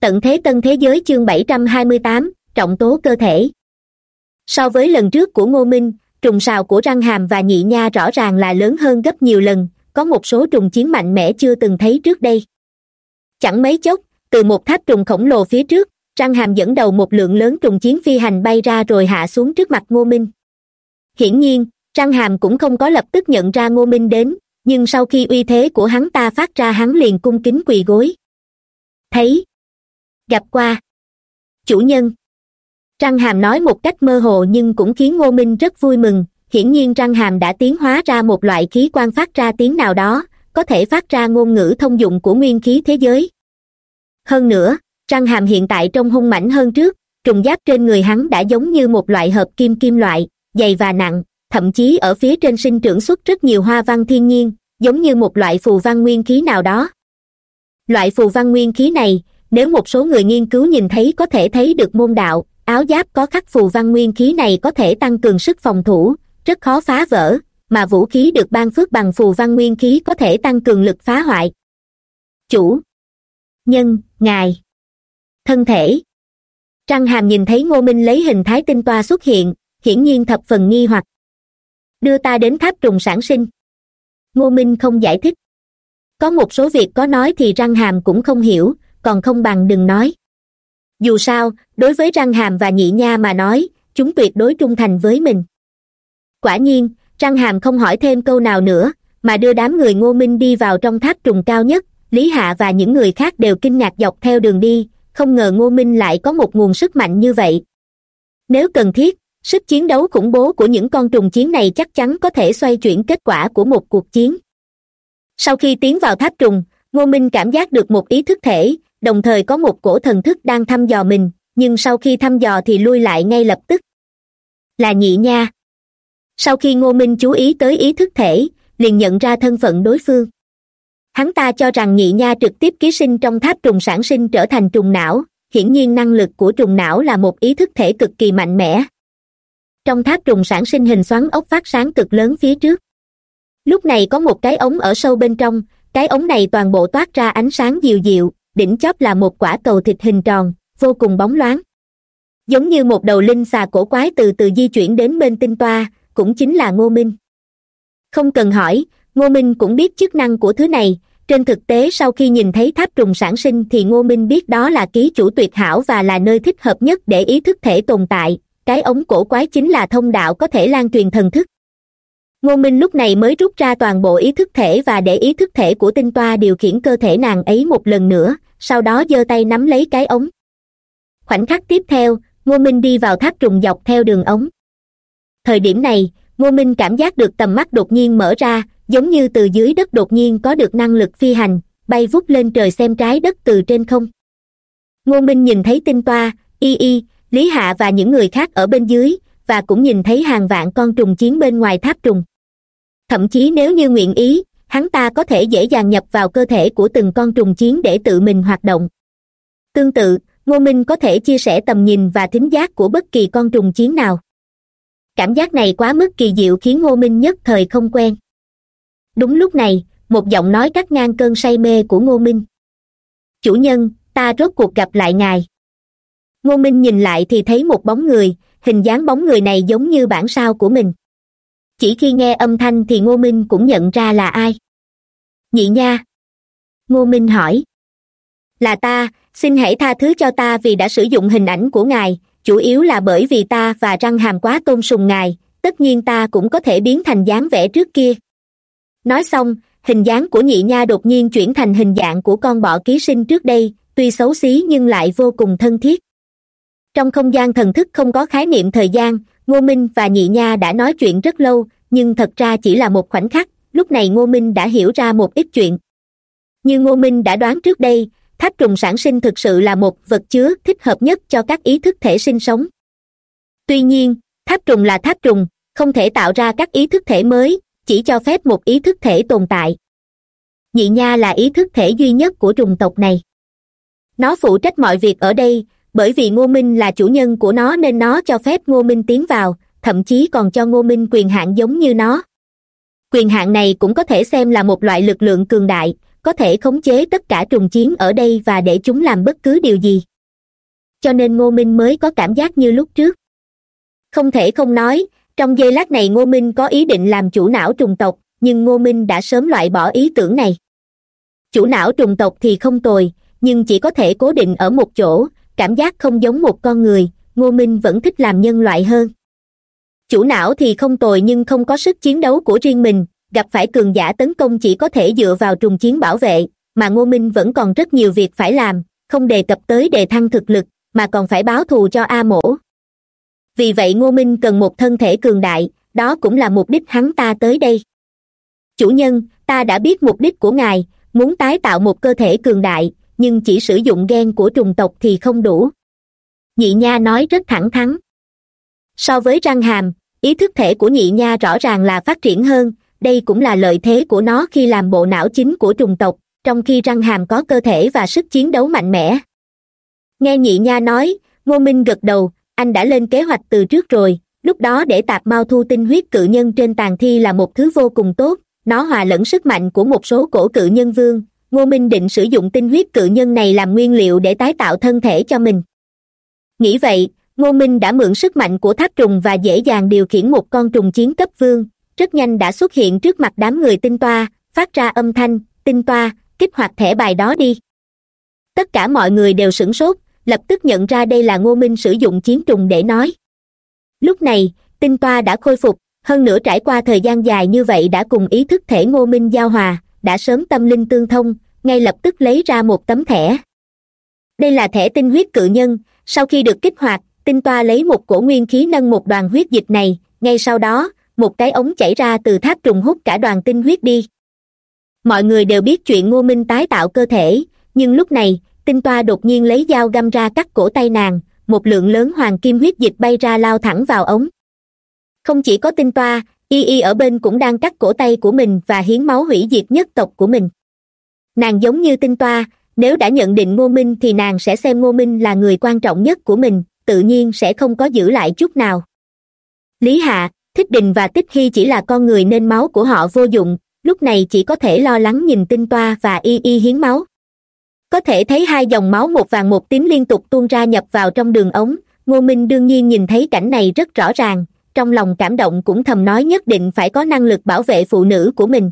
tận thế tân thế giới chương bảy trăm hai mươi tám, trọng tố cơ thể. So với lần trước của ngô minh, trùng sào của răng hàm và nhị nha rõ ràng là lớn hơn gấp nhiều lần, có một số trùng chiến mạnh mẽ chưa từng thấy trước đây. Chẳng mấy chốc, từ một tháp trùng khổng lồ phía trước, răng hàm dẫn đầu một lượng lớn trùng chiến phi hành bay ra rồi hạ xuống trước mặt ngô minh. Hiển nhiên, răng hàm cũng không có lập tức nhận ra ngô minh đến, nhưng sau khi uy thế của hắn ta phát ra hắn liền cung kính quỳ gối. Thấy gặp qua. Chủ nhân. Răng hàm nói một cách mơ hồ nhưng cũng khiến ngô minh rất vui mừng. Hiển nhiên răng hàm đã tiến hóa ra một loại khí quan phát ra tiếng nào đó, có thể phát ra ngôn ngữ thông dụng của nguyên khí thế giới. Hơn nữa răng hàm hiện tại trông hung mãnh hơn trước, trùng giáp trên người hắn đã giống như một loại hợp kim kim loại, dày và nặng, thậm chí ở phía trên sinh trưởng xuất rất nhiều hoa văn thiên nhiên, giống như một loại phù văn nguyên khí nào đó. Loại phù văn nguyên khí này nếu một số người nghiên cứu nhìn thấy có thể thấy được môn đạo, áo giáp có khắc phù văn nguyên khí này có thể tăng cường sức phòng thủ, rất khó phá vỡ, mà vũ khí được ban phước bằng phù văn nguyên khí có thể tăng cường lực phá hoại. Chủ nhân, ngài thân thể trăng hàm nhìn thấy ngô minh lấy hình thái tinh toa xuất hiện, hiển nhiên thập phần nghi hoặc. Đưa ta đến tháp trùng sản sinh. Ngô minh không giải thích. Có một số việc có nói thì răng hàm cũng không hiểu còn không bằng đừng nói. Dù sao, đối với răng hàm và nhị nha mà nói, chúng tuyệt đối trung thành với mình. Quả nhiên, răng hàm không hỏi thêm câu nào nữa, mà đưa đám người ngô minh đi vào trong tháp trùng cao nhất. Lý hạ và những người khác đều kinh ngạc dọc theo đường đi, không ngờ ngô minh lại có một nguồn sức mạnh như vậy. Nếu cần thiết, sức chiến đấu khủng bố của những con trùng chiến này chắc chắn có thể xoay chuyển kết quả của một cuộc chiến. Sau khi tiến vào tháp trùng, ngô minh cảm giác được một ý thức thể đồng thời có một cổ thần thức đang thăm dò mình, nhưng sau khi thăm dò thì lui lại ngay lập tức. Là nhị nha. Sau khi ngô minh chú ý tới ý thức thể, liền nhận ra thân phận đối phương. Hắn ta cho rằng nhị nha trực tiếp ký sinh trong tháp trùng sản sinh trở thành trùng não, hiển nhiên năng lực của trùng não là một ý thức thể cực kỳ mạnh mẽ. Trong tháp trùng sản sinh hình xoắn ốc phát sáng cực lớn phía trước. Lúc này có một cái ống ở sâu bên trong, cái ống này toàn bộ toát ra ánh sáng dịu dịu đỉnh chóp là một quả cầu thịt hình tròn, vô cùng bóng loáng. Giống như một đầu linh xà cổ quái từ từ di chuyển đến bên tinh toa, cũng chính là ngô minh. Không cần hỏi, ngô minh cũng biết chức năng của thứ này. Trên thực tế, sau khi nhìn thấy tháp trùng sản sinh thì ngô minh biết đó là ký chủ tuyệt hảo và là nơi thích hợp nhất để ý thức thể tồn tại. Cái ống cổ quái chính là thông đạo có thể lan truyền thần thức. Ngô minh lúc này mới rút ra toàn bộ ý thức thể và để ý thức thể của tinh toa điều khiển cơ thể nàng ấy một lần nữa sau đó giơ tay nắm lấy cái ống. Khoảnh khắc tiếp theo, ngô minh đi vào tháp trùng dọc theo đường ống. Thời điểm này, ngô minh cảm giác được tầm mắt đột nhiên mở ra, giống như từ dưới đất đột nhiên có được năng lực phi hành, bay vút lên trời xem trái đất từ trên không. Ngô minh nhìn thấy tinh toa, y y, lý hạ và những người khác ở bên dưới, và cũng nhìn thấy hàng vạn con trùng chiến bên ngoài tháp trùng. Thậm chí nếu như nguyện ý hắn ta có thể dễ dàng nhập vào cơ thể của từng con trùng chiến để tự mình hoạt động. Tương tự, ngô minh có thể chia sẻ tầm nhìn và thính giác của bất kỳ con trùng chiến nào. Cảm giác này quá mức kỳ diệu khiến ngô minh nhất thời không quen. Đúng lúc này, một giọng nói cắt ngang cơn say mê của ngô minh. Chủ nhân, ta rốt cuộc gặp lại ngài. Ngô minh nhìn lại thì thấy một bóng người, hình dáng bóng người này giống như bản sao của mình chỉ khi nghe âm thanh thì ngô minh cũng nhận ra là ai. Nhị nha. Ngô minh hỏi. Là ta, xin hãy tha thứ cho ta vì đã sử dụng hình ảnh của ngài, chủ yếu là bởi vì ta và răng hàm quá tôn sùng ngài, tất nhiên ta cũng có thể biến thành dáng vẻ trước kia. Nói xong, hình dáng của nhị nha đột nhiên chuyển thành hình dạng của con bọ ký sinh trước đây, tuy xấu xí nhưng lại vô cùng thân thiết. Trong không gian thần thức không có khái niệm thời gian ngô minh và nhị nha đã nói chuyện rất lâu, nhưng thật ra chỉ là một khoảnh khắc, lúc này ngô minh đã hiểu ra một ít chuyện. Như ngô minh đã đoán trước đây, tháp trùng sản sinh thực sự là một vật chứa thích hợp nhất cho các ý thức thể sinh sống. Tuy nhiên, tháp trùng là tháp trùng, không thể tạo ra các ý thức thể mới, chỉ cho phép một ý thức thể tồn tại. Nhị nha là ý thức thể duy nhất của trùng tộc này. Nó phụ trách mọi việc ở đây bởi vì ngô minh là chủ nhân của nó nên nó cho phép ngô minh tiến vào, thậm chí còn cho ngô minh quyền hạn giống như nó. Quyền hạn này cũng có thể xem là một loại lực lượng cường đại, có thể khống chế tất cả trùng chiến ở đây và để chúng làm bất cứ điều gì. Cho nên ngô minh mới có cảm giác như lúc trước. Không thể không nói, trong giây lát này ngô minh có ý định làm chủ não trùng tộc, nhưng ngô minh đã sớm loại bỏ ý tưởng này. Chủ não trùng tộc thì không tồi, nhưng chỉ có thể cố định ở một chỗ cảm giác không giống một con người, ngô minh vẫn thích làm nhân loại hơn. Chủ não thì không tồi nhưng không có sức chiến đấu của riêng mình, gặp phải cường giả tấn công chỉ có thể dựa vào trùng chiến bảo vệ, mà ngô minh vẫn còn rất nhiều việc phải làm, không đề cập tới đề thăng thực lực, mà còn phải báo thù cho a mổ. Vì vậy ngô minh cần một thân thể cường đại, đó cũng là mục đích hắn ta tới đây. Chủ nhân, ta đã biết mục đích của ngài, muốn tái tạo một cơ thể cường đại nhưng chỉ sử dụng gen của trùng tộc thì không đủ. Nhị nha nói rất thẳng thắn. So với răng hàm, ý thức thể của nhị nha rõ ràng là phát triển hơn, đây cũng là lợi thế của nó khi làm bộ não chính của trùng tộc, trong khi răng hàm có cơ thể và sức chiến đấu mạnh mẽ. Nghe nhị nha nói, ngô minh gật đầu, anh đã lên kế hoạch từ trước rồi, lúc đó để tạp mau thu tinh huyết cự nhân trên tàn thi là một thứ vô cùng tốt, nó hòa lẫn sức mạnh của một số cổ cự nhân vương ngô minh định sử dụng tinh huyết cự nhân này làm nguyên liệu để tái tạo thân thể cho mình. Nghĩ vậy, ngô minh đã mượn sức mạnh của tháp trùng và dễ dàng điều khiển một con trùng chiến cấp vương, rất nhanh đã xuất hiện trước mặt đám người tinh toa, phát ra âm thanh, tinh toa, kích hoạt thẻ bài đó đi. Tất cả mọi người đều sửng sốt, lập tức nhận ra đây là ngô minh sử dụng chiến trùng để nói. Lúc này, tinh toa đã khôi phục, hơn nữa trải qua thời gian dài như vậy đã cùng ý thức thể ngô minh giao hòa đã sớm tâm linh tương thông, ngay lập tức lấy ra một tấm thẻ. Đây là thẻ tinh huyết cự nhân, sau khi được kích hoạt, tinh toa lấy một cổ nguyên khí nâng một đoàn huyết dịch này, ngay sau đó, một cái ống chảy ra từ tháp trùng hút cả đoàn tinh huyết đi. Mọi người đều biết chuyện ngô minh tái tạo cơ thể, nhưng lúc này, tinh toa đột nhiên lấy dao găm ra cắt cổ tay nàng, một lượng lớn hoàng kim huyết dịch bay ra lao thẳng vào ống. Không chỉ có tinh toa y y ở bên cũng đang cắt cổ tay của mình và hiến máu hủy diệt nhất tộc của mình. Nàng giống như tinh toa, nếu đã nhận định ngô minh thì nàng sẽ xem ngô minh là người quan trọng nhất của mình, tự nhiên sẽ không có giữ lại chút nào. Lý hạ, thích đình và tích hy chỉ là con người nên máu của họ vô dụng, lúc này chỉ có thể lo lắng nhìn tinh toa và y y hiến máu. Có thể thấy hai dòng máu một vàng một tím liên tục tuôn ra nhập vào trong đường ống, ngô minh đương nhiên nhìn thấy cảnh này rất rõ ràng trong lòng cảm động cũng thầm nói nhất định phải có năng lực bảo vệ phụ nữ của mình.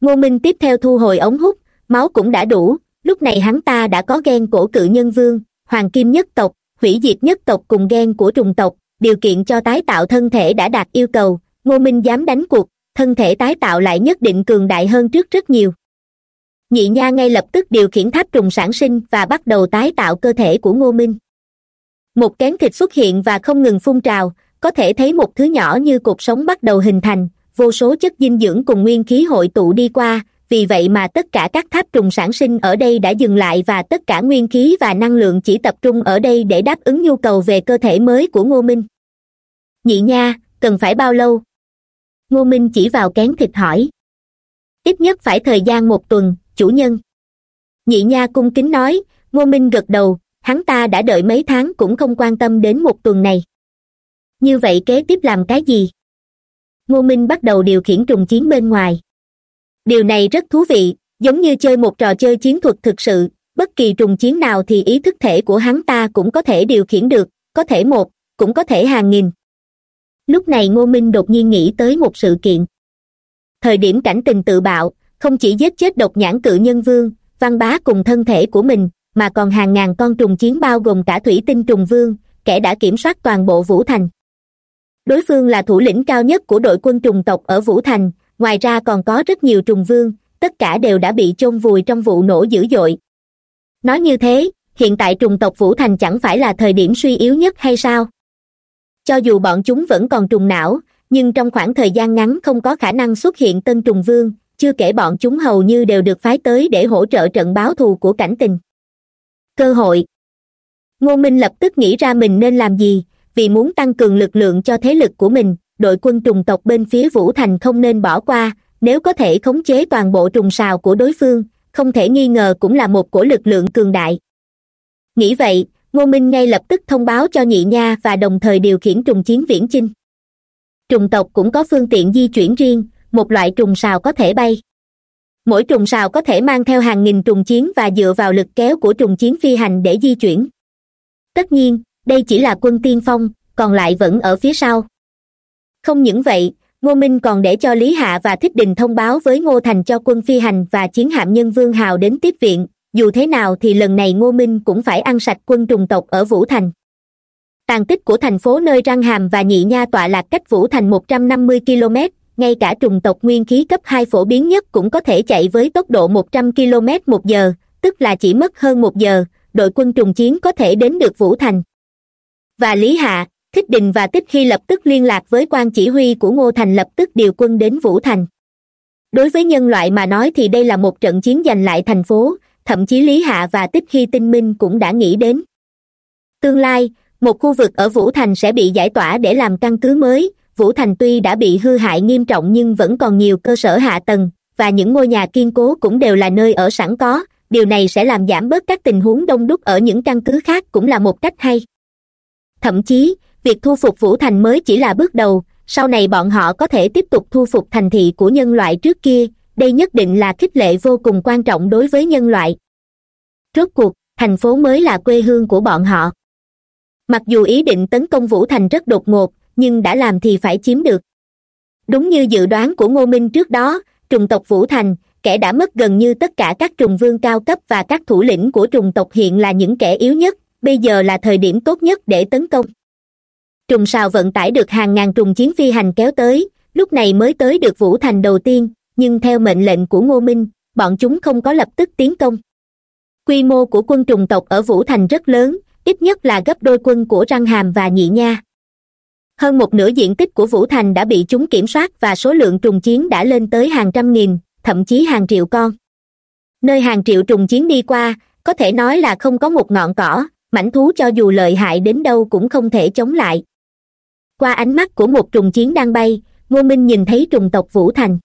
Ngô minh tiếp theo thu hồi ống hút, máu cũng đã đủ. Lúc này hắn ta đã có ghen cổ cự nhân vương, hoàng kim nhất tộc, hủy diệt nhất tộc cùng ghen của trùng tộc. Điều kiện cho tái tạo thân thể đã đạt yêu cầu, ngô minh dám đánh cuộc, thân thể tái tạo lại nhất định cường đại hơn trước rất nhiều. Nhị nha ngay lập tức điều khiển tháp trùng sản sinh và bắt đầu tái tạo cơ thể của ngô minh. Một kén thịt xuất hiện và không ngừng phun trào có thể thấy một thứ nhỏ như cuộc sống bắt đầu hình thành, vô số chất dinh dưỡng cùng nguyên khí hội tụ đi qua, vì vậy mà tất cả các tháp trùng sản sinh ở đây đã dừng lại và tất cả nguyên khí và năng lượng chỉ tập trung ở đây để đáp ứng nhu cầu về cơ thể mới của ngô minh. Nhị nha, cần phải bao lâu? Ngô minh chỉ vào kén thịt hỏi. Ít nhất phải thời gian một tuần, chủ nhân. Nhị nha cung kính nói, ngô minh gật đầu, hắn ta đã đợi mấy tháng cũng không quan tâm đến một tuần này như vậy kế tiếp làm cái gì? Ngô minh bắt đầu điều khiển trùng chiến bên ngoài. Điều này rất thú vị, giống như chơi một trò chơi chiến thuật thực sự, bất kỳ trùng chiến nào thì ý thức thể của hắn ta cũng có thể điều khiển được, có thể một, cũng có thể hàng nghìn. Lúc này ngô minh đột nhiên nghĩ tới một sự kiện. Thời điểm cảnh tình tự bạo, không chỉ giết chết độc nhãn cự nhân vương, văn bá cùng thân thể của mình, mà còn hàng ngàn con trùng chiến bao gồm cả thủy tinh trùng vương, kẻ đã kiểm soát toàn bộ vũ thành đối phương là thủ lĩnh cao nhất của đội quân trùng tộc ở vũ thành, ngoài ra còn có rất nhiều trùng vương, tất cả đều đã bị chôn vùi trong vụ nổ dữ dội. Nói như thế, hiện tại trùng tộc vũ thành chẳng phải là thời điểm suy yếu nhất hay sao? Cho dù bọn chúng vẫn còn trùng não, nhưng trong khoảng thời gian ngắn không có khả năng xuất hiện tân trùng vương, chưa kể bọn chúng hầu như đều được phái tới để hỗ trợ trận báo thù của cảnh tình. Cơ hội. Ngô minh lập tức nghĩ ra mình nên làm gì vì muốn tăng cường lực lượng cho thế lực của mình, đội quân trùng tộc bên phía vũ thành không nên bỏ qua, nếu có thể khống chế toàn bộ trùng sào của đối phương, không thể nghi ngờ cũng là một của lực lượng cường đại. Nghĩ vậy, ngô minh ngay lập tức thông báo cho nhị nha và đồng thời điều khiển trùng chiến viễn chinh. Trùng tộc cũng có phương tiện di chuyển riêng, một loại trùng sào có thể bay. Mỗi trùng sào có thể mang theo hàng nghìn trùng chiến và dựa vào lực kéo của trùng chiến phi hành để di chuyển. Tất nhiên đây chỉ là quân tiên phong, còn lại vẫn ở phía sau. Không những vậy, ngô minh còn để cho lý hạ và thích đình thông báo với ngô thành cho quân phi hành và chiến hạm nhân vương hào đến tiếp viện. Dù thế nào thì lần này ngô minh cũng phải ăn sạch quân trùng tộc ở vũ thành. Tàn tích của thành phố nơi răng hàm và nhị nha tọa lạc cách vũ thành một trăm năm mươi km, ngay cả trùng tộc nguyên khí cấp hai phổ biến nhất cũng có thể chạy với tốc độ một trăm km một giờ, tức là chỉ mất hơn một giờ, đội quân trùng chiến có thể đến được vũ thành và lý hạ, thích đình và tích khi lập tức liên lạc với quan chỉ huy của ngô thành lập tức điều quân đến vũ thành. Đối với nhân loại mà nói thì đây là một trận chiến giành lại thành phố, thậm chí lý hạ và tích khi tinh minh cũng đã nghĩ đến. Tương lai, một khu vực ở vũ thành sẽ bị giải tỏa để làm căn cứ mới, vũ thành tuy đã bị hư hại nghiêm trọng nhưng vẫn còn nhiều cơ sở hạ tầng, và những ngôi nhà kiên cố cũng đều là nơi ở sẵn có, điều này sẽ làm giảm bớt các tình huống đông đúc ở những căn cứ khác cũng là một cách hay thậm chí, việc thu phục vũ thành mới chỉ là bước đầu, sau này bọn họ có thể tiếp tục thu phục thành thị của nhân loại trước kia, đây nhất định là khích lệ vô cùng quan trọng đối với nhân loại. Rốt cuộc, thành phố mới là quê hương của bọn họ. Mặc dù ý định tấn công vũ thành rất đột ngột, nhưng đã làm thì phải chiếm được. Đúng như dự đoán của ngô minh trước đó, trùng tộc vũ thành, kẻ đã mất gần như tất cả các trùng vương cao cấp và các thủ lĩnh của trùng tộc hiện là những kẻ yếu nhất bây giờ là thời điểm tốt nhất để tấn công. Trùng sào vận tải được hàng ngàn trùng chiến phi hành kéo tới, lúc này mới tới được vũ thành đầu tiên, nhưng theo mệnh lệnh của ngô minh, bọn chúng không có lập tức tiến công. Quy mô của quân trùng tộc ở vũ thành rất lớn, ít nhất là gấp đôi quân của răng hàm và nhị nha. Hơn một nửa diện tích của vũ thành đã bị chúng kiểm soát và số lượng trùng chiến đã lên tới hàng trăm nghìn, thậm chí hàng triệu con. Nơi hàng triệu trùng chiến đi qua, có thể nói là không có một ngọn cỏ mảnh thú cho dù lợi hại đến đâu cũng không thể chống lại. Qua ánh mắt của một trùng chiến đang bay, ngô minh nhìn thấy trùng tộc vũ thành.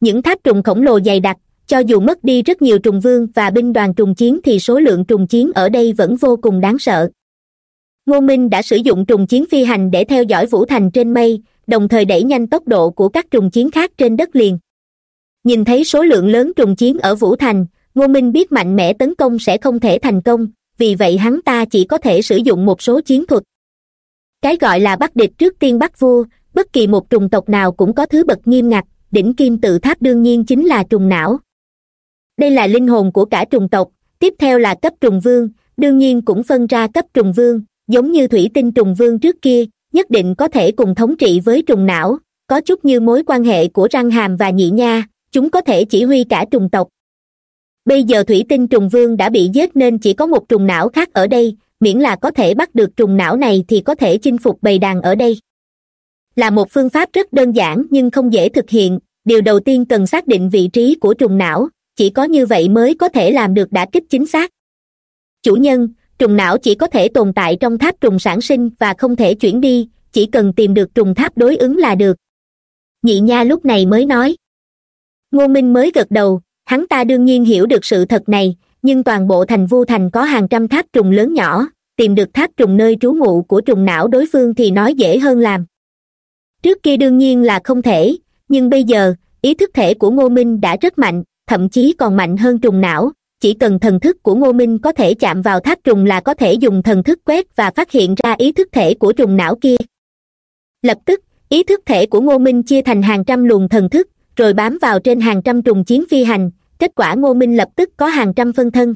Những tháp trùng khổng lồ dày đặc, cho dù mất đi rất nhiều trùng vương và binh đoàn trùng chiến thì số lượng trùng chiến ở đây vẫn vô cùng đáng sợ. Ngô minh đã sử dụng trùng chiến phi hành để theo dõi vũ thành trên mây, đồng thời đẩy nhanh tốc độ của các trùng chiến khác trên đất liền. Nhìn thấy số lượng lớn trùng chiến ở vũ thành, ngô minh biết mạnh mẽ tấn công sẽ không thể thành công vì vậy hắn ta chỉ có thể sử dụng một số chiến thuật. Cái gọi là bắt địch trước tiên bắt vua, bất kỳ một trùng tộc nào cũng có thứ bậc nghiêm ngặt, đỉnh kim tự tháp đương nhiên chính là trùng não. Đây là linh hồn của cả trùng tộc, tiếp theo là cấp trùng vương, đương nhiên cũng phân ra cấp trùng vương, giống như thủy tinh trùng vương trước kia, nhất định có thể cùng thống trị với trùng não, có chút như mối quan hệ của răng hàm và nhị nha, chúng có thể chỉ huy cả trùng tộc bây giờ thủy tinh trùng vương đã bị giết nên chỉ có một trùng não khác ở đây, miễn là có thể bắt được trùng não này thì có thể chinh phục bầy đàn ở đây. Là một phương pháp rất đơn giản nhưng không dễ thực hiện, điều đầu tiên cần xác định vị trí của trùng não, chỉ có như vậy mới có thể làm được đả kích chính xác. Chủ nhân, trùng não chỉ có thể tồn tại trong tháp trùng sản sinh và không thể chuyển đi, chỉ cần tìm được trùng tháp đối ứng là được. Nhị nha lúc này mới nói. Ngô minh mới gật đầu hắn ta đương nhiên hiểu được sự thật này, nhưng toàn bộ thành vu thành có hàng trăm tháp trùng lớn nhỏ, tìm được tháp trùng nơi trú ngụ của trùng não đối phương thì nói dễ hơn làm. Trước kia đương nhiên là không thể, nhưng bây giờ, ý thức thể của ngô minh đã rất mạnh, thậm chí còn mạnh hơn trùng não, chỉ cần thần thức của ngô minh có thể chạm vào tháp trùng là có thể dùng thần thức quét và phát hiện ra ý thức thể của trùng não kia. Lập tức, ý thức thể của ngô minh chia thành hàng trăm luồng thần thức, rồi bám vào trên hàng trăm trùng chiến phi hành kết quả ngô minh lập tức có hàng trăm phân thân.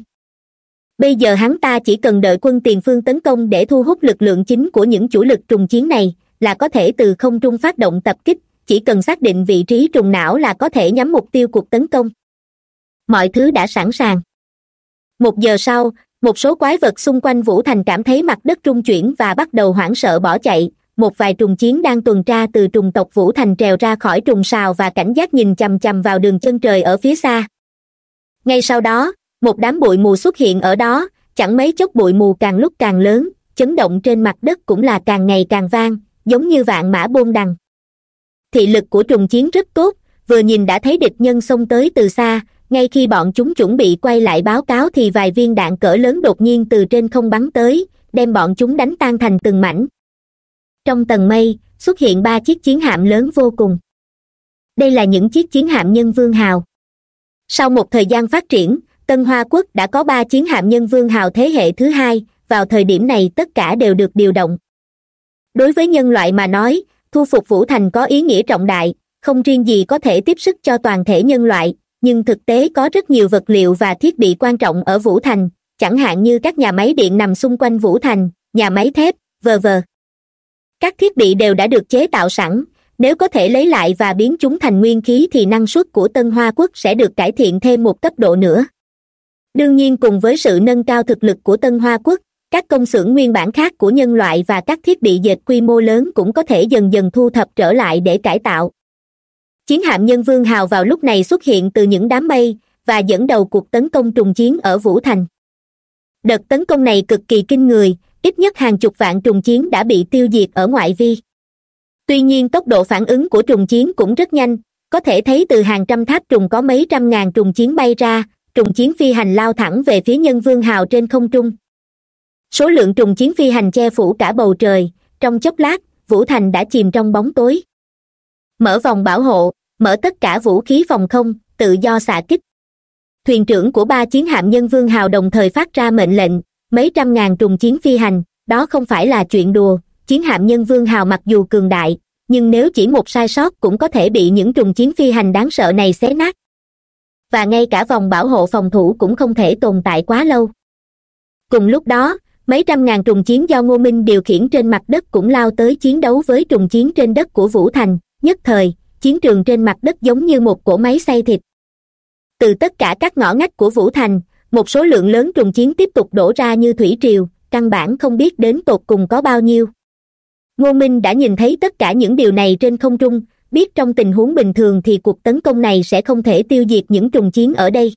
Bây giờ hắn ta chỉ cần đợi quân tiền phương tấn công để thu hút lực lượng chính của những chủ lực trùng chiến này, là có thể từ không trung phát động tập kích, chỉ cần xác định vị trí trùng não là có thể nhắm mục tiêu cuộc tấn công. Mọi thứ đã sẵn sàng. Một giờ sau, một số quái vật xung quanh vũ thành cảm thấy mặt đất trung chuyển và bắt đầu hoảng sợ bỏ chạy. Một vài trùng chiến đang tuần tra từ trùng tộc vũ thành trèo ra khỏi trùng sào và cảnh giác nhìn chằm chằm vào đường chân trời ở phía xa ngay sau đó, một đám bụi mù xuất hiện ở đó, chẳng mấy chốc bụi mù càng lúc càng lớn, chấn động trên mặt đất cũng là càng ngày càng vang, giống như vạn mã bôn đằng. Thị lực của trùng chiến rất tốt, vừa nhìn đã thấy địch nhân xông tới từ xa, ngay khi bọn chúng chuẩn bị quay lại báo cáo thì vài viên đạn cỡ lớn đột nhiên từ trên không bắn tới, đem bọn chúng đánh tan thành từng mảnh. Trong tầng mây, xuất hiện ba chiếc chiến hạm lớn vô cùng. Đây là những chiếc chiến hạm nhân vương hào sau một thời gian phát triển, tân hoa quốc đã có ba chiến hạm nhân vương hào thế hệ thứ hai, vào thời điểm này tất cả đều được điều động. Đối với nhân loại mà nói, thu phục vũ thành có ý nghĩa trọng đại, không riêng gì có thể tiếp sức cho toàn thể nhân loại, nhưng thực tế có rất nhiều vật liệu và thiết bị quan trọng ở vũ thành, chẳng hạn như các nhà máy điện nằm xung quanh vũ thành, nhà máy thép, v v. Các thiết bị đều đã được chế tạo sẵn nếu có thể lấy lại và biến chúng thành nguyên khí thì năng suất của tân hoa quốc sẽ được cải thiện thêm một cấp độ nữa. Đương nhiên cùng với sự nâng cao thực lực của tân hoa quốc, các công xưởng nguyên bản khác của nhân loại và các thiết bị dệt quy mô lớn cũng có thể dần dần thu thập trở lại để cải tạo. Chiến hạm nhân vương hào vào lúc này xuất hiện từ những đám mây và dẫn đầu cuộc tấn công trùng chiến ở vũ thành. Đợt tấn công này cực kỳ kinh người, ít nhất hàng chục vạn trùng chiến đã bị tiêu diệt ở ngoại vi tuy nhiên tốc độ phản ứng của trùng chiến cũng rất nhanh. Có thể thấy từ hàng trăm tháp trùng có mấy trăm ngàn trùng chiến bay ra, trùng chiến phi hành lao thẳng về phía nhân vương hào trên không trung. Số lượng trùng chiến phi hành che phủ cả bầu trời, trong chốc lát, vũ thành đã chìm trong bóng tối. Mở vòng bảo hộ, mở tất cả vũ khí phòng không, tự do xạ kích. Thuyền trưởng của ba chiến hạm nhân vương hào đồng thời phát ra mệnh lệnh, mấy trăm ngàn trùng chiến phi hành, đó không phải là chuyện đùa chiến hạm nhân vương hào mặc dù cường đại, nhưng nếu chỉ một sai sót cũng có thể bị những trùng chiến phi hành đáng sợ này xé nát. Và ngay cả vòng bảo hộ phòng thủ cũng không thể tồn tại quá lâu. Cùng lúc đó, mấy trăm ngàn trùng chiến do ngô minh điều khiển trên mặt đất cũng lao tới chiến đấu với trùng chiến trên đất của vũ thành, nhất thời, chiến trường trên mặt đất giống như một cỗ máy xay thịt. Từ tất cả các ngõ ngách của vũ thành, một số lượng lớn trùng chiến tiếp tục đổ ra như thủy triều, căn bản không biết đến tột cùng có bao nhiêu ngô minh đã nhìn thấy tất cả những điều này trên không trung, biết trong tình huống bình thường thì cuộc tấn công này sẽ không thể tiêu diệt những trùng chiến ở đây.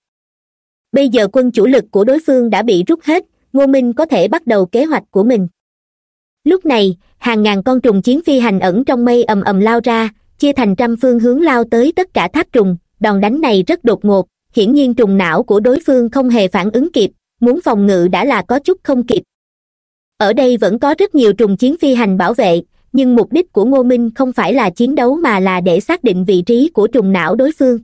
Bây giờ quân chủ lực của đối phương đã bị rút hết, ngô minh có thể bắt đầu kế hoạch của mình. Lúc này, hàng ngàn con trùng chiến phi hành ẩn trong mây ầm ầm lao ra, chia thành trăm phương hướng lao tới tất cả tháp trùng, đòn đánh này rất đột ngột, hiển nhiên trùng não của đối phương không hề phản ứng kịp, muốn phòng ngự đã là có chút không kịp ở đây vẫn có rất nhiều trùng chiến phi hành bảo vệ, nhưng mục đích của ngô minh không phải là chiến đấu mà là để xác định vị trí của trùng não đối phương.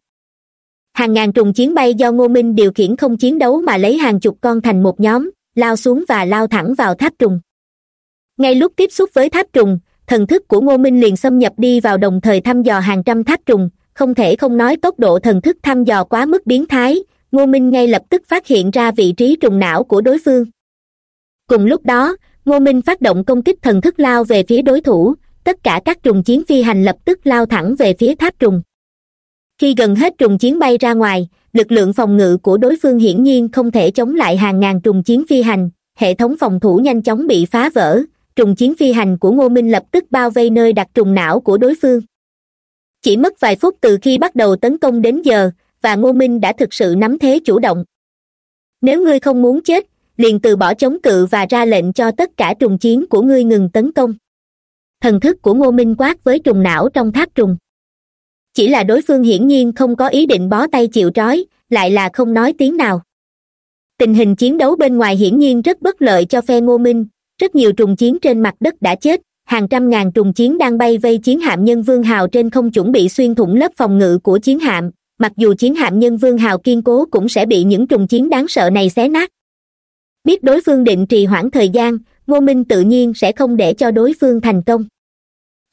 Hàng ngàn trùng chiến bay do ngô minh điều khiển không chiến đấu mà lấy hàng chục con thành một nhóm, lao xuống và lao thẳng vào tháp trùng. Ngay lúc tiếp xúc với tháp trùng, thần thức của ngô minh liền xâm nhập đi vào đồng thời thăm dò hàng trăm tháp trùng, không thể không nói tốc độ thần thức thăm dò quá mức biến thái, ngô minh ngay lập tức phát hiện ra vị trí trùng não của đối phương. Cùng lúc đó ngô minh phát động công kích thần thức lao về phía đối thủ, tất cả các trùng chiến phi hành lập tức lao thẳng về phía tháp trùng. Khi gần hết trùng chiến bay ra ngoài, lực lượng phòng ngự của đối phương hiển nhiên không thể chống lại hàng ngàn trùng chiến phi hành, hệ thống phòng thủ nhanh chóng bị phá vỡ, trùng chiến phi hành của ngô minh lập tức bao vây nơi đặt trùng não của đối phương. Chỉ mất vài phút từ khi bắt đầu tấn công đến giờ, và ngô minh đã thực sự nắm thế chủ động. Nếu ngươi không muốn chết liền từ bỏ chống cự và ra lệnh cho tất cả trùng chiến của ngươi ngừng tấn công. Thần thức của ngô minh quát với trùng não trong tháp trùng. Chỉ là đối phương hiển nhiên không có ý định bó tay chịu trói, lại là không nói tiếng nào. Tình hình chiến đấu bên ngoài hiển nhiên rất bất lợi cho phe ngô minh, rất nhiều trùng chiến trên mặt đất đã chết, hàng trăm ngàn trùng chiến đang bay vây chiến hạm nhân vương hào trên không chuẩn bị xuyên thủng lớp phòng ngự của chiến hạm, mặc dù chiến hạm nhân vương hào kiên cố cũng sẽ bị những trùng chiến đáng sợ này xé nát biết đối phương định trì hoãn thời gian, ngô minh tự nhiên sẽ không để cho đối phương thành công.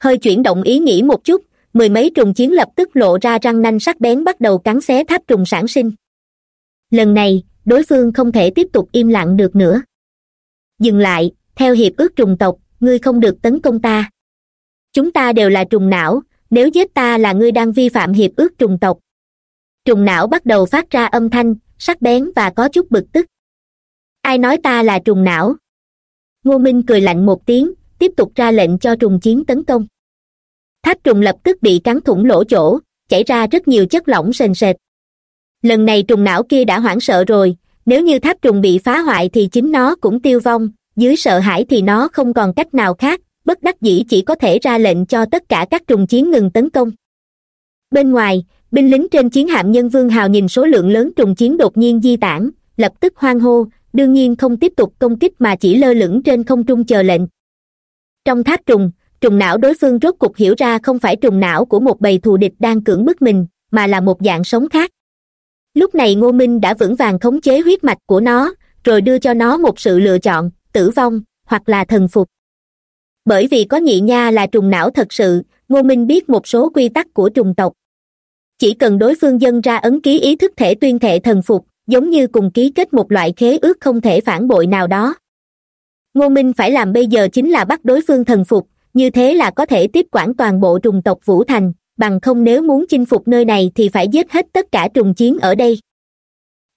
Hơi chuyển động ý nghĩ một chút, mười mấy trùng chiến lập tức lộ ra răng nanh sắc bén bắt đầu cắn xé tháp trùng sản sinh. Lần này, đối phương không thể tiếp tục im lặng được nữa. Dừng lại, theo hiệp ước trùng tộc, ngươi không được tấn công ta. Chúng ta đều là trùng não, nếu giết ta là ngươi đang vi phạm hiệp ước trùng tộc. Trùng não bắt đầu phát ra âm thanh, sắc bén và có chút bực tức ai nói ta là trùng não? Ngô minh cười lạnh một tiếng, tiếp tục ra lệnh cho trùng chiến tấn công. Tháp trùng lập tức bị cắn thủng lỗ chỗ, chảy ra rất nhiều chất lỏng sền sệt. Lần này trùng não kia đã hoảng sợ rồi, nếu như tháp trùng bị phá hoại thì chính nó cũng tiêu vong, dưới sợ hãi thì nó không còn cách nào khác, bất đắc dĩ chỉ có thể ra lệnh cho tất cả các trùng chiến ngừng tấn công. Bên ngoài, binh lính trên chiến hạm nhân vương hào nhìn số lượng lớn trùng chiến đột nhiên di tản, lập tức hoang hô đương nhiên không tiếp tục công kích mà chỉ lơ lửng trên không trung chờ lệnh. Trong tháp trùng trùng não đối phương rốt cục hiểu ra không phải trùng não của một bầy thù địch đang cưỡng bức mình, mà là một dạng sống khác. Lúc này ngô minh đã vững vàng khống chế huyết mạch của nó, rồi đưa cho nó một sự lựa chọn, tử vong, hoặc là thần phục. Bởi vì có nhị nha là trùng não thật sự, ngô minh biết một số quy tắc của trùng tộc. Chỉ cần đối phương dân ra ấn ký ý thức thể tuyên thệ thần phục giống như cùng ký kết một loại khế ước không thể phản bội nào đó. Ngô minh phải làm bây giờ chính là bắt đối phương thần phục, như thế là có thể tiếp quản toàn bộ trùng tộc vũ thành, bằng không nếu muốn chinh phục nơi này thì phải giết hết tất cả trùng chiến ở đây.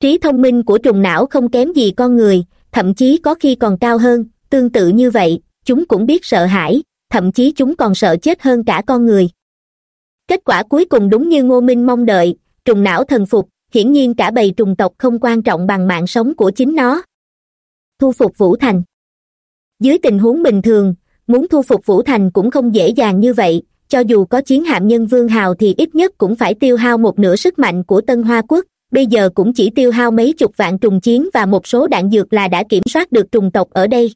Trí thông minh của trùng não không kém gì con người, thậm chí có khi còn cao hơn, tương tự như vậy, chúng cũng biết sợ hãi, thậm chí chúng còn sợ chết hơn cả con người. Kết quả cuối cùng đúng như ngô minh mong đợi, trùng não thần phục hiển nhiên cả bầy trùng tộc không quan trọng bằng mạng sống của chính nó. Thu phục vũ thành. Dưới tình huống bình thường, muốn thu phục vũ thành cũng không dễ dàng như vậy, cho dù có chiến hạm nhân vương hào thì ít nhất cũng phải tiêu hao một nửa sức mạnh của tân hoa quốc. Bây giờ cũng chỉ tiêu hao mấy chục vạn trùng chiến và một số đạn dược là đã kiểm soát được trùng tộc ở đây.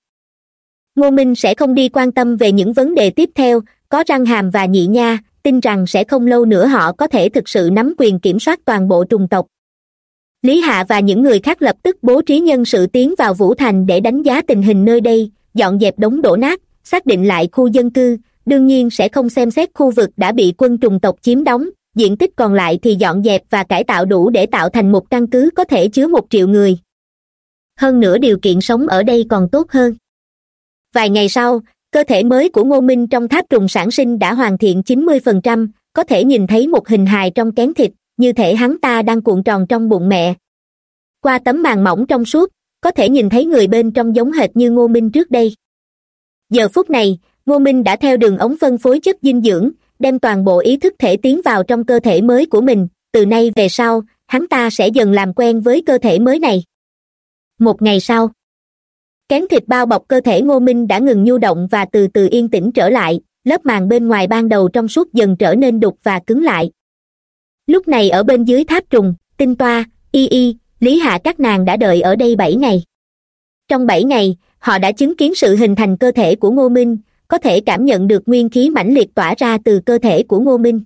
Ngô minh sẽ không đi quan tâm về những vấn đề tiếp theo, có răng hàm và nhị nha tin rằng sẽ không lâu nữa họ có thể thực sự nắm quyền kiểm soát toàn bộ trùng tộc. Lý hạ và những người khác lập tức bố trí nhân sự tiến vào vũ thành để đánh giá tình hình nơi đây, dọn dẹp đống đổ nát, xác định lại khu dân cư, đương nhiên sẽ không xem xét khu vực đã bị quân trùng tộc chiếm đóng, diện tích còn lại thì dọn dẹp và cải tạo đủ để tạo thành một căn cứ có thể chứa một triệu người. Hơn nữa điều kiện sống ở đây còn tốt hơn. Vài ngày sau cơ thể mới của ngô minh trong tháp trùng sản sinh đã hoàn thiện chín mươi phần trăm, có thể nhìn thấy một hình hài trong kén thịt, như thể hắn ta đang cuộn tròn trong bụng mẹ. Qua tấm màn mỏng trong suốt, có thể nhìn thấy người bên trong giống hệt như ngô minh trước đây. Giờ phút này, ngô minh đã theo đường ống phân phối chất dinh dưỡng, đem toàn bộ ý thức thể tiến vào trong cơ thể mới của mình, từ nay về sau, hắn ta sẽ dần làm quen với cơ thể mới này. Một ngày sau kén thịt bao bọc cơ thể ngô minh đã ngừng nhu động và từ từ yên tĩnh trở lại, lớp màng bên ngoài ban đầu trong suốt dần trở nên đục và cứng lại. Lúc này ở bên dưới tháp trùng, tinh toa, y y, lý hạ các nàng đã đợi ở đây bảy ngày. Trong bảy ngày, họ đã chứng kiến sự hình thành cơ thể của ngô minh, có thể cảm nhận được nguyên khí mãnh liệt tỏa ra từ cơ thể của ngô minh.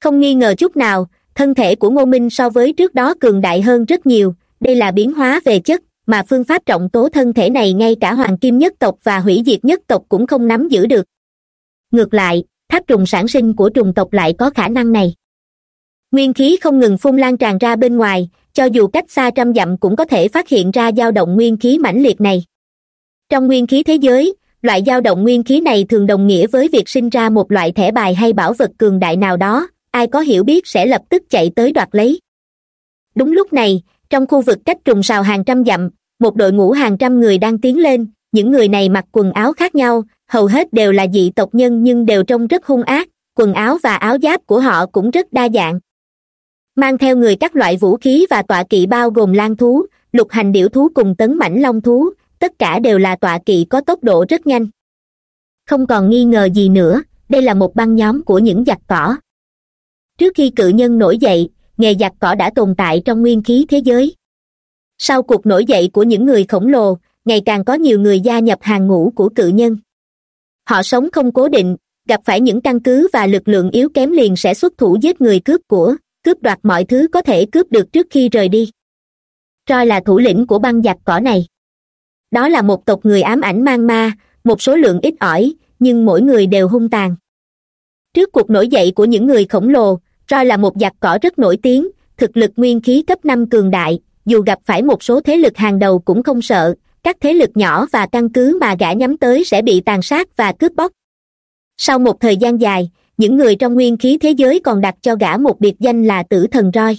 Không nghi ngờ chút nào, thân thể của ngô minh so với trước đó cường đại hơn rất nhiều, đây là biến hóa về chất mà phương pháp trọng tố thân thể này ngay cả hoàng kim nhất tộc và hủy diệt nhất tộc cũng không nắm giữ được. Ngược lại, tháp trùng sản sinh của trùng tộc lại có khả năng này. Nguyên khí không ngừng phun lan tràn ra bên ngoài, cho dù cách xa trăm dặm cũng có thể phát hiện ra dao động nguyên khí mãnh liệt này. Trong nguyên khí thế giới, loại dao động nguyên khí này thường đồng nghĩa với việc sinh ra một loại thẻ bài hay bảo vật cường đại nào đó, ai có hiểu biết sẽ lập tức chạy tới đoạt lấy. Đúng lúc này trong khu vực cách trùng sào hàng trăm dặm, một đội ngũ hàng trăm người đang tiến lên, những người này mặc quần áo khác nhau, hầu hết đều là dị tộc nhân nhưng đều trông rất hung ác, quần áo và áo giáp của họ cũng rất đa dạng. Mang theo người các loại vũ khí và tọa kỵ bao gồm lan thú, lục hành điểu thú cùng tấn mảnh long thú, tất cả đều là tọa kỵ có tốc độ rất nhanh. Không còn nghi ngờ gì nữa, đây là một băng nhóm của những giặc cỏ. Trước khi cự nhân nổi dậy nghề giặc cỏ đã tồn tại trong nguyên khí thế giới. Sau cuộc nổi dậy của những người khổng lồ, ngày càng có nhiều người gia nhập hàng ngũ của cự nhân. Họ sống không cố định, gặp phải những căn cứ và lực lượng yếu kém liền sẽ xuất thủ giết người cướp của, cướp đoạt mọi thứ có thể cướp được trước khi rời đi. Troy là thủ lĩnh của băng giặc cỏ này. Đó là một tộc người ám ảnh mang ma, một số lượng ít ỏi, nhưng mỗi người đều hung tàn. Trước cuộc nổi dậy của những người khổng lồ Roi là một giặc cỏ rất nổi tiếng, thực lực nguyên khí cấp năm cường đại, dù gặp phải một số thế lực hàng đầu cũng không sợ. Các thế lực nhỏ và căn cứ mà gã nhắm tới sẽ bị tàn sát và cướp bóc. Sau một thời gian dài, những người trong nguyên khí thế giới còn đặt cho gã một biệt danh là tử thần roi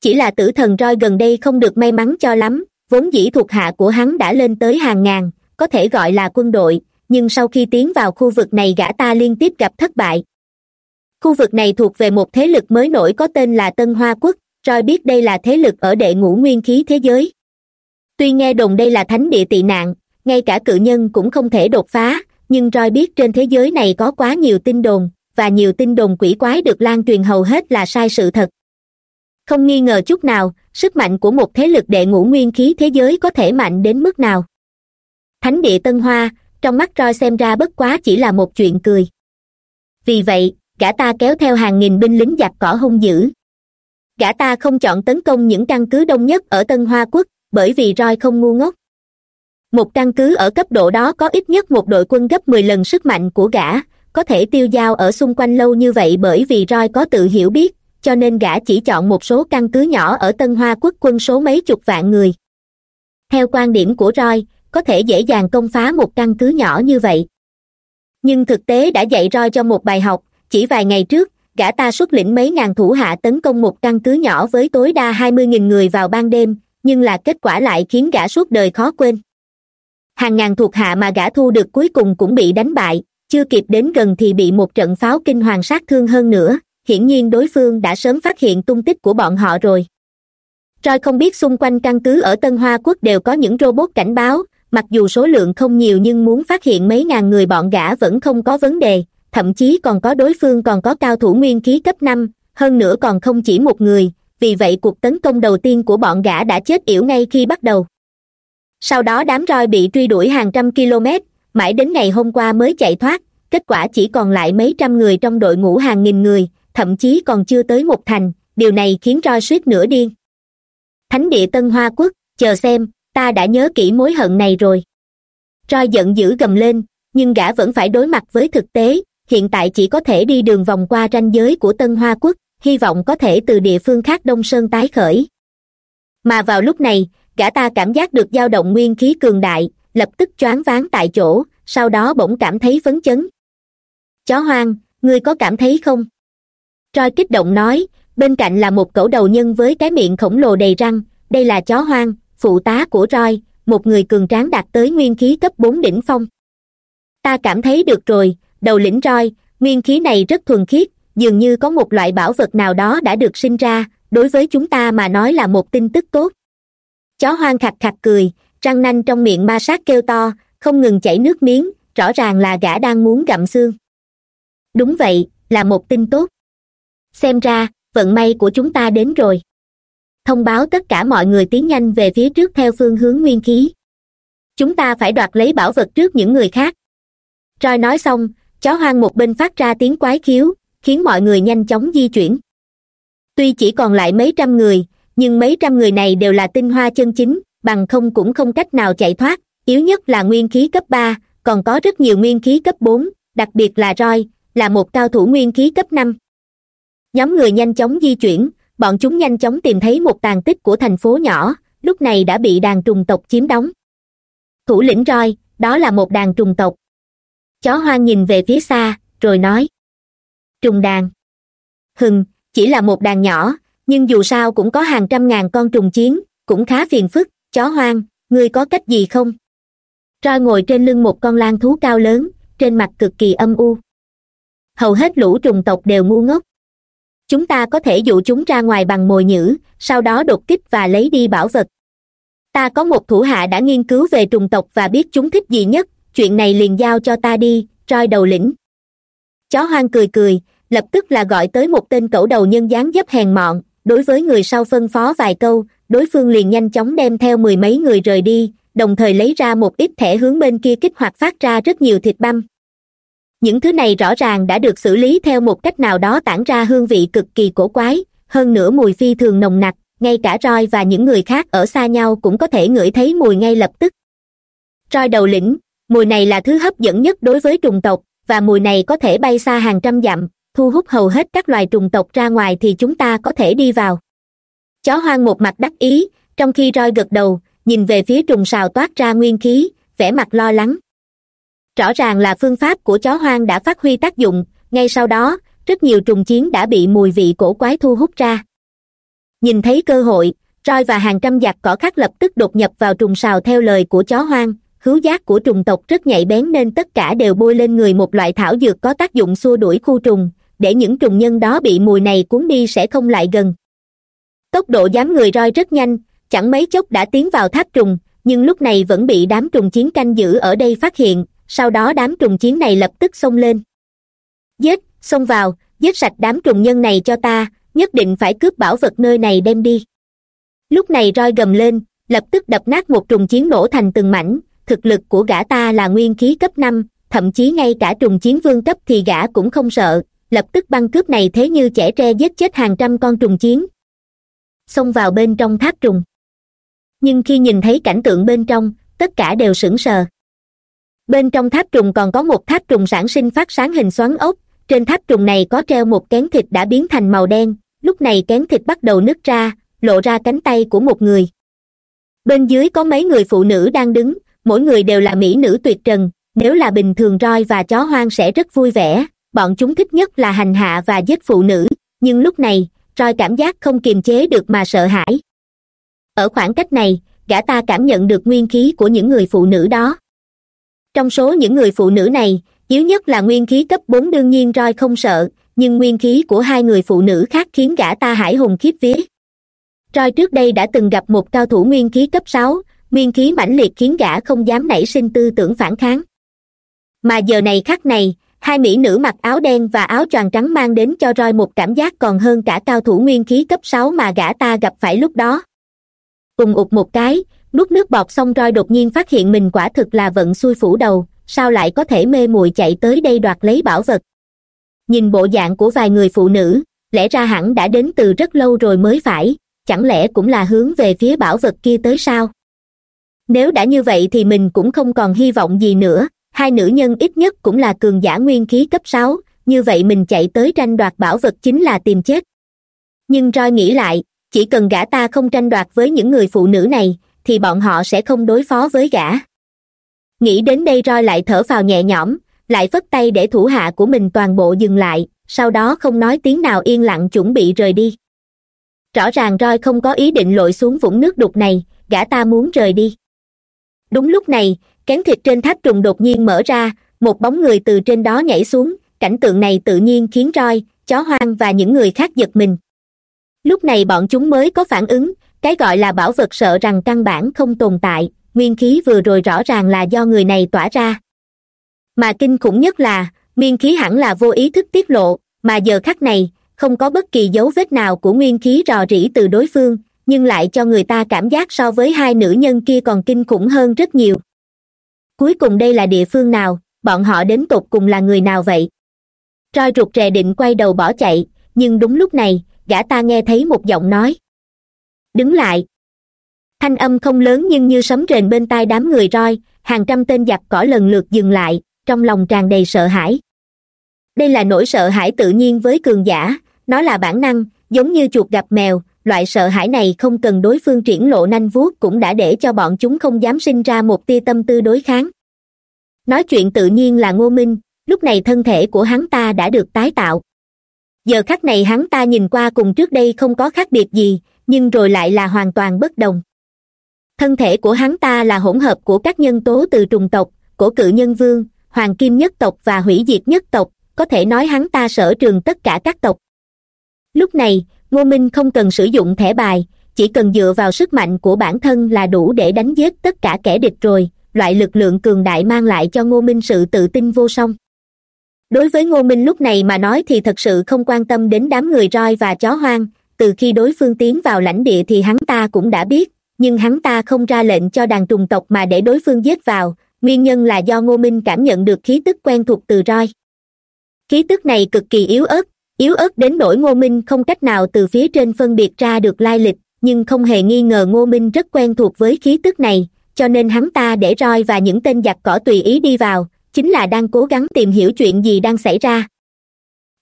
chỉ là tử thần roi gần đây không được may mắn cho lắm, vốn dĩ thuộc hạ của hắn đã lên tới hàng ngàn, có thể gọi là quân đội, nhưng sau khi tiến vào khu vực này gã ta liên tiếp gặp thất bại khu vực này thuộc về một thế lực mới nổi có tên là tân hoa quốc roi biết đây là thế lực ở đệ ngũ nguyên khí thế giới. Tuy nghe đồn đây là thánh địa tị nạn, ngay cả cự nhân cũng không thể đột phá, nhưng roi biết trên thế giới này có quá nhiều tin đồn, và nhiều tin đồn quỷ quái được lan truyền hầu hết là sai sự thật. Không nghi ngờ chút nào, sức mạnh của một thế lực đệ ngũ nguyên khí thế giới có thể mạnh đến mức nào. Thánh địa tân hoa, trong mắt roi xem ra bất quá chỉ là một chuyện cười. Vì vậy gã ta kéo theo hàng nghìn binh lính giặc cỏ hung dữ. Gã ta không chọn tấn công những căn cứ đông nhất ở tân hoa quốc, bởi vì roi không ngu ngốc. Một căn cứ ở cấp độ đó có ít nhất một đội quân gấp mười lần sức mạnh của gã, có thể tiêu dao ở xung quanh lâu như vậy bởi vì roi có tự hiểu biết, cho nên gã chỉ chọn một số căn cứ nhỏ ở tân hoa quốc quân số mấy chục vạn người. Theo quan điểm của roi, có thể dễ dàng công phá một căn cứ nhỏ như vậy. Nhưng thực tế đã dạy roi cho một bài học chỉ vài ngày trước gã ta xuất lĩnh mấy ngàn thủ hạ tấn công một căn cứ nhỏ với tối đa hai mươi nghìn người vào ban đêm nhưng là kết quả lại khiến gã suốt đời khó quên. Hàng ngàn thuộc hạ mà gã thu được cuối cùng cũng bị đánh bại chưa kịp đến gần thì bị một trận pháo kinh hoàng sát thương hơn nữa hiển nhiên đối phương đã sớm phát hiện tung tích của bọn họ rồi. Troy không biết xung quanh căn cứ ở Tân Hoa Quốc đều có những robot cảnh báo, mặc dù số lượng không nhiều nhưng muốn phát hiện mấy ngàn người bọn gã vẫn không có vấn đề, thậm chí còn có đối phương còn có cao thủ nguyên khí cấp năm, hơn nữa còn không chỉ một người, vì vậy cuộc tấn công đầu tiên của bọn gã đã chết yểu ngay khi bắt đầu. Sau đó đám roi bị truy đuổi hàng trăm km, mãi đến ngày hôm qua mới chạy thoát, kết quả chỉ còn lại mấy trăm người trong đội ngũ hàng nghìn người, thậm chí còn chưa tới một thành, điều này khiến roi suýt nửa điên thánh địa tân hoa quốc chờ xem ta đã nhớ kỹ mối hận này rồi roi giận dữ gầm lên nhưng gã vẫn phải đối mặt với thực tế hiện tại chỉ có thể đi đường vòng qua ranh giới của tân hoa quốc, hy vọng có thể từ địa phương khác đông sơn tái khởi. Mà vào lúc này, gã ta cảm giác được dao động nguyên khí cường đại, lập tức choáng váng tại chỗ, sau đó bỗng cảm thấy phấn chấn. Chó hoang, ngươi có cảm thấy không? Roi kích động nói, bên cạnh là một cẩu đầu nhân với cái miệng khổng lồ đầy răng, đây là chó hoang, phụ tá của roi một người cường tráng đạt tới nguyên khí cấp bốn đỉnh phong. Ta cảm thấy được rồi đầu lĩnh roi nguyên khí này rất thuần khiết, dường như có một loại bảo vật nào đó đã được sinh ra, đối với chúng ta mà nói là một tin tức tốt. Chó hoang khặt khặt cười, răng nanh trong miệng ma sát kêu to, không ngừng chảy nước miếng, rõ ràng là gã đang muốn gặm xương. Đúng vậy, là một tin tốt. Xem ra, vận may của chúng ta đến rồi. Thông báo tất cả mọi người tiến nhanh về phía trước theo phương hướng nguyên khí. Chúng ta phải đoạt lấy bảo vật trước những người khác. Roi nói xong chó hoang một bên phát ra tiếng quái khiếu, khiến mọi người nhanh chóng di chuyển. Tuy chỉ còn lại mấy trăm người, nhưng mấy trăm người này đều là tinh hoa chân chính, bằng không cũng không cách nào chạy thoát. Yếu nhất là nguyên khí cấp ba, còn có rất nhiều nguyên khí cấp bốn, đặc biệt là roi, là một cao thủ nguyên khí cấp năm. Nhóm người nhanh chóng di chuyển, bọn chúng nhanh chóng tìm thấy một tàn tích của thành phố nhỏ, lúc này đã bị đàn trùng tộc chiếm đóng. Thủ lĩnh roi, đó là một đàn trùng tộc chó hoang nhìn về phía xa, rồi nói. Trùng đàn. Hừng chỉ là một đàn nhỏ, nhưng dù sao cũng có hàng trăm ngàn con trùng chiến, cũng khá phiền phức, chó hoang, ngươi có cách gì không? Roi ngồi trên lưng một con lang thú cao lớn, trên mặt cực kỳ âm u. Hầu hết lũ trùng tộc đều ngu ngốc. Chúng ta có thể dụ chúng ra ngoài bằng mồi nhữ sau đó đột kích và lấy đi bảo vật. Ta có một thủ hạ đã nghiên cứu về trùng tộc và biết chúng thích gì nhất chuyện này liền giao cho ta đi, roi đầu lĩnh. Chó hoang cười cười, lập tức là gọi tới một tên cẩu đầu nhân dáng dấp hèn mọn, đối với người sau phân phó vài câu, đối phương liền nhanh chóng đem theo mười mấy người rời đi, đồng thời lấy ra một ít thẻ hướng bên kia kích hoạt phát ra rất nhiều thịt băm. Những thứ này rõ ràng đã được xử lý theo một cách nào đó tản ra hương vị cực kỳ cổ quái, hơn nữa mùi phi thường nồng nặc, ngay cả roi và những người khác ở xa nhau cũng có thể ngửi thấy mùi ngay lập tức. Roi đầu lĩnh mùi này là thứ hấp dẫn nhất đối với trùng tộc, và mùi này có thể bay xa hàng trăm dặm, thu hút hầu hết các loài trùng tộc ra ngoài thì chúng ta có thể đi vào. Chó hoang một mặt đắc ý, trong khi roi gật đầu, nhìn về phía trùng sào toát ra nguyên khí, vẻ mặt lo lắng. Rõ ràng là phương pháp của chó hoang đã phát huy tác dụng, ngay sau đó, rất nhiều trùng chiến đã bị mùi vị cổ quái thu hút ra. Nhìn thấy cơ hội, roi và hàng trăm giặc cỏ khác lập tức đột nhập vào trùng sào theo lời của chó hoang khứu giác của trùng tộc rất nhạy bén nên tất cả đều bôi lên người một loại thảo dược có tác dụng xua đuổi khu trùng, để những trùng nhân đó bị mùi này cuốn đi sẽ không lại gần. Tốc độ dám người roi rất nhanh, chẳng mấy chốc đã tiến vào tháp trùng, nhưng lúc này vẫn bị đám trùng chiến canh giữ ở đây phát hiện, sau đó đám trùng chiến này lập tức xông lên. Giết, xông vào, giết sạch đám trùng nhân này cho ta, nhất định phải cướp bảo vật nơi này đem đi. Lúc này roi gầm lên, lập tức đập nát một trùng chiến nổ thành từng mảnh thực lực của gã ta là nguyên khí cấp năm, thậm chí ngay cả trùng chiến vương cấp thì gã cũng không sợ. Lập tức băng cướp này thế như chẻ tre giết chết hàng trăm con trùng chiến. Xông vào bên trong tháp trùng. Nhưng khi nhìn thấy cảnh tượng bên trong, tất cả đều sững sờ. Bên trong tháp trùng còn có một tháp trùng sản sinh phát sáng hình xoắn ốc. Trên tháp trùng này có treo một kén thịt đã biến thành màu đen. Lúc này kén thịt bắt đầu nứt ra, lộ ra cánh tay của một người. Bên dưới có mấy người phụ nữ đang đứng mỗi người đều là mỹ nữ tuyệt trần, nếu là bình thường roi và chó hoang sẽ rất vui vẻ, bọn chúng thích nhất là hành hạ và giết phụ nữ, nhưng lúc này, roi cảm giác không kiềm chế được mà sợ hãi. Ở khoảng cách này, gã ta cảm nhận được nguyên khí của những người phụ nữ đó. Trong số những người phụ nữ này, yếu nhất là nguyên khí cấp bốn đương nhiên roi không sợ, nhưng nguyên khí của hai người phụ nữ khác khiến gã ta hải hùng khiếp vía. Roi trước đây đã từng gặp một cao thủ nguyên khí cấp sáu nguyên khí mãnh liệt khiến gã không dám nảy sinh tư tưởng phản kháng. Mà giờ này khắc này, hai mỹ nữ mặc áo đen và áo choàng trắng mang đến cho roi một cảm giác còn hơn cả cao thủ nguyên khí cấp sáu mà gã ta gặp phải lúc đó. Cùng ụt một cái, nuốt nước bọt xong roi đột nhiên phát hiện mình quả thực là vận xuôi phủ đầu, sao lại có thể mê muội chạy tới đây đoạt lấy bảo vật? Nhìn bộ dạng của vài người phụ nữ, lẽ ra hẳn đã đến từ rất lâu rồi mới phải, chẳng lẽ cũng là hướng về phía bảo vật kia tới sao? Nếu đã như vậy thì mình cũng không còn hy vọng gì nữa. Hai nữ nhân ít nhất cũng là cường giả nguyên khí cấp sáu, như vậy mình chạy tới tranh đoạt bảo vật chính là tìm chết. Nhưng roi nghĩ lại, chỉ cần gã ta không tranh đoạt với những người phụ nữ này, thì bọn họ sẽ không đối phó với gã. Nghĩ đến đây roi lại thở phào nhẹ nhõm, lại phất tay để thủ hạ của mình toàn bộ dừng lại, sau đó không nói tiếng nào yên lặng chuẩn bị rời đi. Rõ ràng roi không có ý định lội xuống vũng nước đục này, gã ta muốn rời đi đúng lúc này kén thịt trên tháp trùng đột nhiên mở ra, một bóng người từ trên đó nhảy xuống, cảnh tượng này tự nhiên khiến roi chó hoang và những người khác giật mình. Lúc này bọn chúng mới có phản ứng, cái gọi là bảo vật sợ rằng căn bản không tồn tại, nguyên khí vừa rồi rõ ràng là do người này tỏa ra. Mà kinh khủng nhất là, nguyên khí hẳn là vô ý thức tiết lộ, mà giờ khắc này, không có bất kỳ dấu vết nào của nguyên khí rò rỉ từ đối phương nhưng lại cho người ta cảm giác so với hai nữ nhân kia còn kinh khủng hơn rất nhiều. Cuối cùng đây là địa phương nào? Bọn họ đến tột cùng là người nào vậy? Roi rụt rè định quay đầu bỏ chạy, nhưng đúng lúc này, gã ta nghe thấy một giọng nói. Đứng lại. Thanh âm không lớn nhưng như sấm rền bên tai đám người roi, hàng trăm tên giặc cỏ lần lượt dừng lại, trong lòng tràn đầy sợ hãi. Đây là nỗi sợ hãi tự nhiên với cường giả, nó là bản năng, giống như chuột gặp mèo loại sợ hãi này không cần đối phương triển lộ nanh vuốt cũng đã để cho bọn chúng không dám sinh ra một tia tâm tư đối kháng. Nói chuyện tự nhiên là ngô minh, lúc này thân thể của hắn ta đã được tái tạo. Giờ khắc này hắn ta nhìn qua cùng trước đây không có khác biệt gì, nhưng rồi lại là hoàn toàn bất đồng. Thân thể của hắn ta là hỗn hợp của các nhân tố từ trùng tộc của cự nhân vương, hoàng kim nhất tộc và hủy diệt nhất tộc, có thể nói hắn ta sở trường tất cả các tộc. Lúc này ngô minh không cần sử dụng thẻ bài, chỉ cần dựa vào sức mạnh của bản thân là đủ để đánh giết tất cả kẻ địch rồi, loại lực lượng cường đại mang lại cho ngô minh sự tự tin vô song. Đối với ngô minh lúc này mà nói thì thật sự không quan tâm đến đám người roi và chó hoang, từ khi đối phương tiến vào lãnh địa thì hắn ta cũng đã biết, nhưng hắn ta không ra lệnh cho đàn trùng tộc mà để đối phương giết vào, nguyên nhân là do ngô minh cảm nhận được khí tức quen thuộc từ roi. Khí tức này cực kỳ yếu ớt yếu ớt đến nỗi ngô minh không cách nào từ phía trên phân biệt ra được lai lịch, nhưng không hề nghi ngờ ngô minh rất quen thuộc với khí tức này, cho nên hắn ta để roi và những tên giặc cỏ tùy ý đi vào, chính là đang cố gắng tìm hiểu chuyện gì đang xảy ra.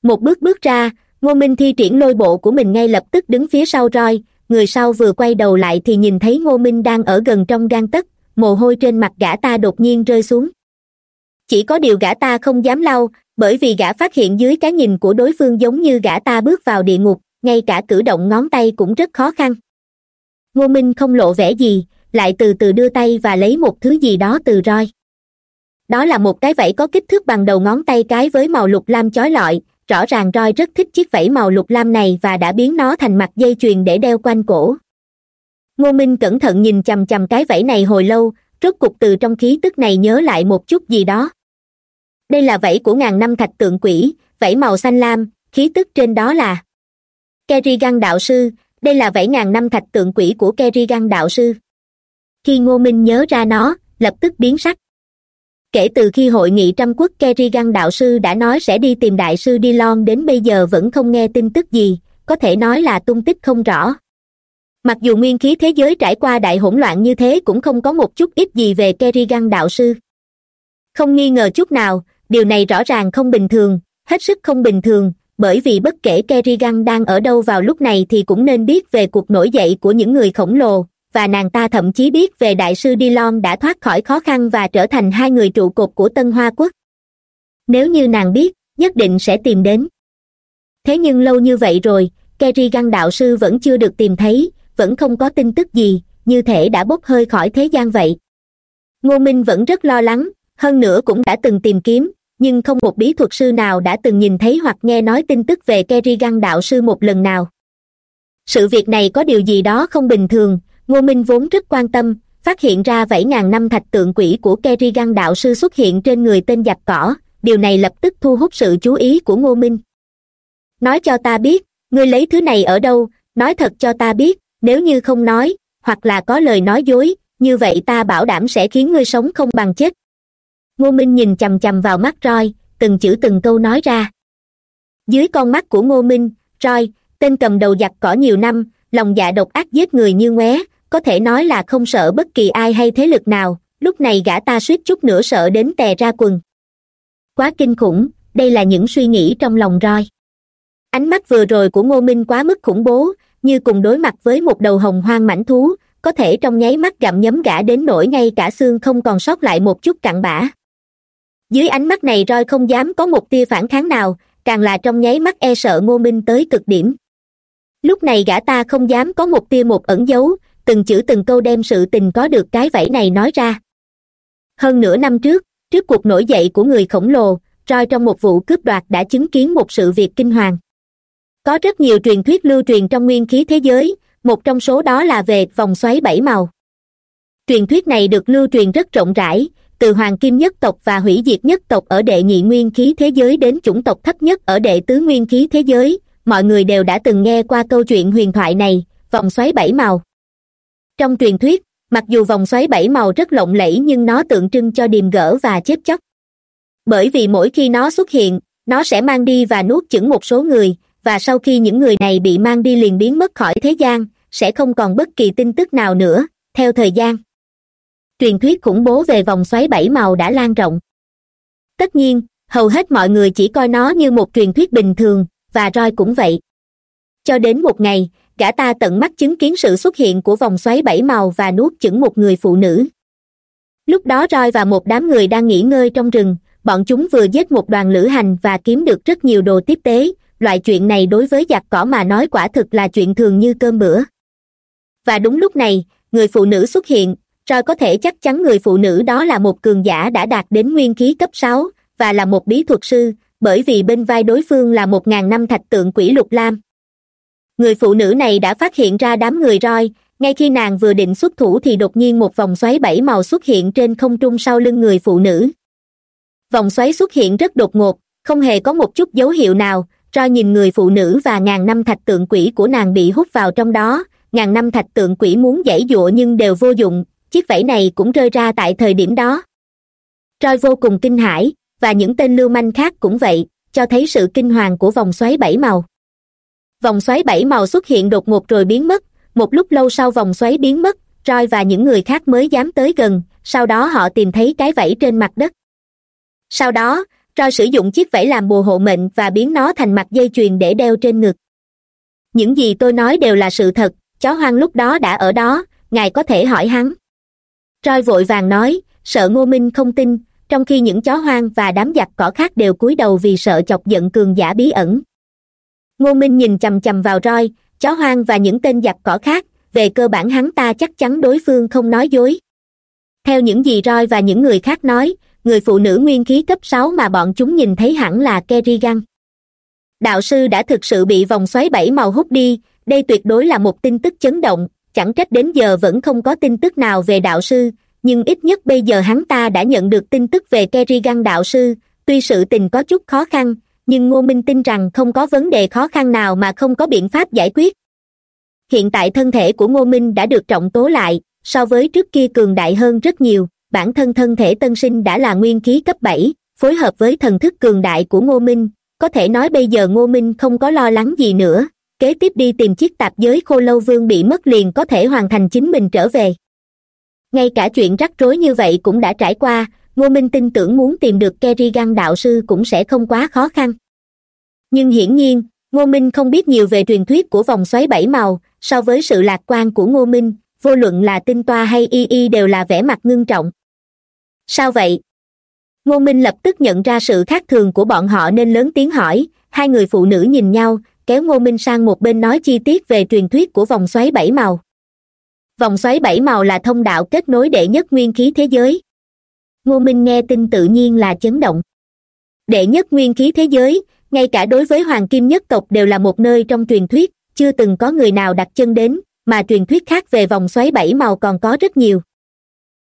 Một bước bước ra, ngô minh thi triển lôi bộ của mình ngay lập tức đứng phía sau roi, người sau vừa quay đầu lại thì nhìn thấy ngô minh đang ở gần trong gan tấc, mồ hôi trên mặt gã ta đột nhiên rơi xuống. Chỉ có điều gã ta không dám lau bởi vì gã phát hiện dưới cái nhìn của đối phương giống như gã ta bước vào địa ngục, ngay cả cử động ngón tay cũng rất khó khăn. Ngô minh không lộ vẻ gì, lại từ từ đưa tay và lấy một thứ gì đó từ roi. Đó là một cái vẫy có kích thước bằng đầu ngón tay cái với màu lục lam chói lọi, rõ ràng roi rất thích chiếc vẫy màu lục lam này và đã biến nó thành mặt dây chuyền để đeo quanh cổ. Ngô minh cẩn thận nhìn chằm chằm cái vẫy này hồi lâu, rốt cục từ trong khí tức này nhớ lại một chút gì đó đây là vẫy của ngàn năm thạch tượng quỷ, vẫy màu xanh lam, khí tức trên đó là kerrigan đạo sư. Đây là vẫy ngàn năm thạch tượng quỷ của kerrigan đạo sư. Khi ngô minh nhớ ra nó, lập tức biến sắc. Kể từ khi hội nghị trăm quốc kerrigan đạo sư đã nói sẽ đi tìm đại sư Dillon đến bây giờ vẫn không nghe tin tức gì, có thể nói là tung tích không rõ. Mặc dù nguyên khí thế giới trải qua đại hỗn loạn như thế cũng không có một chút ít gì về kerrigan đạo sư. Không nghi ngờ chút nào điều này rõ ràng không bình thường hết sức không bình thường bởi vì bất kể kerrigan đang ở đâu vào lúc này thì cũng nên biết về cuộc nổi dậy của những người khổng lồ và nàng ta thậm chí biết về đại sư Dillon đã thoát khỏi khó khăn và trở thành hai người trụ cột của Tân Hoa Quốc. Nếu như nàng biết, nhất định sẽ tìm đến. Thế nhưng lâu như vậy rồi, Kerrigan đạo sư vẫn chưa được tìm thấy, vẫn không có tin tức gì, như thể đã bốc hơi khỏi thế gian vậy. Ngô Minh vẫn rất lo lắng, hơn nữa cũng đã từng tìm kiếm, nhưng không một bí thuật sư nào đã từng nhìn thấy hoặc nghe nói tin tức về Kerrigan đạo sư một lần nào. Sự việc này có điều gì đó không bình thường, ngô minh vốn rất quan tâm phát hiện ra bảy ngàn năm thạch tượng quỷ của kerrigan đạo sư xuất hiện trên người tên giặc cỏ điều này lập tức thu hút sự chú ý của ngô minh nói cho ta biết ngươi lấy thứ này ở đâu nói thật cho ta biết nếu như không nói hoặc là có lời nói dối như vậy ta bảo đảm sẽ khiến ngươi sống không bằng chết ngô minh nhìn chằm chằm vào mắt roi từng chữ từng câu nói ra. Dưới con mắt của ngô minh roi tên cầm đầu giặc cỏ nhiều năm, lòng dạ độc ác giết người như ngoé, có thể nói là không sợ bất kỳ ai hay thế lực nào, lúc này gã ta suýt chút nữa sợ đến tè ra quần. Quá kinh khủng, đây là những suy nghĩ trong lòng roi ánh mắt vừa rồi của ngô minh quá mức khủng bố, như cùng đối mặt với một đầu hồng hoang mảnh thú, có thể trong nháy mắt gặm nhấm gã đến nỗi ngay cả xương không còn sót lại một chút cặn bã dưới ánh mắt này roi không dám có một tia phản kháng nào, càng là trong nháy mắt e sợ ngô minh tới cực điểm. Lúc này gã ta không dám có một tia một ẩn dấu từng chữ từng câu đem sự tình có được cái vẫy này nói ra. Hơn nửa năm trước trước cuộc nổi dậy của người khổng lồ roi trong một vụ cướp đoạt đã chứng kiến một sự việc kinh hoàng. Có rất nhiều truyền thuyết lưu truyền trong nguyên khí thế giới, một trong số đó là về vòng xoáy bảy màu. Truyền thuyết này được lưu truyền rất rộng rãi từ hoàng kim nhất tộc và hủy diệt nhất tộc ở đệ nhị nguyên khí thế giới đến chủng tộc thấp nhất ở đệ tứ nguyên khí thế giới, mọi người đều đã từng nghe qua câu chuyện huyền thoại này, vòng xoáy bảy màu. Trong truyền thuyết, mặc dù vòng xoáy bảy màu rất lộng lẫy nhưng nó tượng trưng cho điềm gỡ và chết chóc. Bởi vì mỗi khi nó xuất hiện, nó sẽ mang đi và nuốt chửng một số người, và sau khi những người này bị mang đi liền biến mất khỏi thế gian, sẽ không còn bất kỳ tin tức nào nữa, theo thời gian truyền thuyết khủng bố về vòng xoáy bảy màu đã lan rộng. Tất nhiên, hầu hết mọi người chỉ coi nó như một truyền thuyết bình thường, và roi cũng vậy. Cho đến một ngày, gã ta tận mắt chứng kiến sự xuất hiện của vòng xoáy bảy màu và nuốt chửng một người phụ nữ. Lúc đó roi và một đám người đang nghỉ ngơi trong rừng, bọn chúng vừa giết một đoàn lữ hành và kiếm được rất nhiều đồ tiếp tế. Loại chuyện này đối với giặc cỏ mà nói quả thực là chuyện thường như cơm bữa. Và đúng lúc này, người phụ nữ xuất hiện roi có thể chắc chắn người phụ nữ đó là một cường giả đã đạt đến nguyên khí cấp sáu và là một bí thuật sư, bởi vì bên vai đối phương là một ngàn năm thạch tượng quỷ lục lam. Người phụ nữ này đã phát hiện ra đám người roi, ngay khi nàng vừa định xuất thủ thì đột nhiên một vòng xoáy bảy màu xuất hiện trên không trung sau lưng người phụ nữ. Vòng xoáy xuất hiện rất đột ngột, không hề có một chút dấu hiệu nào, roi nhìn người phụ nữ và ngàn năm thạch tượng quỷ của nàng bị hút vào trong đó. Ngàn năm thạch tượng quỷ muốn giãy giụa nhưng đều vô dụng chiếc vẫy này cũng rơi ra tại thời điểm đó. Roi vô cùng kinh hãi, và những tên lưu manh khác cũng vậy, cho thấy sự kinh hoàng của vòng xoáy bảy màu. Vòng xoáy bảy màu xuất hiện đột ngột rồi biến mất, một lúc lâu sau vòng xoáy biến mất roi và những người khác mới dám tới gần, sau đó họ tìm thấy cái vẫy trên mặt đất. Sau đó roi sử dụng chiếc vẫy làm bùa hộ mệnh và biến nó thành mặt dây chuyền để đeo trên ngực. Những gì tôi nói đều là sự thật, chó hoang lúc đó đã ở đó, ngài có thể hỏi hắn roi vội vàng nói, sợ ngô minh không tin, trong khi những chó hoang và đám giặc cỏ khác đều cúi đầu vì sợ chọc giận cường giả bí ẩn. Ngô minh nhìn chằm chằm vào roi chó hoang và những tên giặc cỏ khác, về cơ bản hắn ta chắc chắn đối phương không nói dối. Theo những gì roi và những người khác nói, người phụ nữ nguyên khí cấp sáu mà bọn chúng nhìn thấy hẳn là kerrigan. Đạo sư đã thực sự bị vòng xoáy bảy màu hút đi, đây tuyệt đối là một tin tức chấn động chẳng trách đến giờ vẫn không có tin tức nào về đạo sư, nhưng ít nhất bây giờ hắn ta đã nhận được tin tức về kerrigan đạo sư. Tuy sự tình có chút khó khăn, nhưng ngô minh tin rằng không có vấn đề khó khăn nào mà không có biện pháp giải quyết. Hiện tại thân thể của ngô minh đã được trọng tố lại, so với trước kia cường đại hơn rất nhiều. Bản thân thân thể tân sinh đã là nguyên khí cấp bảy, phối hợp với thần thức cường đại của ngô minh. Có thể nói bây giờ ngô minh không có lo lắng gì nữa kế tiếp đi tìm chiếc tạp giới khô lâu vương bị mất liền có thể hoàn thành chính mình trở về. Ngay cả chuyện rắc rối như vậy cũng đã trải qua, ngô minh tin tưởng muốn tìm được kerrigan đạo sư cũng sẽ không quá khó khăn. Nhưng hiển nhiên, ngô minh không biết nhiều về truyền thuyết của vòng xoáy bảy màu, so với sự lạc quan của ngô minh, vô luận là tinh toa hay y y đều là vẻ mặt ngưng trọng. Sao vậy? Ngô minh lập tức nhận ra sự khác thường của bọn họ nên lớn tiếng hỏi, hai người phụ nữ nhìn nhau kéo ngô minh sang một bên nói chi tiết về truyền thuyết của vòng xoáy bảy màu. Vòng xoáy bảy màu là thông đạo kết nối đệ nhất nguyên khí thế giới. Ngô minh nghe tin tự nhiên là chấn động. Đệ nhất nguyên khí thế giới, ngay cả đối với hoàng kim nhất tộc đều là một nơi trong truyền thuyết, chưa từng có người nào đặt chân đến, mà truyền thuyết khác về vòng xoáy bảy màu còn có rất nhiều.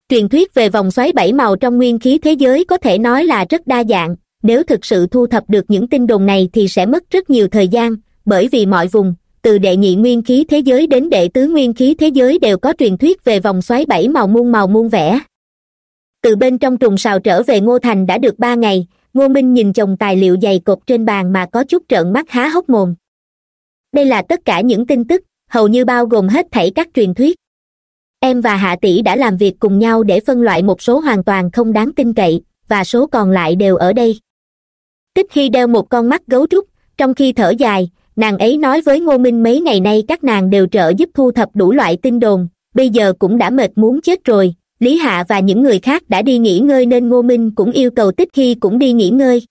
Truyền thuyết về vòng xoáy bảy màu trong nguyên khí thế giới có thể nói là rất đa dạng, nếu thực sự thu thập được những tin đồn này thì sẽ mất rất nhiều thời gian bởi vì mọi vùng, từ đệ nhị nguyên khí thế giới đến đệ tứ nguyên khí thế giới đều có truyền thuyết về vòng xoáy bảy màu muôn màu muôn vẻ. Từ bên trong trùng sào trở về ngô thành đã được ba ngày, ngô minh nhìn chồng tài liệu dày cột trên bàn mà có chút trợn mắt há hốc mồm. Đây là tất cả những tin tức, hầu như bao gồm hết thảy các truyền thuyết. Em và hạ tỷ đã làm việc cùng nhau để phân loại một số hoàn toàn không đáng tin cậy, và số còn lại đều ở đây. Tích khi đeo một con mắt gấu trúc, trong khi thở dài nàng ấy nói với ngô minh mấy ngày nay các nàng đều trợ giúp thu thập đủ loại tin đồn, bây giờ cũng đã mệt muốn chết rồi. Lý hạ và những người khác đã đi nghỉ ngơi nên ngô minh cũng yêu cầu tích khi cũng đi nghỉ ngơi.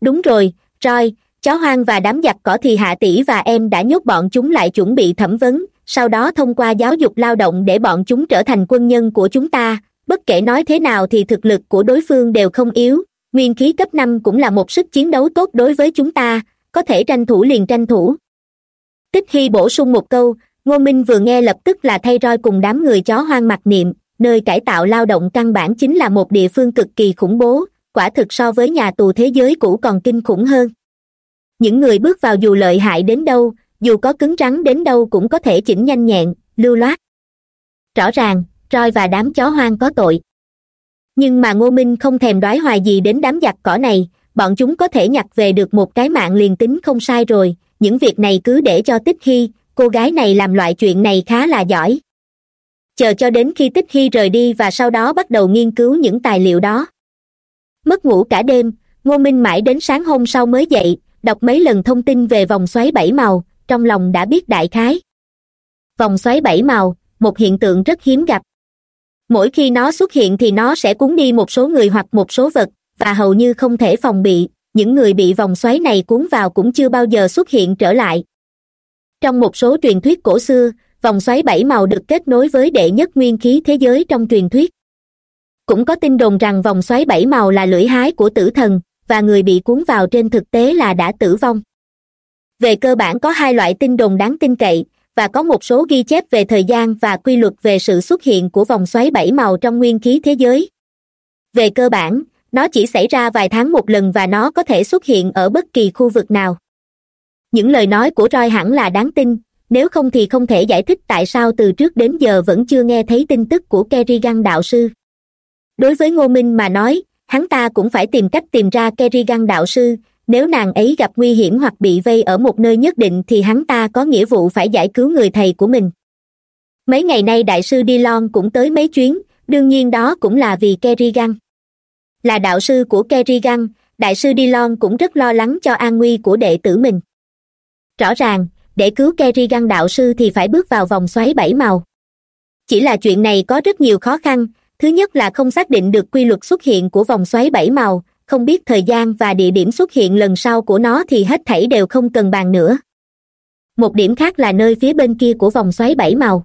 Đúng rồi roi chó hoang và đám giặc cỏ thì hạ tỷ và em đã nhốt bọn chúng lại chuẩn bị thẩm vấn, sau đó thông qua giáo dục lao động để bọn chúng trở thành quân nhân của chúng ta. Bất kể nói thế nào thì thực lực của đối phương đều không yếu, nguyên khí cấp năm cũng là một sức chiến đấu tốt đối với chúng ta có thể tranh thủ liền tranh thủ. Tích khi bổ sung một câu, ngô minh vừa nghe lập tức là thay roi cùng đám người chó hoang mặc niệm, nơi cải tạo lao động căn bản chính là một địa phương cực kỳ khủng bố, quả thực so với nhà tù thế giới cũ còn kinh khủng hơn. Những người bước vào dù lợi hại đến đâu, dù có cứng rắn đến đâu cũng có thể chỉnh nhanh nhẹn, lưu loát. Rõ ràng, roi và đám chó hoang có tội. Nhưng mà ngô minh không thèm đoái hoài gì đến đám giặc cỏ này bọn chúng có thể nhặt về được một cái mạng liền tính không sai rồi, những việc này cứ để cho tích hy, cô gái này làm loại chuyện này khá là giỏi. Chờ cho đến khi tích hy rời đi và sau đó bắt đầu nghiên cứu những tài liệu đó. Mất ngủ cả đêm, ngô minh mãi đến sáng hôm sau mới dậy, đọc mấy lần thông tin về vòng xoáy bảy màu, trong lòng đã biết đại khái. Vòng xoáy bảy màu, một hiện tượng rất hiếm gặp. Mỗi khi nó xuất hiện thì nó sẽ cuốn đi một số người hoặc một số vật và hầu như không thể phòng bị, những người bị vòng xoáy này cuốn vào cũng chưa bao giờ xuất hiện trở lại. Trong một số truyền thuyết cổ xưa, vòng xoáy bảy màu được kết nối với đệ nhất nguyên khí thế giới trong truyền thuyết. Cũng có tin đồn rằng vòng xoáy bảy màu là lưỡi hái của tử thần, và người bị cuốn vào trên thực tế là đã tử vong. Về cơ bản có hai loại tin đồn đáng tin cậy, và có một số ghi chép về thời gian và quy luật về sự xuất hiện của vòng xoáy bảy màu trong nguyên khí thế giới. Về cơ bản nó chỉ xảy ra vài tháng một lần và nó có thể xuất hiện ở bất kỳ khu vực nào. Những lời nói của roi hẳn là đáng tin, nếu không thì không thể giải thích tại sao từ trước đến giờ vẫn chưa nghe thấy tin tức của kerrigan đạo sư. Đối với ngô minh mà nói, hắn ta cũng phải tìm cách tìm ra kerrigan đạo sư, nếu nàng ấy gặp nguy hiểm hoặc bị vây ở một nơi nhất định thì hắn ta có nghĩa vụ phải giải cứu người thầy của mình. Mấy ngày nay đại sư d lon cũng tới mấy chuyến, đương nhiên đó cũng là vì kerrigan là đạo sư của kerrigan, đại sư d lon cũng rất lo lắng cho an nguy của đệ tử mình. Rõ ràng, để cứu kerrigan đạo sư thì phải bước vào vòng xoáy bảy màu. Chỉ là chuyện này có rất nhiều khó khăn, thứ nhất là không xác định được quy luật xuất hiện của vòng xoáy bảy màu, không biết thời gian và địa điểm xuất hiện lần sau của nó thì hết thảy đều không cần bàn nữa. Một điểm khác là nơi phía bên kia của vòng xoáy bảy màu.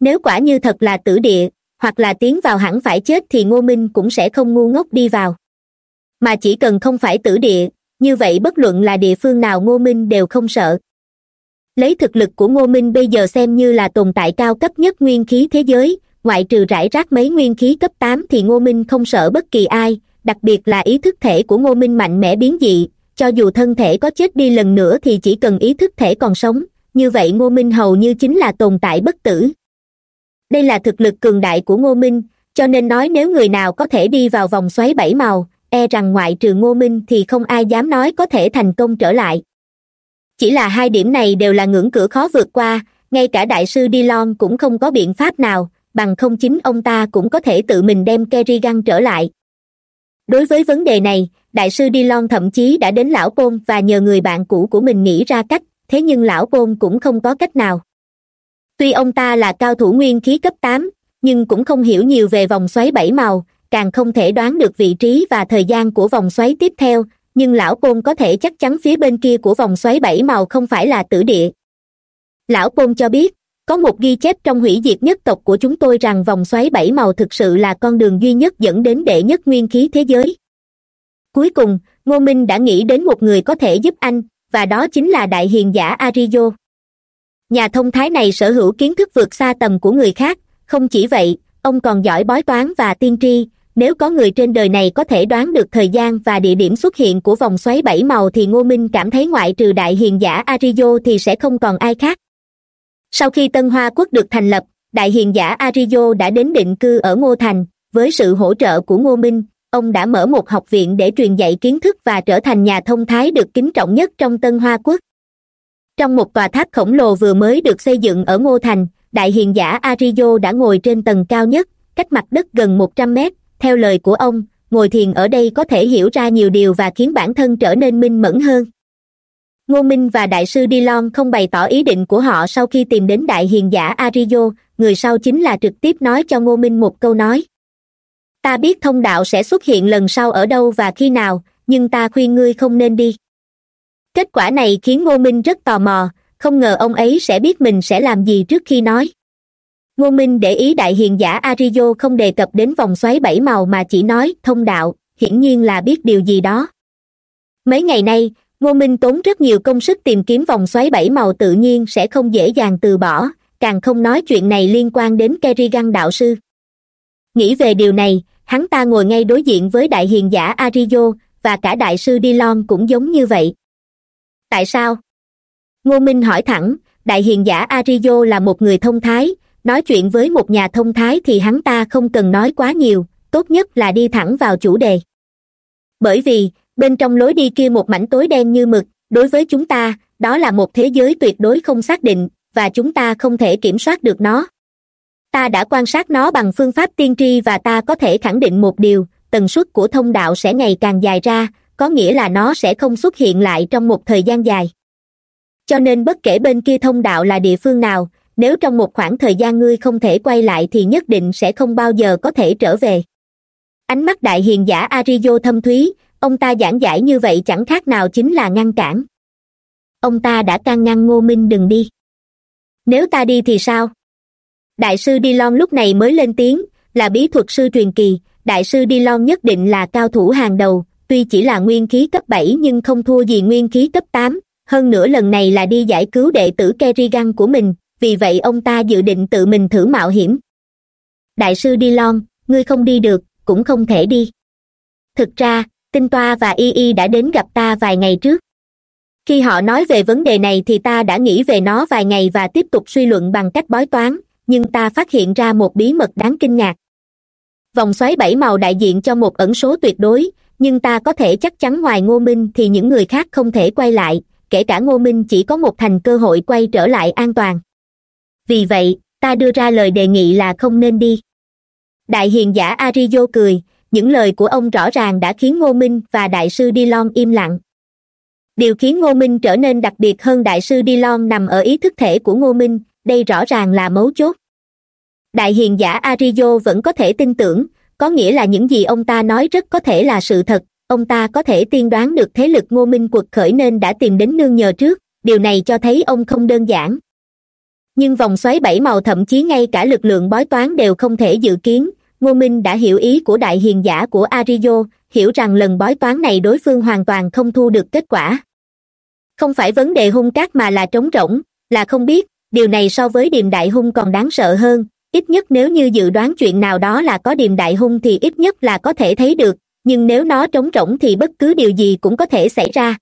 Nếu quả như thật là tử địa hoặc là tiến vào hẳn phải chết thì ngô minh cũng sẽ không ngu ngốc đi vào. Mà chỉ cần không phải tử địa, như vậy bất luận là địa phương nào ngô minh đều không sợ. Lấy thực lực của ngô minh bây giờ xem như là tồn tại cao cấp nhất nguyên khí thế giới, ngoại trừ rải rác mấy nguyên khí cấp tám thì ngô minh không sợ bất kỳ ai, đặc biệt là ý thức thể của ngô minh mạnh mẽ biến dị, cho dù thân thể có chết đi lần nữa thì chỉ cần ý thức thể còn sống, như vậy ngô minh hầu như chính là tồn tại bất tử đây là thực lực cường đại của ngô minh, cho nên nói nếu người nào có thể đi vào vòng xoáy bảy màu e rằng ngoại trừ ngô minh thì không ai dám nói có thể thành công trở lại. Chỉ là hai điểm này đều là ngưỡng cửa khó vượt qua, ngay cả đại sư Dillon cũng không có biện pháp nào, bằng không chính ông ta cũng có thể tự mình đem kerrigan trở lại. Đối với vấn đề này, đại sư Dillon thậm chí đã đến lão côn và nhờ người bạn cũ của mình nghĩ ra cách, thế nhưng lão côn cũng không có cách nào tuy ông ta là cao thủ nguyên khí cấp tám, nhưng cũng không hiểu nhiều về vòng xoáy bảy màu, càng không thể đoán được vị trí và thời gian của vòng xoáy tiếp theo, nhưng lão côn có thể chắc chắn phía bên kia của vòng xoáy bảy màu không phải là tử địa. Lão côn cho biết, có một ghi chép trong hủy diệt nhất tộc của chúng tôi rằng vòng xoáy bảy màu thực sự là con đường duy nhất dẫn đến đệ nhất nguyên khí thế giới. Cuối cùng, ngô minh đã nghĩ đến một người có thể giúp anh, và đó chính là đại hiền giả arizo nhà thông thái này sở hữu kiến thức vượt xa tầm của người khác. Không chỉ vậy, ông còn giỏi bói toán và tiên tri. Nếu có người trên đời này có thể đoán được thời gian và địa điểm xuất hiện của vòng xoáy bảy màu thì ngô minh cảm thấy ngoại trừ đại hiền giả arizo thì sẽ không còn ai khác. Sau khi tân hoa quốc được thành lập, đại hiền giả arizo đã đến định cư ở ngô thành. Với sự hỗ trợ của ngô minh, ông đã mở một học viện để truyền dạy kiến thức và trở thành nhà thông thái được kính trọng nhất trong tân hoa quốc trong một tòa tháp khổng lồ vừa mới được xây dựng ở ngô thành, đại hiền giả arizo đã ngồi trên tầng cao nhất, cách mặt đất gần một trăm mét. Theo lời của ông, ngồi thiền ở đây có thể hiểu ra nhiều điều và khiến bản thân trở nên minh mẫn hơn. Ngô minh và đại sư Dillon không bày tỏ ý định của họ sau khi tìm đến đại hiền giả arizo người sau chính là trực tiếp nói cho ngô minh một câu nói. Ta biết thông đạo sẽ xuất hiện lần sau ở đâu và khi nào, nhưng ta khuyên ngươi không nên đi kết quả này khiến ngô minh rất tò mò, không ngờ ông ấy sẽ biết mình sẽ làm gì trước khi nói. Ngô minh để ý đại hiền giả arizo không đề cập đến vòng xoáy bảy màu mà chỉ nói thông đạo, hiển nhiên là biết điều gì đó. Mấy ngày nay, ngô minh tốn rất nhiều công sức tìm kiếm vòng xoáy bảy màu tự nhiên sẽ không dễ dàng từ bỏ, càng không nói chuyện này liên quan đến kerrigan đạo sư. Nghĩ về điều này, hắn ta ngồi ngay đối diện với đại hiền giả arizo và cả đại sư Dillon cũng giống như vậy tại sao? Ngô minh hỏi thẳng, đại hiền giả arizo là một người thông thái, nói chuyện với một nhà thông thái thì hắn ta không cần nói quá nhiều, tốt nhất là đi thẳng vào chủ đề. Bởi vì, bên trong lối đi kia một mảnh tối đen như mực, đối với chúng ta, đó là một thế giới tuyệt đối không xác định, và chúng ta không thể kiểm soát được nó. Ta đã quan sát nó bằng phương pháp tiên tri và ta có thể khẳng định một điều, tần suất của thông đạo sẽ ngày càng dài ra có nghĩa là nó sẽ không xuất hiện lại trong một thời gian dài. Cho nên bất kể bên kia thông đạo là địa phương nào, nếu trong một khoảng thời gian ngươi không thể quay lại thì nhất định sẽ không bao giờ có thể trở về. Ánh mắt đại hiền giả arizo thâm thúy, ông ta giảng giải như vậy chẳng khác nào chính là ngăn cản. Ông ta đã can ngăn ngô minh đừng đi. Nếu ta đi thì sao? Đại sư Dillon lúc này mới lên tiếng, là bí thuật sư truyền kỳ, đại sư Dillon nhất định là cao thủ hàng đầu tuy chỉ là nguyên khí cấp bảy nhưng không thua gì nguyên khí cấp tám. Hơn nữa lần này là đi giải cứu đệ tử kerrigan của mình, vì vậy ông ta dự định tự mình thử mạo hiểm. Đại sư Dillon, ngươi không đi được, cũng không thể đi. Thực ra, tinh toa và y y đã đến gặp ta vài ngày trước. Khi họ nói về vấn đề này thì ta đã nghĩ về nó vài ngày và tiếp tục suy luận bằng cách bói toán, nhưng ta phát hiện ra một bí mật đáng kinh ngạc. Vòng xoáy bảy màu đại diện cho một ẩn số tuyệt đối nhưng ta có thể chắc chắn ngoài ngô minh thì những người khác không thể quay lại, kể cả ngô minh chỉ có một thành cơ hội quay trở lại an toàn. Vì vậy, ta đưa ra lời đề nghị là không nên đi. Đại hiền giả arizo cười, những lời của ông rõ ràng đã khiến ngô minh và đại sư Dillon im lặng. Điều khiến ngô minh trở nên đặc biệt hơn đại sư Dillon nằm ở ý thức thể của ngô minh, đây rõ ràng là mấu chốt. Đại hiền giả arizo vẫn có thể tin tưởng có nghĩa là những gì ông ta nói rất có thể là sự thật. Ông ta có thể tiên đoán được thế lực ngô minh quật khởi nên đã tìm đến nương nhờ trước. Điều này cho thấy ông không đơn giản. Nhưng vòng xoáy bảy màu thậm chí ngay cả lực lượng bói toán đều không thể dự kiến. Ngô minh đã hiểu ý của đại hiền giả của arizo hiểu rằng lần bói toán này đối phương hoàn toàn không thu được kết quả. Không phải vấn đề hung cát mà là trống rỗng, là không biết. Điều này so với điềm đại hung còn đáng sợ hơn ít nhất nếu như dự đoán chuyện nào đó là có điềm đại hung thì ít nhất là có thể thấy được nhưng nếu nó trống rỗng thì bất cứ điều gì cũng có thể xảy ra.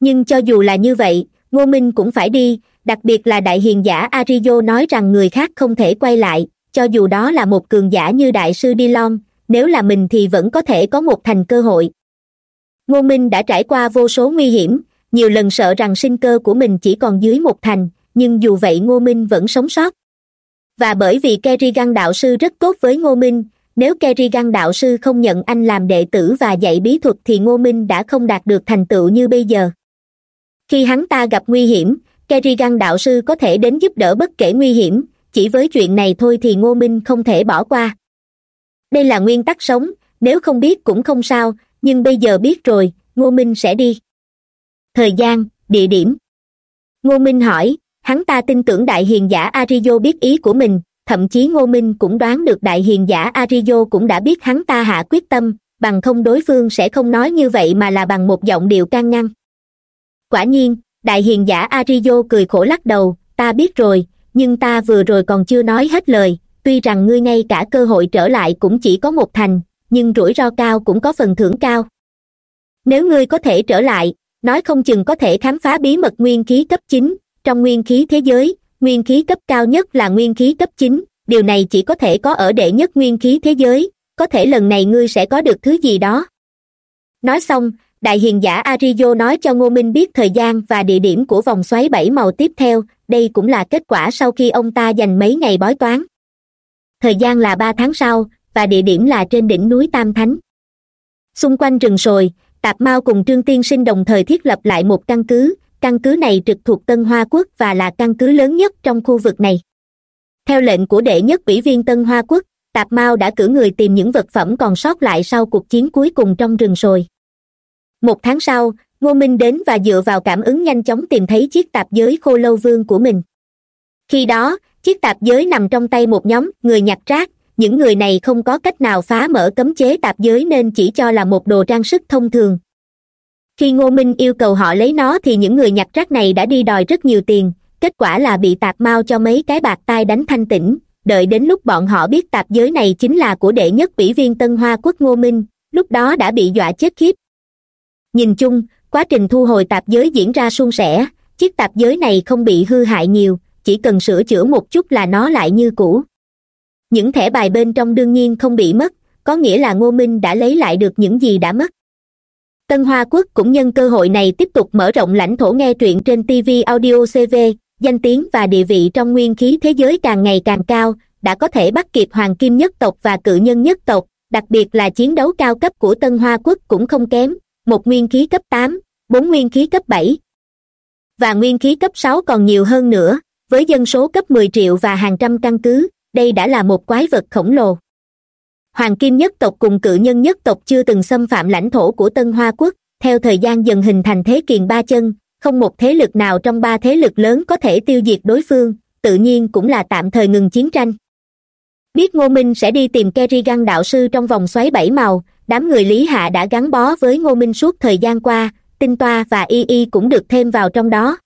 Nhưng cho dù là như vậy ngô minh cũng phải đi đặc biệt là đại hiền giả arizo nói rằng người khác không thể quay lại cho dù đó là một cường giả như đại sư Dillon, nếu là mình thì vẫn có thể có một thành cơ hội. Ngô minh đã trải qua vô số nguy hiểm nhiều lần sợ rằng sinh cơ của mình chỉ còn dưới một thành nhưng dù vậy ngô minh vẫn sống sót và bởi vì kerrigan đạo sư rất tốt với ngô minh, nếu kerrigan đạo sư không nhận anh làm đệ tử và dạy bí thuật thì ngô minh đã không đạt được thành tựu như bây giờ. Khi hắn ta gặp nguy hiểm, kerrigan đạo sư có thể đến giúp đỡ bất kể nguy hiểm, chỉ với chuyện này thôi thì ngô minh không thể bỏ qua. Đây là nguyên tắc sống, nếu không biết cũng không sao, nhưng bây giờ biết rồi, ngô minh sẽ đi. Thời gian, địa điểm. Ngô minh hỏi hắn ta tin tưởng đại hiền giả arizo biết ý của mình, thậm chí ngô minh cũng đoán được đại hiền giả arizo cũng đã biết hắn ta hạ quyết tâm, bằng không đối phương sẽ không nói như vậy mà là bằng một giọng điệu can ngăn. Quả nhiên, đại hiền giả arizo cười khổ lắc đầu, ta biết rồi, nhưng ta vừa rồi còn chưa nói hết lời, tuy rằng ngươi ngay cả cơ hội trở lại cũng chỉ có một thành, nhưng rủi ro cao cũng có phần thưởng cao. Nếu ngươi có thể trở lại, nói không chừng có thể khám phá bí mật nguyên khí cấp chín trong nguyên khí thế giới, nguyên khí cấp cao nhất là nguyên khí cấp chín. Điều này chỉ có thể có ở đệ nhất nguyên khí thế giới. Có thể lần này ngươi sẽ có được thứ gì đó. Nói xong, đại hiền giả arizo nói cho ngô minh biết thời gian và địa điểm của vòng xoáy bảy màu tiếp theo. Đây cũng là kết quả sau khi ông ta dành mấy ngày bói toán. Thời gian là ba tháng sau, và địa điểm là trên đỉnh núi tam thánh. Xung quanh rừng sồi, tạp mao cùng trương tiên sinh đồng thời thiết lập lại một căn cứ căn cứ này trực thuộc tân hoa quốc và là căn cứ lớn nhất trong khu vực này. Theo lệnh của đệ nhất ủy viên tân hoa quốc, tạp mao đã cử người tìm những vật phẩm còn sót lại sau cuộc chiến cuối cùng trong rừng sồi. Một tháng sau, ngô minh đến và dựa vào cảm ứng nhanh chóng tìm thấy chiếc tạp giới khô lâu vương của mình. Khi đó, chiếc tạp giới nằm trong tay một nhóm người nhặt rác, những người này không có cách nào phá mở cấm chế tạp giới nên chỉ cho là một đồ trang sức thông thường khi ngô minh yêu cầu họ lấy nó thì những người nhặt rác này đã đi đòi rất nhiều tiền, kết quả là bị tạp mau cho mấy cái bạc tai đánh thanh tĩnh. Đợi đến lúc bọn họ biết tạp giới này chính là của đệ nhất ủy viên tân hoa quốc ngô minh, lúc đó đã bị dọa chết khiếp. Nhìn chung, quá trình thu hồi tạp giới diễn ra suôn sẻ, chiếc tạp giới này không bị hư hại nhiều, chỉ cần sửa chữa một chút là nó lại như cũ. Những thẻ bài bên trong đương nhiên không bị mất, có nghĩa là ngô minh đã lấy lại được những gì đã mất tân hoa quốc cũng nhân cơ hội này tiếp tục mở rộng lãnh thổ nghe truyện trên tv audio cv danh tiếng và địa vị trong nguyên khí thế giới càng ngày càng cao, đã có thể bắt kịp hoàng kim nhất tộc và cự nhân nhất tộc, đặc biệt là chiến đấu cao cấp của tân hoa quốc cũng không kém. Một nguyên khí cấp tám, bốn nguyên khí cấp bảy. Và nguyên khí cấp sáu còn nhiều hơn nữa, với dân số cấp mười triệu và hàng trăm căn cứ, đây đã là một quái vật khổng lồ hoàng kim nhất tộc cùng cự nhân nhất tộc chưa từng xâm phạm lãnh thổ của tân hoa quốc, theo thời gian dần hình thành thế kiền ba chân, không một thế lực nào trong ba thế lực lớn có thể tiêu diệt đối phương, tự nhiên cũng là tạm thời ngừng chiến tranh. Biết ngô minh sẽ đi tìm kerrigan đạo sư trong vòng xoáy bảy màu, đám người lý hạ đã gắn bó với ngô minh suốt thời gian qua, tinh toa và y y cũng được thêm vào trong đó.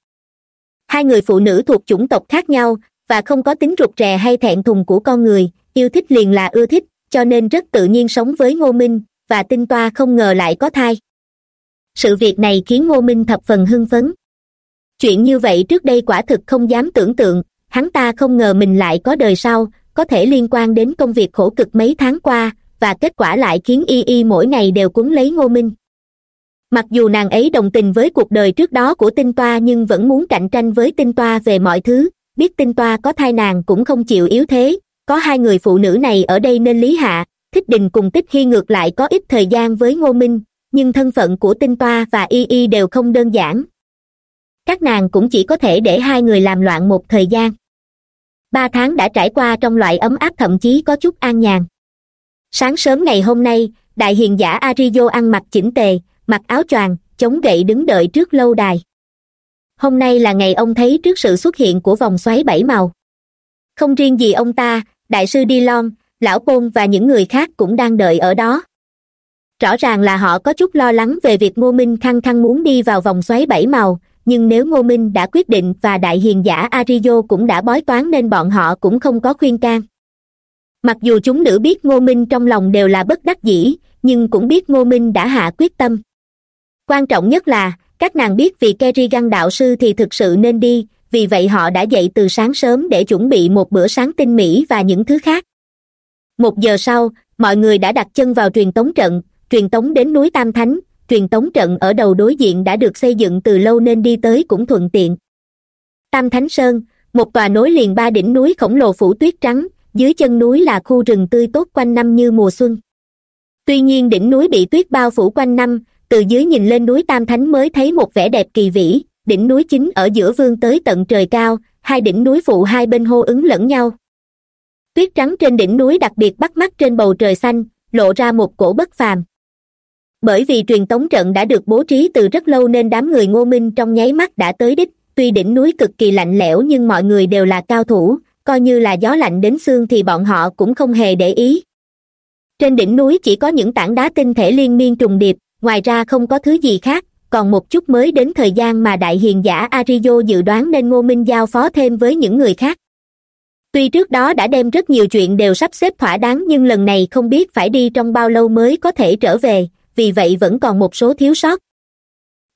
Hai người phụ nữ thuộc chủng tộc khác nhau, và không có tính rụt rè hay thẹn thùng của con người, yêu thích liền là ưa thích cho nên rất tự nhiên sống với ngô minh, và tinh toa không ngờ lại có thai. Sự việc này khiến ngô minh thập phần hưng phấn. Chuyện như vậy trước đây quả thực không dám tưởng tượng, hắn ta không ngờ mình lại có đời sau, có thể liên quan đến công việc khổ cực mấy tháng qua, và kết quả lại khiến y y mỗi ngày đều cuốn lấy ngô minh. Mặc dù nàng ấy đồng tình với cuộc đời trước đó của tinh toa nhưng vẫn muốn cạnh tranh với tinh toa về mọi thứ, biết tinh toa có thai nàng cũng không chịu yếu thế có hai người phụ nữ này ở đây nên lý hạ, thích đình cùng tích hy ngược lại có ít thời gian với ngô minh, nhưng thân phận của tinh toa và y y đều không đơn giản. Các nàng cũng chỉ có thể để hai người làm loạn một thời gian. Ba tháng đã trải qua trong loại ấm áp thậm chí có chút an nhàn. Sáng sớm ngày hôm nay, đại hiền giả arizo ăn mặc chỉnh tề, mặc áo choàng, chống gậy đứng đợi trước lâu đài. Hôm nay là ngày ông thấy trước sự xuất hiện của vòng xoáy bảy màu. Không riêng gì ông ta đại sư d lon lão pôn và những người khác cũng đang đợi ở đó. Rõ ràng là họ có chút lo lắng về việc ngô minh khăng khăng muốn đi vào vòng xoáy bảy màu, nhưng nếu ngô minh đã quyết định và đại hiền giả arizo cũng đã bói toán nên bọn họ cũng không có khuyên can. Mặc dù chúng nữ biết ngô minh trong lòng đều là bất đắc dĩ, nhưng cũng biết ngô minh đã hạ quyết tâm. Quan trọng nhất là, các nàng biết vì kerrigan đạo sư thì thực sự nên đi vì vậy họ đã dậy từ sáng sớm để chuẩn bị một bữa sáng tinh mỹ và những thứ khác. Một giờ sau, mọi người đã đặt chân vào truyền tống trận, truyền tống đến núi tam thánh. Truyền tống trận ở đầu đối diện đã được xây dựng từ lâu nên đi tới cũng thuận tiện. Tam thánh sơn, một tòa nối liền ba đỉnh núi khổng lồ phủ tuyết trắng, dưới chân núi là khu rừng tươi tốt quanh năm như mùa xuân. Tuy nhiên đỉnh núi bị tuyết bao phủ quanh năm, từ dưới nhìn lên núi tam thánh mới thấy một vẻ đẹp kỳ vĩ đỉnh núi chính ở giữa vương tới tận trời cao, hai đỉnh núi phụ hai bên hô ứng lẫn nhau. Tuyết trắng trên đỉnh núi đặc biệt bắt mắt trên bầu trời xanh, lộ ra một cổ bất phàm. Bởi vì truyền tống trận đã được bố trí từ rất lâu nên đám người ngô minh trong nháy mắt đã tới đích. Tuy đỉnh núi cực kỳ lạnh lẽo nhưng mọi người đều là cao thủ, coi như là gió lạnh đến xương thì bọn họ cũng không hề để ý. Trên đỉnh núi chỉ có những tảng đá tinh thể liên miên trùng điệp, ngoài ra không có thứ gì khác còn một chút mới đến thời gian mà đại hiền giả arizo dự đoán nên ngô minh giao phó thêm với những người khác. Tuy trước đó đã đem rất nhiều chuyện đều sắp xếp thỏa đáng nhưng lần này không biết phải đi trong bao lâu mới có thể trở về, vì vậy vẫn còn một số thiếu sót.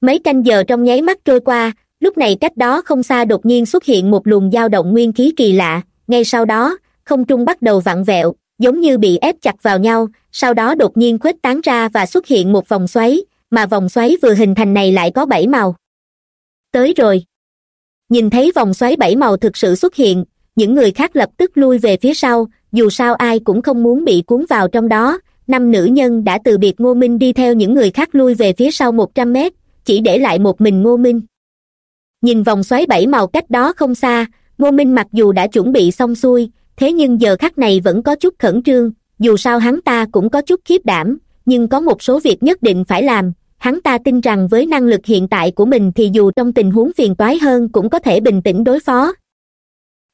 Mấy canh giờ trong nháy mắt trôi qua, lúc này cách đó không xa đột nhiên xuất hiện một luồng dao động nguyên khí kỳ lạ, ngay sau đó, không trung bắt đầu vặn vẹo, giống như bị ép chặt vào nhau, sau đó đột nhiên khuếch tán ra và xuất hiện một vòng xoáy mà vòng xoáy vừa hình thành này lại có bảy màu. Tới rồi. Nhìn thấy vòng xoáy bảy màu thực sự xuất hiện, những người khác lập tức lui về phía sau, dù sao ai cũng không muốn bị cuốn vào trong đó. Năm nữ nhân đã từ biệt ngô minh đi theo những người khác lui về phía sau một trăm mét, chỉ để lại một mình ngô minh. Nhìn vòng xoáy bảy màu cách đó không xa, ngô minh mặc dù đã chuẩn bị xong xuôi, thế nhưng giờ khắc này vẫn có chút khẩn trương, dù sao hắn ta cũng có chút khiếp đảm, nhưng có một số việc nhất định phải làm hắn ta tin rằng với năng lực hiện tại của mình thì dù trong tình huống phiền toái hơn cũng có thể bình tĩnh đối phó.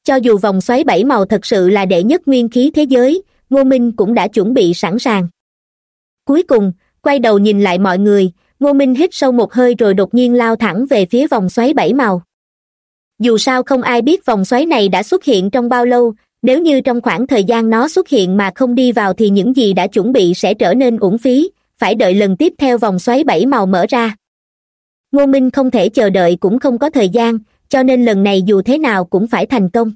Cho dù vòng xoáy bảy màu thật sự là đệ nhất nguyên khí thế giới, ngô minh cũng đã chuẩn bị sẵn sàng. Cuối cùng, quay đầu nhìn lại mọi người, ngô minh hít sâu một hơi rồi đột nhiên lao thẳng về phía vòng xoáy bảy màu. Dù sao không ai biết vòng xoáy này đã xuất hiện trong bao lâu, nếu như trong khoảng thời gian nó xuất hiện mà không đi vào thì những gì đã chuẩn bị sẽ trở nên uổng phí phải đợi lần tiếp theo vòng xoáy bảy màu mở ra. Ngô minh không thể chờ đợi cũng không có thời gian, cho nên lần này dù thế nào cũng phải thành công.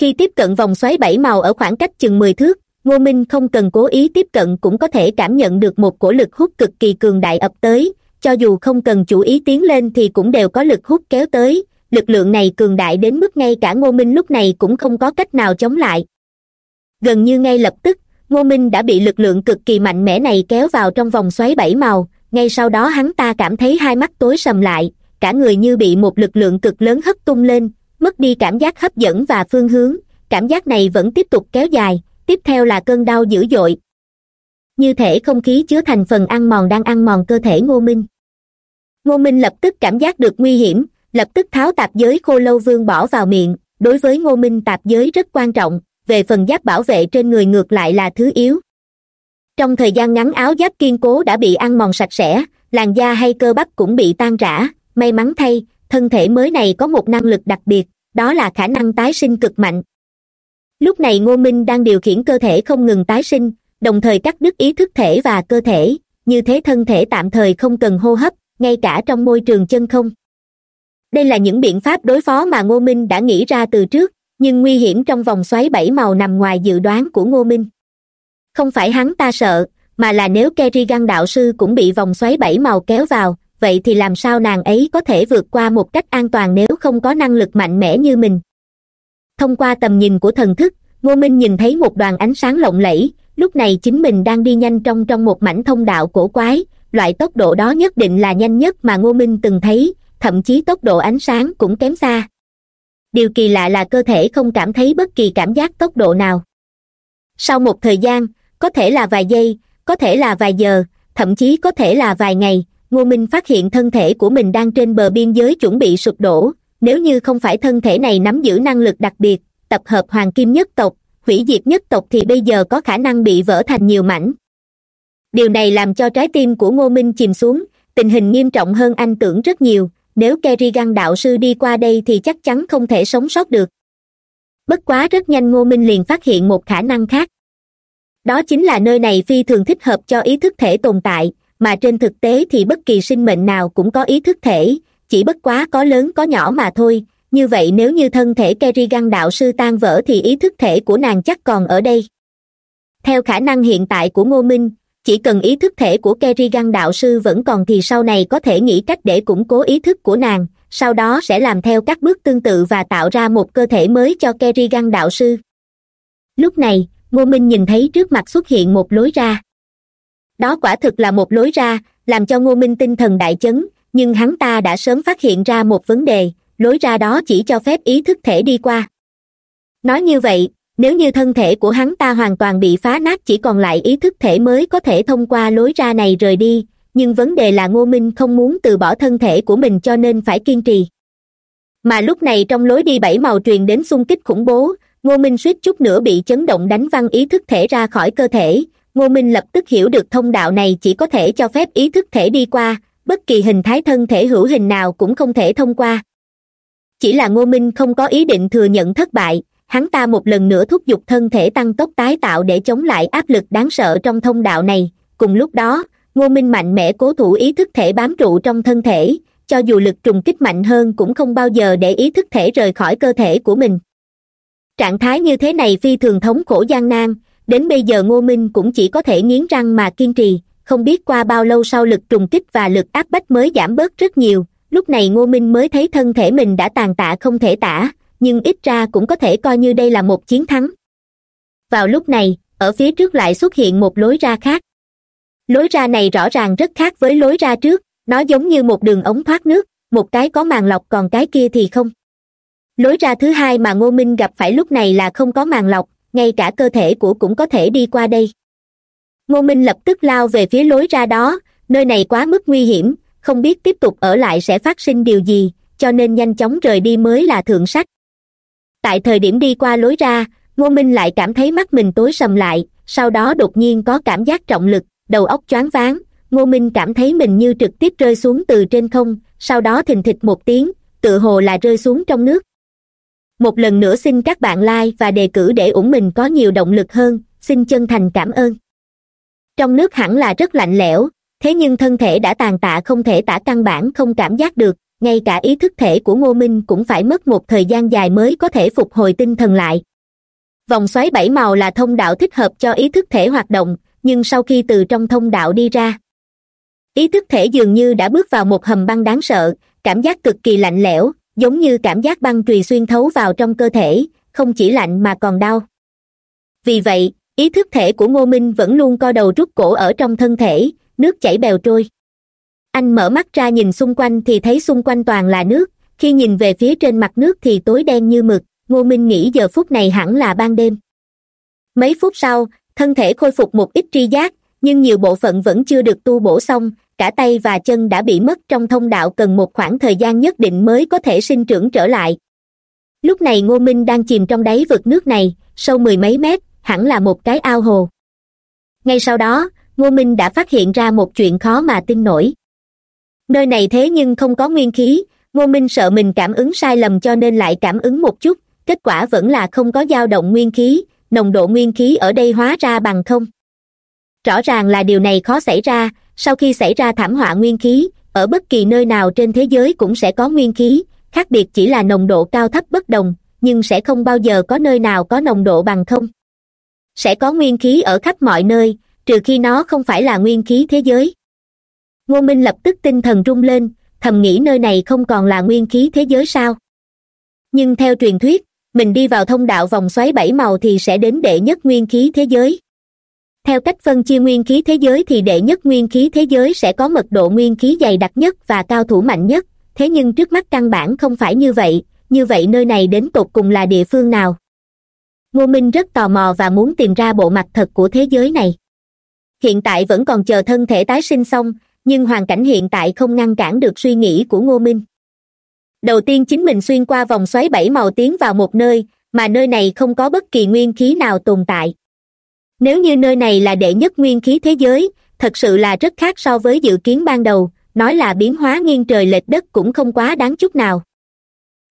Khi tiếp cận vòng xoáy bảy màu ở khoảng cách chừng mười thước, ngô minh không cần cố ý tiếp cận cũng có thể cảm nhận được một cổ lực hút cực kỳ cường đại ập tới, cho dù không cần chủ ý tiến lên thì cũng đều có lực hút kéo tới, lực lượng này cường đại đến mức ngay cả ngô minh lúc này cũng không có cách nào chống lại. Gần như ngay lập tức ngô minh đã bị lực lượng cực kỳ mạnh mẽ này kéo vào trong vòng xoáy bảy màu, ngay sau đó hắn ta cảm thấy hai mắt tối sầm lại, cả người như bị một lực lượng cực lớn hất tung lên, mất đi cảm giác hấp dẫn và phương hướng, cảm giác này vẫn tiếp tục kéo dài, tiếp theo là cơn đau dữ dội. Như thể không khí chứa thành phần ăn mòn đang ăn mòn cơ thể ngô minh. Ngô minh lập tức cảm giác được nguy hiểm, lập tức tháo tạp giới khô lâu vương bỏ vào miệng, đối với ngô minh tạp giới rất quan trọng về phần giáp bảo vệ trên người ngược lại là thứ yếu. Trong thời gian ngắn áo giáp kiên cố đã bị ăn mòn sạch sẽ, làn da hay cơ bắp cũng bị tan rã. May mắn thay, thân thể mới này có một năng lực đặc biệt, đó là khả năng tái sinh cực mạnh. Lúc này ngô minh đang điều khiển cơ thể không ngừng tái sinh, đồng thời cắt đứt ý thức thể và cơ thể. Như thế thân thể tạm thời không cần hô hấp, ngay cả trong môi trường chân không. Đây là những biện pháp đối phó mà ngô minh đã nghĩ ra từ trước nhưng nguy hiểm trong vòng xoáy bảy màu nằm ngoài dự đoán của ngô minh. Không phải hắn ta sợ, mà là nếu kerrigan đạo sư cũng bị vòng xoáy bảy màu kéo vào, vậy thì làm sao nàng ấy có thể vượt qua một cách an toàn nếu không có năng lực mạnh mẽ như mình? Thông qua tầm nhìn của thần thức, ngô minh nhìn thấy một đoàn ánh sáng lộng lẫy, lúc này chính mình đang đi nhanh trong trong một mảnh thông đạo cổ quái, loại tốc độ đó nhất định là nhanh nhất mà ngô minh từng thấy, thậm chí tốc độ ánh sáng cũng kém xa điều kỳ lạ là cơ thể không cảm thấy bất kỳ cảm giác tốc độ nào. Sau một thời gian, có thể là vài giây, có thể là vài giờ, thậm chí có thể là vài ngày, ngô minh phát hiện thân thể của mình đang trên bờ biên giới chuẩn bị sụp đổ. Nếu như không phải thân thể này nắm giữ năng lực đặc biệt, tập hợp hoàng kim nhất tộc, hủy diệt nhất tộc thì bây giờ có khả năng bị vỡ thành nhiều mảnh. Điều này làm cho trái tim của ngô minh chìm xuống, tình hình nghiêm trọng hơn anh tưởng rất nhiều nếu kerrigan đạo sư đi qua đây thì chắc chắn không thể sống sót được. Bất quá rất nhanh ngô minh liền phát hiện một khả năng khác. Đó chính là nơi này phi thường thích hợp cho ý thức thể tồn tại, mà trên thực tế thì bất kỳ sinh mệnh nào cũng có ý thức thể, chỉ bất quá có lớn có nhỏ mà thôi. Như vậy nếu như thân thể kerrigan đạo sư tan vỡ thì ý thức thể của nàng chắc còn ở đây. Theo khả năng hiện tại của ngô minh chỉ cần ý thức thể của kerrigan đạo sư vẫn còn thì sau này có thể nghĩ cách để củng cố ý thức của nàng, sau đó sẽ làm theo các bước tương tự và tạo ra một cơ thể mới cho kerrigan đạo sư. Lúc này, ngô minh nhìn thấy trước mặt xuất hiện một lối ra. Đó quả thực là một lối ra, làm cho ngô minh tinh thần đại chấn, nhưng hắn ta đã sớm phát hiện ra một vấn đề, lối ra đó chỉ cho phép ý thức thể đi qua. Nói như vậy nếu như thân thể của hắn ta hoàn toàn bị phá nát chỉ còn lại ý thức thể mới có thể thông qua lối ra này rời đi, nhưng vấn đề là ngô minh không muốn từ bỏ thân thể của mình cho nên phải kiên trì. Mà lúc này trong lối đi bảy màu truyền đến xung kích khủng bố, ngô minh suýt chút nữa bị chấn động đánh văng ý thức thể ra khỏi cơ thể. Ngô minh lập tức hiểu được thông đạo này chỉ có thể cho phép ý thức thể đi qua, bất kỳ hình thái thân thể hữu hình nào cũng không thể thông qua. Chỉ là ngô minh không có ý định thừa nhận thất bại hắn ta một lần nữa thúc giục thân thể tăng tốc tái tạo để chống lại áp lực đáng sợ trong thông đạo này. Cùng lúc đó, ngô minh mạnh mẽ cố thủ ý thức thể bám trụ trong thân thể, cho dù lực trùng kích mạnh hơn cũng không bao giờ để ý thức thể rời khỏi cơ thể của mình. Trạng thái như thế này phi thường thống khổ gian nan, đến bây giờ ngô minh cũng chỉ có thể nghiến răng mà kiên trì, không biết qua bao lâu sau lực trùng kích và lực áp bách mới giảm bớt rất nhiều. Lúc này ngô minh mới thấy thân thể mình đã tàn tạ không thể tả nhưng ít ra cũng có thể coi như đây là một chiến thắng. Vào lúc này, ở phía trước lại xuất hiện một lối ra khác. Lối ra này rõ ràng rất khác với lối ra trước, nó giống như một đường ống thoát nước, một cái có màn lọc còn cái kia thì không. Lối ra thứ hai mà ngô minh gặp phải lúc này là không có màn lọc, ngay cả cơ thể của cũng có thể đi qua đây. Ngô minh lập tức lao về phía lối ra đó, nơi này quá mức nguy hiểm, không biết tiếp tục ở lại sẽ phát sinh điều gì, cho nên nhanh chóng rời đi mới là thượng sách tại thời điểm đi qua lối ra, ngô minh lại cảm thấy mắt mình tối sầm lại, sau đó đột nhiên có cảm giác trọng lực, đầu óc choáng váng. Ngô minh cảm thấy mình như trực tiếp rơi xuống từ trên không, sau đó thình thịch một tiếng, tự hồ là rơi xuống trong nước. Một lần nữa xin các bạn like và đề cử để ủng mình có nhiều động lực hơn, xin chân thành cảm ơn. Trong nước hẳn là rất lạnh lẽo, thế nhưng thân thể đã tàn tạ không thể tả căn bản không cảm giác được ngay cả ý thức thể của ngô minh cũng phải mất một thời gian dài mới có thể phục hồi tinh thần lại. Vòng xoáy bảy màu là thông đạo thích hợp cho ý thức thể hoạt động, nhưng sau khi từ trong thông đạo đi ra, ý thức thể dường như đã bước vào một hầm băng đáng sợ, cảm giác cực kỳ lạnh lẽo, giống như cảm giác băng trùy xuyên thấu vào trong cơ thể, không chỉ lạnh mà còn đau. Vì vậy, ý thức thể của ngô minh vẫn luôn co đầu rút cổ ở trong thân thể, nước chảy bèo trôi anh mở mắt ra nhìn xung quanh thì thấy xung quanh toàn là nước. Khi nhìn về phía trên mặt nước thì tối đen như mực. Ngô minh nghĩ giờ phút này hẳn là ban đêm. Mấy phút sau, thân thể khôi phục một ít tri giác, nhưng nhiều bộ phận vẫn chưa được tu bổ xong, cả tay và chân đã bị mất trong thông đạo cần một khoảng thời gian nhất định mới có thể sinh trưởng trở lại. Lúc này ngô minh đang chìm trong đáy vực nước này, sâu mười mấy mét, hẳn là một cái ao hồ. Ngay sau đó, ngô minh đã phát hiện ra một chuyện khó mà tin nổi nơi này thế nhưng không có nguyên khí. Ngô minh sợ mình cảm ứng sai lầm cho nên lại cảm ứng một chút. Kết quả vẫn là không có dao động nguyên khí. Nồng độ nguyên khí ở đây hóa ra bằng không. Rõ ràng là điều này khó xảy ra. Sau khi xảy ra thảm họa nguyên khí, ở bất kỳ nơi nào trên thế giới cũng sẽ có nguyên khí. Khác biệt chỉ là nồng độ cao thấp bất đồng, nhưng sẽ không bao giờ có nơi nào có nồng độ bằng không. Sẽ có nguyên khí ở khắp mọi nơi, trừ khi nó không phải là nguyên khí thế giới ngô minh lập tức tinh thần rung lên, thầm nghĩ nơi này không còn là nguyên khí thế giới sao. Nhưng theo truyền thuyết, mình đi vào thông đạo vòng xoáy bảy màu thì sẽ đến đệ nhất nguyên khí thế giới. Theo cách phân chia nguyên khí thế giới thì đệ nhất nguyên khí thế giới sẽ có mật độ nguyên khí dày đặc nhất và cao thủ mạnh nhất, thế nhưng trước mắt căn bản không phải như vậy như vậy nơi này đến tột cùng là địa phương nào? Ngô minh rất tò mò và muốn tìm ra bộ mặt thật của thế giới này. Hiện tại vẫn còn chờ thân thể tái sinh xong nhưng hoàn cảnh hiện tại không ngăn cản được suy nghĩ của ngô minh. Đầu tiên chính mình xuyên qua vòng xoáy bảy màu tiến vào một nơi, mà nơi này không có bất kỳ nguyên khí nào tồn tại. Nếu như nơi này là đệ nhất nguyên khí thế giới, thật sự là rất khác so với dự kiến ban đầu, nói là biến hóa nghiêng trời lệch đất cũng không quá đáng chút nào.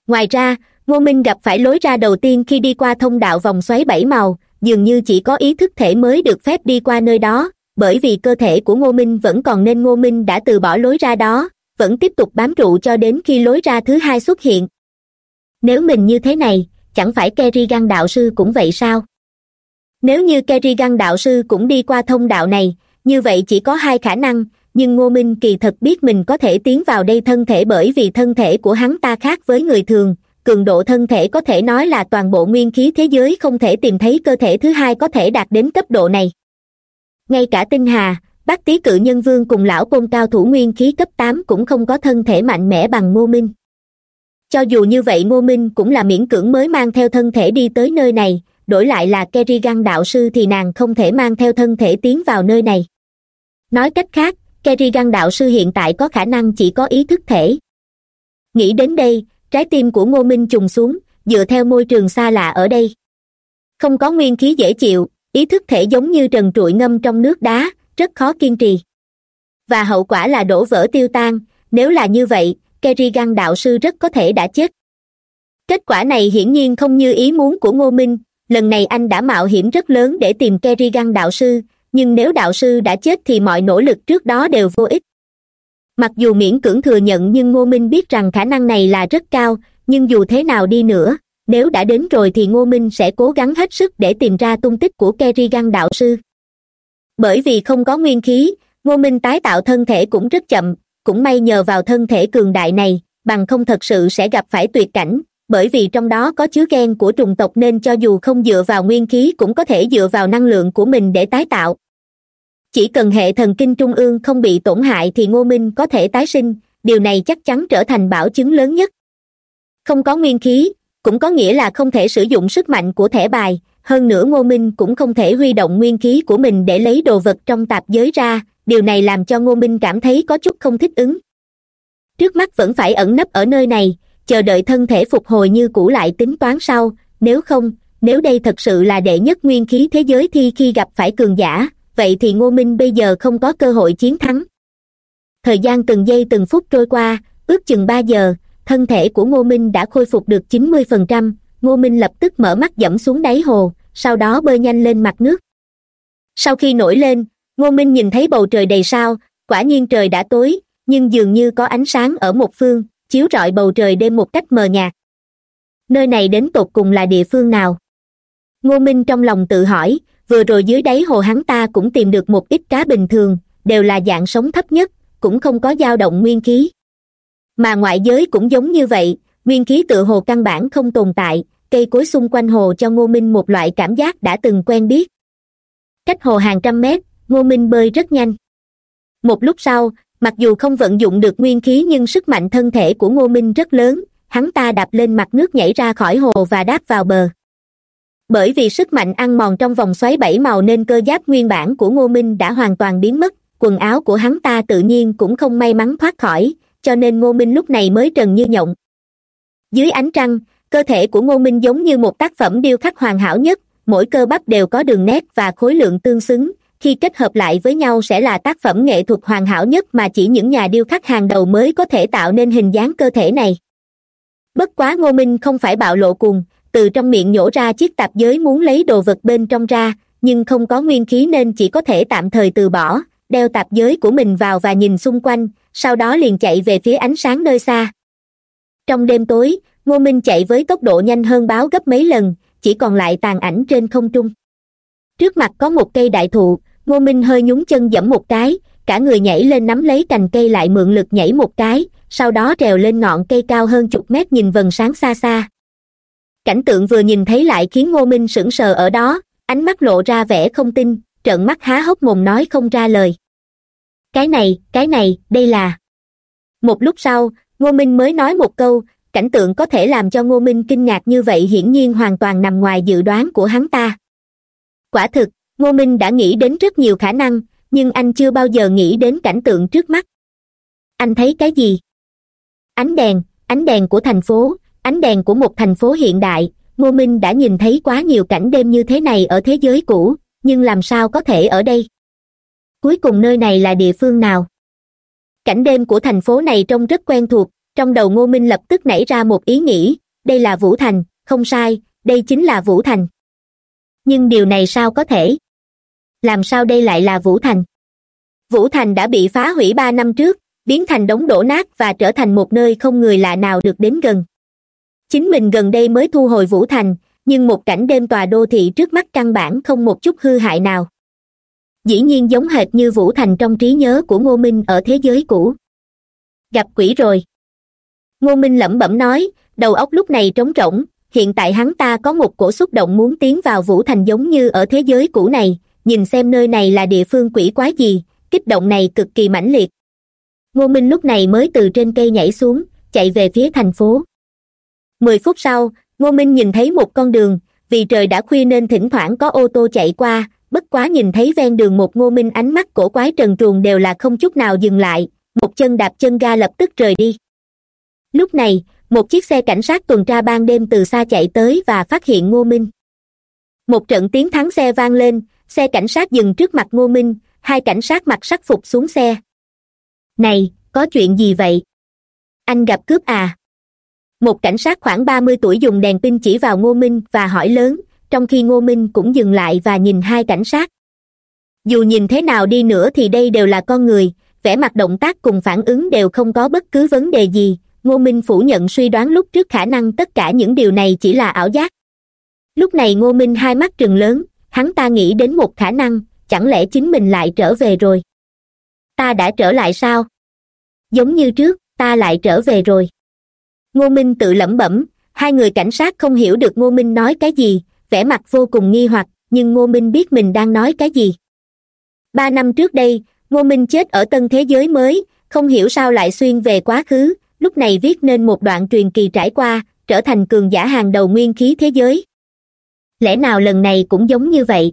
Ngoài ra, ngô minh gặp phải lối ra đầu tiên khi đi qua thông đạo vòng xoáy bảy màu, dường như chỉ có ý thức thể mới được phép đi qua nơi đó bởi vì cơ thể của ngô minh vẫn còn nên ngô minh đã từ bỏ lối ra đó, vẫn tiếp tục bám trụ cho đến khi lối ra thứ hai xuất hiện. Nếu mình như thế này, chẳng phải kerrigan đạo sư cũng vậy sao? Nếu như kerrigan đạo sư cũng đi qua thông đạo này, như vậy chỉ có hai khả năng, nhưng ngô minh kỳ thật biết mình có thể tiến vào đây thân thể bởi vì thân thể của hắn ta khác với người thường, cường độ thân thể có thể nói là toàn bộ nguyên khí thế giới không thể tìm thấy cơ thể thứ hai có thể đạt đến cấp độ này ngay cả tinh hà, bác tý cự nhân vương cùng lão côn cao thủ nguyên khí cấp tám cũng không có thân thể mạnh mẽ bằng ngô minh. Cho dù như vậy ngô minh cũng là miễn cưỡng mới mang theo thân thể đi tới nơi này, đổi lại là kerrigan đạo sư thì nàng không thể mang theo thân thể tiến vào nơi này. Nói cách khác, kerrigan đạo sư hiện tại có khả năng chỉ có ý thức thể. Nghĩ đến đây, trái tim của ngô minh trùng xuống, dựa theo môi trường xa lạ ở đây. Không có nguyên khí dễ chịu ý thức thể giống như trần trụi ngâm trong nước đá, rất khó kiên trì. Và hậu quả là đổ vỡ tiêu tan, nếu là như vậy kerrigan đạo sư rất có thể đã chết. Kết quả này hiển nhiên không như ý muốn của ngô minh, lần này anh đã mạo hiểm rất lớn để tìm kerrigan đạo sư, nhưng nếu đạo sư đã chết thì mọi nỗ lực trước đó đều vô ích. Mặc dù miễn cưỡng thừa nhận nhưng ngô minh biết rằng khả năng này là rất cao, nhưng dù thế nào đi nữa nếu đã đến rồi thì ngô minh sẽ cố gắng hết sức để tìm ra tung tích của kerrigan đạo sư. Bởi vì không có nguyên khí, ngô minh tái tạo thân thể cũng rất chậm, cũng may nhờ vào thân thể cường đại này, bằng không thật sự sẽ gặp phải tuyệt cảnh, bởi vì trong đó có chứa gen của trùng tộc nên cho dù không dựa vào nguyên khí cũng có thể dựa vào năng lượng của mình để tái tạo. Chỉ cần hệ thần kinh trung ương không bị tổn hại thì ngô minh có thể tái sinh, điều này chắc chắn trở thành bảo chứng lớn nhất. Không có nguyên khí cũng có nghĩa là không thể sử dụng sức mạnh của thẻ bài. Hơn nữa ngô minh cũng không thể huy động nguyên khí của mình để lấy đồ vật trong tạp giới ra. Điều này làm cho ngô minh cảm thấy có chút không thích ứng. Trước mắt vẫn phải ẩn nấp ở nơi này, chờ đợi thân thể phục hồi như cũ lại tính toán sau. Nếu không, nếu đây thật sự là đệ nhất nguyên khí thế giới thì khi gặp phải cường giả, vậy thì ngô minh bây giờ không có cơ hội chiến thắng. Thời gian từng giây từng phút trôi qua, ước chừng ba giờ thân thể của ngô minh đã khôi phục được chín mươi phần trăm. Ngô minh lập tức mở mắt dẫm xuống đáy hồ, sau đó bơi nhanh lên mặt nước. Sau khi nổi lên, ngô minh nhìn thấy bầu trời đầy sao, quả nhiên trời đã tối, nhưng dường như có ánh sáng ở một phương, chiếu rọi bầu trời đêm một cách mờ nhạt. Nơi này đến tột cùng là địa phương nào? Ngô minh trong lòng tự hỏi, vừa rồi dưới đáy hồ hắn ta cũng tìm được một ít cá bình thường, đều là dạng sống thấp nhất, cũng không có dao động nguyên khí mà ngoại giới cũng giống như vậy, nguyên khí tự hồ căn bản không tồn tại, cây cối xung quanh hồ cho ngô minh một loại cảm giác đã từng quen biết. Cách hồ hàng trăm mét, ngô minh bơi rất nhanh. Một lúc sau, mặc dù không vận dụng được nguyên khí nhưng sức mạnh thân thể của ngô minh rất lớn, hắn ta đạp lên mặt nước nhảy ra khỏi hồ và đáp vào bờ. Bởi vì sức mạnh ăn mòn trong vòng xoáy bảy màu nên cơ giáp nguyên bản của ngô minh đã hoàn toàn biến mất, quần áo của hắn ta tự nhiên cũng không may mắn thoát khỏi cho nên ngô minh lúc này mới trần như nhộng. Dưới ánh trăng, cơ thể của ngô minh giống như một tác phẩm điêu khắc hoàn hảo nhất, mỗi cơ bắp đều có đường nét và khối lượng tương xứng, khi kết hợp lại với nhau sẽ là tác phẩm nghệ thuật hoàn hảo nhất mà chỉ những nhà điêu khắc hàng đầu mới có thể tạo nên hình dáng cơ thể này. Bất quá ngô minh không phải bạo lộ cùng từ trong miệng nhổ ra chiếc tạp giới muốn lấy đồ vật bên trong ra, nhưng không có nguyên khí nên chỉ có thể tạm thời từ bỏ, đeo tạp giới của mình vào và nhìn xung quanh sau đó liền chạy về phía ánh sáng nơi xa. Trong đêm tối, ngô minh chạy với tốc độ nhanh hơn báo gấp mấy lần, chỉ còn lại tàn ảnh trên không trung. Trước mặt có một cây đại thụ, ngô minh hơi nhún chân dẫm một cái, cả người nhảy lên nắm lấy cành cây lại mượn lực nhảy một cái, sau đó trèo lên ngọn cây cao hơn chục mét nhìn vầng sáng xa xa. Cảnh tượng vừa nhìn thấy lại khiến ngô minh sững sờ ở đó, ánh mắt lộ ra vẻ không tin, trợn mắt há hốc mồm nói không ra lời cái này cái này, đây là. Một lúc sau, ngô minh mới nói một câu, cảnh tượng có thể làm cho ngô minh kinh ngạc như vậy hiển nhiên hoàn toàn nằm ngoài dự đoán của hắn ta. Quả thực, ngô minh đã nghĩ đến rất nhiều khả năng, nhưng anh chưa bao giờ nghĩ đến cảnh tượng trước mắt. Anh thấy cái gì? Ánh đèn ánh đèn của thành phố, ánh đèn của một thành phố hiện đại. Ngô minh đã nhìn thấy quá nhiều cảnh đêm như thế này ở thế giới cũ, nhưng làm sao có thể ở đây? Cuối cùng nơi này là địa phương nào? Cảnh đêm của thành phố này trông rất quen thuộc, trong đầu ngô minh lập tức nảy ra một ý nghĩ, đây là vũ thành, không sai, đây chính là vũ thành. Nhưng điều này sao có thể? Làm sao đây lại là vũ thành? Vũ thành đã bị phá hủy ba năm trước, biến thành đống đổ nát và trở thành một nơi không người lạ nào được đến gần. Chính mình gần đây mới thu hồi vũ thành, nhưng một cảnh đêm tòa đô thị trước mắt căn bản không một chút hư hại nào dĩ nhiên giống hệt như vũ thành trong trí nhớ của ngô minh ở thế giới cũ. Gặp quỷ rồi. Ngô minh lẩm bẩm nói, đầu óc lúc này trống rỗng, hiện tại hắn ta có một cổ xúc động muốn tiến vào vũ thành giống như ở thế giới cũ này, nhìn xem nơi này là địa phương quỷ quái gì, kích động này cực kỳ mãnh liệt. Ngô minh lúc này mới từ trên cây nhảy xuống, chạy về phía thành phố. Mười phút sau, ngô minh nhìn thấy một con đường, vì trời đã khuya nên thỉnh thoảng có ô tô chạy qua bất quá nhìn thấy ven đường một ngô minh ánh mắt cổ quái trần truồng đều là không chút nào dừng lại, một chân đạp chân ga lập tức rời đi. Lúc này, một chiếc xe cảnh sát tuần tra ban đêm từ xa chạy tới và phát hiện ngô minh. Một trận tiếng thắng xe vang lên, xe cảnh sát dừng trước mặt ngô minh, hai cảnh sát mặc sắc phục xuống xe. Này, có chuyện gì vậy? Anh gặp cướp à? Một cảnh sát khoảng ba mươi tuổi dùng đèn pin chỉ vào ngô minh và hỏi lớn trong khi ngô minh cũng dừng lại và nhìn hai cảnh sát. Dù nhìn thế nào đi nữa thì đây đều là con người, vẻ mặt động tác cùng phản ứng đều không có bất cứ vấn đề gì, ngô minh phủ nhận suy đoán lúc trước khả năng tất cả những điều này chỉ là ảo giác. Lúc này ngô minh hai mắt trừng lớn, hắn ta nghĩ đến một khả năng, chẳng lẽ chính mình lại trở về rồi? Ta đã trở lại sao? Giống như trước, ta lại trở về rồi. Ngô minh tự lẩm bẩm, hai người cảnh sát không hiểu được ngô minh nói cái gì vẻ mặt vô cùng nghi hoặc, nhưng ngô minh biết mình đang nói cái gì. Ba năm trước đây, ngô minh chết ở tân thế giới mới, không hiểu sao lại xuyên về quá khứ, lúc này viết nên một đoạn truyền kỳ trải qua, trở thành cường giả hàng đầu nguyên khí thế giới. Lẽ nào lần này cũng giống như vậy?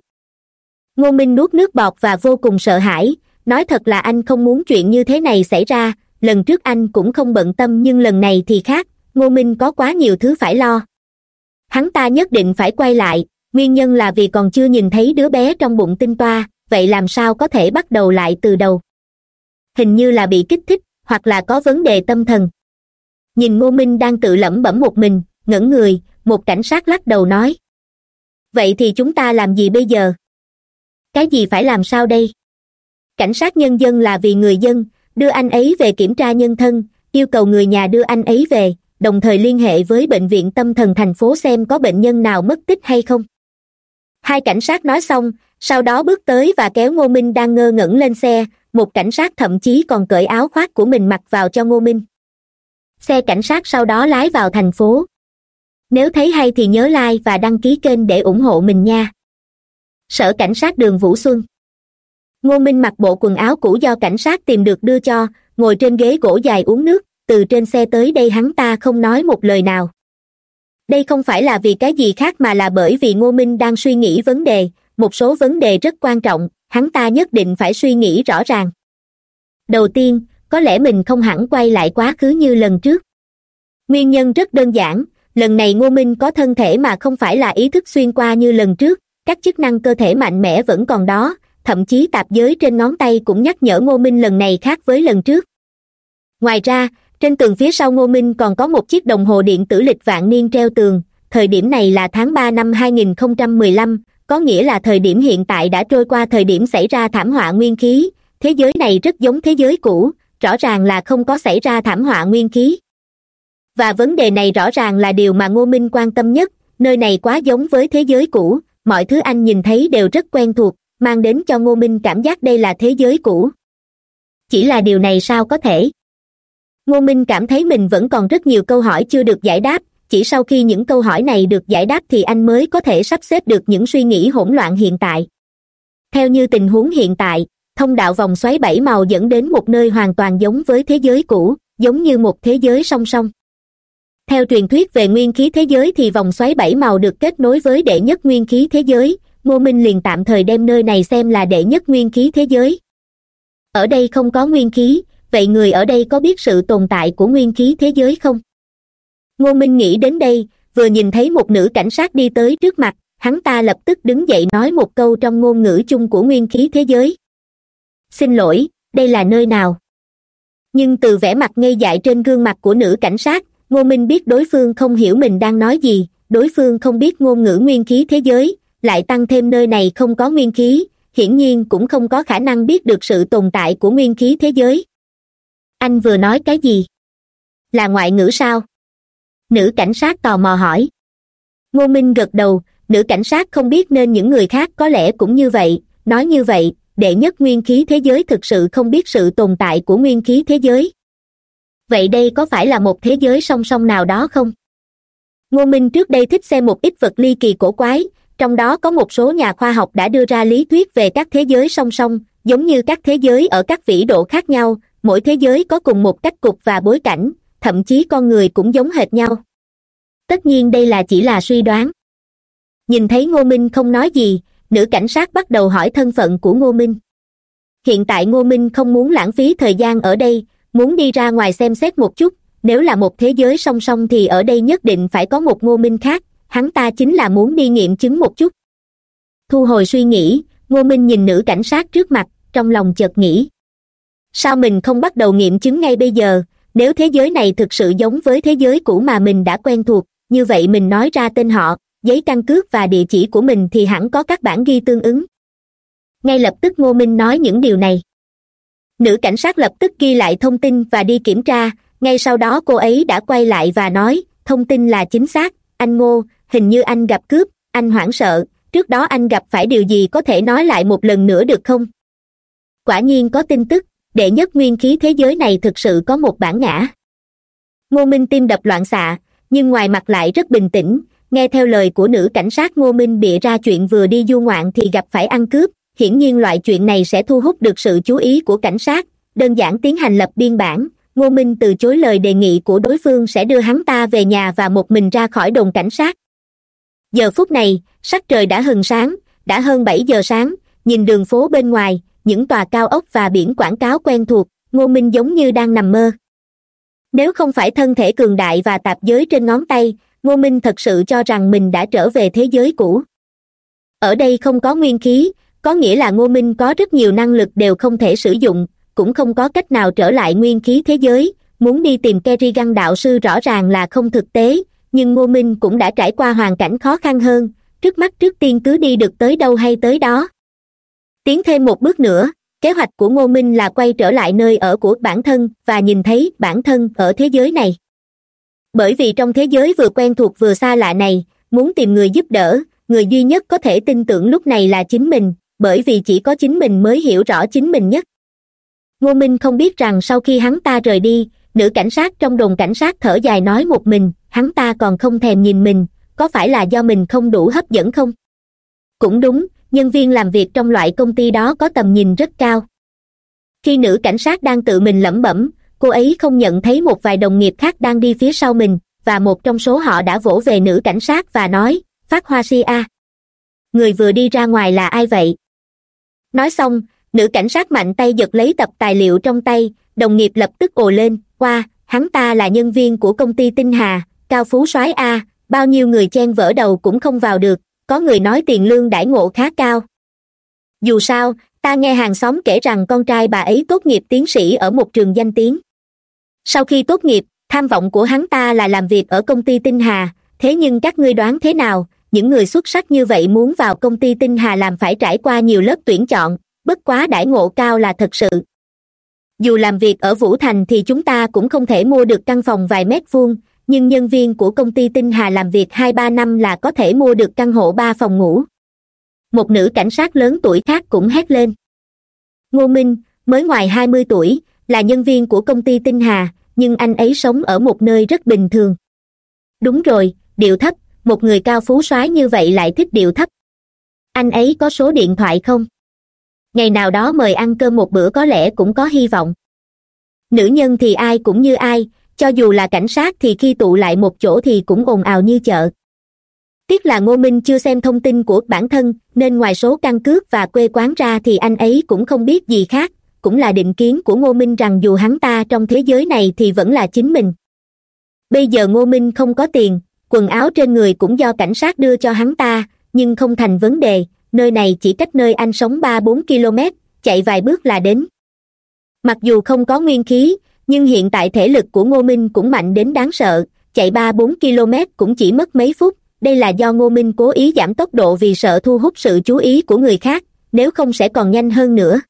Ngô minh nuốt nước bọt và vô cùng sợ hãi, nói thật là anh không muốn chuyện như thế này xảy ra, lần trước anh cũng không bận tâm nhưng lần này thì khác, ngô minh có quá nhiều thứ phải lo hắn ta nhất định phải quay lại, nguyên nhân là vì còn chưa nhìn thấy đứa bé trong bụng tinh toa, vậy làm sao có thể bắt đầu lại từ đầu? Hình như là bị kích thích, hoặc là có vấn đề tâm thần. Nhìn ngô minh đang tự lẩm bẩm một mình ngẩng người, một cảnh sát lắc đầu nói. Vậy thì chúng ta làm gì bây giờ? Cái gì phải làm sao đây? Cảnh sát nhân dân là vì người dân, đưa anh ấy về kiểm tra nhân thân, yêu cầu người nhà đưa anh ấy về đồng thời liên hệ với bệnh viện tâm thần thành phố xem có bệnh nhân nào mất tích hay không. Hai cảnh sát nói xong, sau đó bước tới và kéo ngô minh đang ngơ ngẩn lên xe, một cảnh sát thậm chí còn cởi áo khoác của mình mặc vào cho ngô minh. Xe cảnh sát sau đó lái vào thành phố. Nếu thấy hay thì nhớ like và đăng ký kênh để ủng hộ mình nha. Sở cảnh sát đường vũ xuân. Ngô minh mặc bộ quần áo cũ do cảnh sát tìm được đưa cho, ngồi trên ghế gỗ dài uống nước từ trên xe tới đây hắn ta không nói một lời nào. Đây không phải là vì cái gì khác mà là bởi vì ngô minh đang suy nghĩ vấn đề, một số vấn đề rất quan trọng, hắn ta nhất định phải suy nghĩ rõ ràng. Đầu tiên, có lẽ mình không hẳn quay lại quá khứ như lần trước. Nguyên nhân rất đơn giản, lần này ngô minh có thân thể mà không phải là ý thức xuyên qua như lần trước, các chức năng cơ thể mạnh mẽ vẫn còn đó, thậm chí tạp giới trên ngón tay cũng nhắc nhở ngô minh lần này khác với lần trước. Ngoài ra trên tường phía sau ngô minh còn có một chiếc đồng hồ điện tử lịch vạn niên treo tường. Thời điểm này là tháng ba năm 2015, có nghĩa là thời điểm hiện tại đã trôi qua thời điểm xảy ra thảm họa nguyên khí. Thế giới này rất giống thế giới cũ rõ ràng là không có xảy ra thảm họa nguyên khí. Và vấn đề này rõ ràng là điều mà ngô minh quan tâm nhất nơi này quá giống với thế giới cũ mọi thứ anh nhìn thấy đều rất quen thuộc mang đến cho ngô minh cảm giác đây là thế giới cũ. Chỉ là điều này sao có thể? Ngô minh cảm thấy mình vẫn còn rất nhiều câu hỏi chưa được giải đáp, chỉ sau khi những câu hỏi này được giải đáp thì anh mới có thể sắp xếp được những suy nghĩ hỗn loạn hiện tại. Theo như tình huống hiện tại, thông đạo vòng xoáy bảy màu dẫn đến một nơi hoàn toàn giống với thế giới cũ, giống như một thế giới song song. Theo truyền thuyết về nguyên khí thế giới thì vòng xoáy bảy màu được kết nối với đệ nhất nguyên khí thế giới. Ngô minh liền tạm thời đem nơi này xem là đệ nhất nguyên khí thế giới. Ở đây không có nguyên khí vậy người ở đây có biết sự tồn tại của nguyên khí thế giới không? Ngô minh nghĩ đến đây, vừa nhìn thấy một nữ cảnh sát đi tới trước mặt, hắn ta lập tức đứng dậy nói một câu trong ngôn ngữ chung của nguyên khí thế giới. Xin lỗi, đây là nơi nào? Nhưng từ vẻ mặt ngây dại trên gương mặt của nữ cảnh sát, ngô minh biết đối phương không hiểu mình đang nói gì, đối phương không biết ngôn ngữ nguyên khí thế giới, lại tăng thêm nơi này không có nguyên khí, hiển nhiên cũng không có khả năng biết được sự tồn tại của nguyên khí thế giới anh vừa nói cái gì? Là ngoại ngữ sao? Nữ cảnh sát tò mò hỏi. Ngô minh gật đầu, nữ cảnh sát không biết nên những người khác có lẽ cũng như vậy, nói như vậy, đệ nhất nguyên khí thế giới thực sự không biết sự tồn tại của nguyên khí thế giới. Vậy đây có phải là một thế giới song song nào đó không? Ngô minh trước đây thích xem một ít vật ly kỳ cổ quái, trong đó có một số nhà khoa học đã đưa ra lý thuyết về các thế giới song song, giống như các thế giới ở các vĩ độ khác nhau mỗi thế giới có cùng một cách cục và bối cảnh, thậm chí con người cũng giống hệt nhau. Tất nhiên đây là chỉ là suy đoán. Nhìn thấy ngô minh không nói gì, nữ cảnh sát bắt đầu hỏi thân phận của ngô minh. Hiện tại ngô minh không muốn lãng phí thời gian ở đây, muốn đi ra ngoài xem xét một chút, nếu là một thế giới song song thì ở đây nhất định phải có một ngô minh khác, hắn ta chính là muốn đi nghiệm chứng một chút. Thu hồi suy nghĩ, ngô minh nhìn nữ cảnh sát trước mặt, trong lòng chợt nghĩ sao mình không bắt đầu nghiệm chứng ngay bây giờ? Nếu thế giới này thực sự giống với thế giới cũ mà mình đã quen thuộc, như vậy mình nói ra tên họ, giấy căn cước và địa chỉ của mình thì hẳn có các bản ghi tương ứng. Ngay lập tức ngô minh nói những điều này. Nữ cảnh sát lập tức ghi lại thông tin và đi kiểm tra, ngay sau đó cô ấy đã quay lại và nói, thông tin là chính xác, anh ngô, hình như anh gặp cướp, anh hoảng sợ, trước đó anh gặp phải điều gì có thể nói lại một lần nữa được không? Quả nhiên có tin tức đệ nhất nguyên khí thế giới này thực sự có một bản ngã. Ngô minh tim đập loạn xạ, nhưng ngoài mặt lại rất bình tĩnh, nghe theo lời của nữ cảnh sát ngô minh bịa ra chuyện vừa đi du ngoạn thì gặp phải ăn cướp. Hiển nhiên loại chuyện này sẽ thu hút được sự chú ý của cảnh sát. Đơn giản tiến hành lập biên bản, ngô minh từ chối lời đề nghị của đối phương sẽ đưa hắn ta về nhà và một mình ra khỏi đồn cảnh sát. Giờ phút này, sắc trời đã hừng sáng, đã hơn bảy giờ sáng, nhìn đường phố bên ngoài những tòa cao ốc và biển quảng cáo quen thuộc, ngô minh giống như đang nằm mơ. Nếu không phải thân thể cường đại và tạp giới trên ngón tay, ngô minh thật sự cho rằng mình đã trở về thế giới cũ. Ở đây không có nguyên khí, có nghĩa là ngô minh có rất nhiều năng lực đều không thể sử dụng, cũng không có cách nào trở lại nguyên khí thế giới. Muốn đi tìm kerrigan đạo sư rõ ràng là không thực tế, nhưng ngô minh cũng đã trải qua hoàn cảnh khó khăn hơn, trước mắt trước tiên cứ đi được tới đâu hay tới đó tiến thêm một bước nữa, kế hoạch của ngô minh là quay trở lại nơi ở của bản thân và nhìn thấy bản thân ở thế giới này. Bởi vì trong thế giới vừa quen thuộc vừa xa lạ này, muốn tìm người giúp đỡ, người duy nhất có thể tin tưởng lúc này là chính mình, bởi vì chỉ có chính mình mới hiểu rõ chính mình nhất. Ngô minh không biết rằng sau khi hắn ta rời đi, nữ cảnh sát trong đồn cảnh sát thở dài nói một mình, hắn ta còn không thèm nhìn mình, có phải là do mình không đủ hấp dẫn không? Cũng đúng nhân viên làm việc trong loại công ty đó có tầm nhìn rất cao. Khi nữ cảnh sát đang tự mình lẩm bẩm, cô ấy không nhận thấy một vài đồng nghiệp khác đang đi phía sau mình, và một trong số họ đã vỗ về nữ cảnh sát và nói, phát hoa si a. Người vừa đi ra ngoài là ai vậy? Nói xong, nữ cảnh sát mạnh tay giật lấy tập tài liệu trong tay, đồng nghiệp lập tức ồ lên, qua, hắn ta là nhân viên của công ty tinh hà, cao phú soái a, bao nhiêu người chen vỡ đầu cũng không vào được có người nói tiền lương đãi ngộ khá cao. Dù sao, ta nghe hàng xóm kể rằng con trai bà ấy tốt nghiệp tiến sĩ ở một trường danh tiếng. Sau khi tốt nghiệp, tham vọng của hắn ta là làm việc ở công ty tinh hà. Thế nhưng các ngươi đoán thế nào? Những người xuất sắc như vậy muốn vào công ty tinh hà làm phải trải qua nhiều lớp tuyển chọn, bất quá đãi ngộ cao là thật sự. Dù làm việc ở vũ thành thì chúng ta cũng không thể mua được căn phòng vài mét vuông nhưng nhân viên của công ty tinh hà làm việc hai ba năm là có thể mua được căn hộ ba phòng ngủ. Một nữ cảnh sát lớn tuổi khác cũng hét lên. Ngô minh, mới ngoài hai mươi tuổi, là nhân viên của công ty tinh hà, nhưng anh ấy sống ở một nơi rất bình thường. Đúng rồi, điệu thấp, một người cao phú soái như vậy lại thích điệu thấp. Anh ấy có số điện thoại không? Ngày nào đó mời ăn cơm một bữa có lẽ cũng có hy vọng. Nữ nhân thì ai cũng như ai cho dù là cảnh sát thì khi tụ lại một chỗ thì cũng ồn ào như chợ. Tiếc là ngô minh chưa xem thông tin của bản thân, nên ngoài số căn cước và quê quán ra thì anh ấy cũng không biết gì khác, cũng là định kiến của ngô minh rằng dù hắn ta trong thế giới này thì vẫn là chính mình. Bây giờ ngô minh không có tiền, quần áo trên người cũng do cảnh sát đưa cho hắn ta, nhưng không thành vấn đề, nơi này chỉ cách nơi anh sống ba bốn km chạy vài bước là đến. Mặc dù không có nguyên khí nhưng hiện tại thể lực của ngô minh cũng mạnh đến đáng sợ, chạy ba bốn km cũng chỉ mất mấy phút. Đây là do ngô minh cố ý giảm tốc độ vì sợ thu hút sự chú ý của người khác, nếu không sẽ còn nhanh hơn nữa.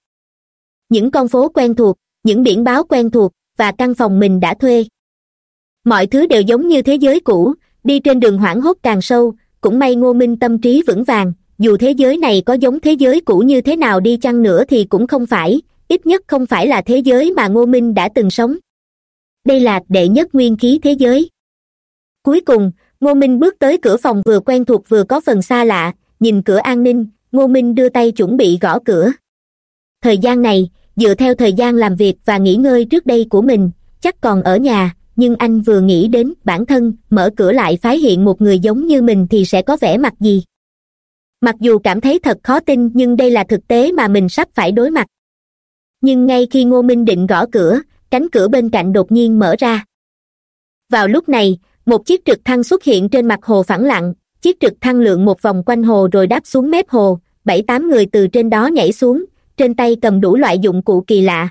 Những con phố quen thuộc, những biển báo quen thuộc và căn phòng mình đã thuê. Mọi thứ đều giống như thế giới cũ, đi trên đường hoảng hốt càng sâu, cũng may ngô minh tâm trí vững vàng, dù thế giới này có giống thế giới cũ như thế nào đi chăng nữa thì cũng không phải ít nhất không phải là thế giới mà ngô minh đã từng sống. Đây là đệ nhất nguyên khí thế giới. Cuối cùng, ngô minh bước tới cửa phòng vừa quen thuộc vừa có phần xa lạ, nhìn cửa an ninh, ngô minh đưa tay chuẩn bị gõ cửa. Thời gian này, dựa theo thời gian làm việc và nghỉ ngơi trước đây của mình, chắc còn ở nhà, nhưng anh vừa nghĩ đến bản thân, mở cửa lại phái hiện một người giống như mình thì sẽ có vẻ mặt gì. Mặc dù cảm thấy thật khó tin nhưng đây là thực tế mà mình sắp phải đối mặt nhưng ngay khi ngô minh định gõ cửa, cánh cửa bên cạnh đột nhiên mở ra. Vào lúc này, một chiếc trực thăng xuất hiện trên mặt hồ phẳng lặng, chiếc trực thăng lượn một vòng quanh hồ rồi đáp xuống mép hồ, bảy tám người từ trên đó nhảy xuống, trên tay cầm đủ loại dụng cụ kỳ lạ.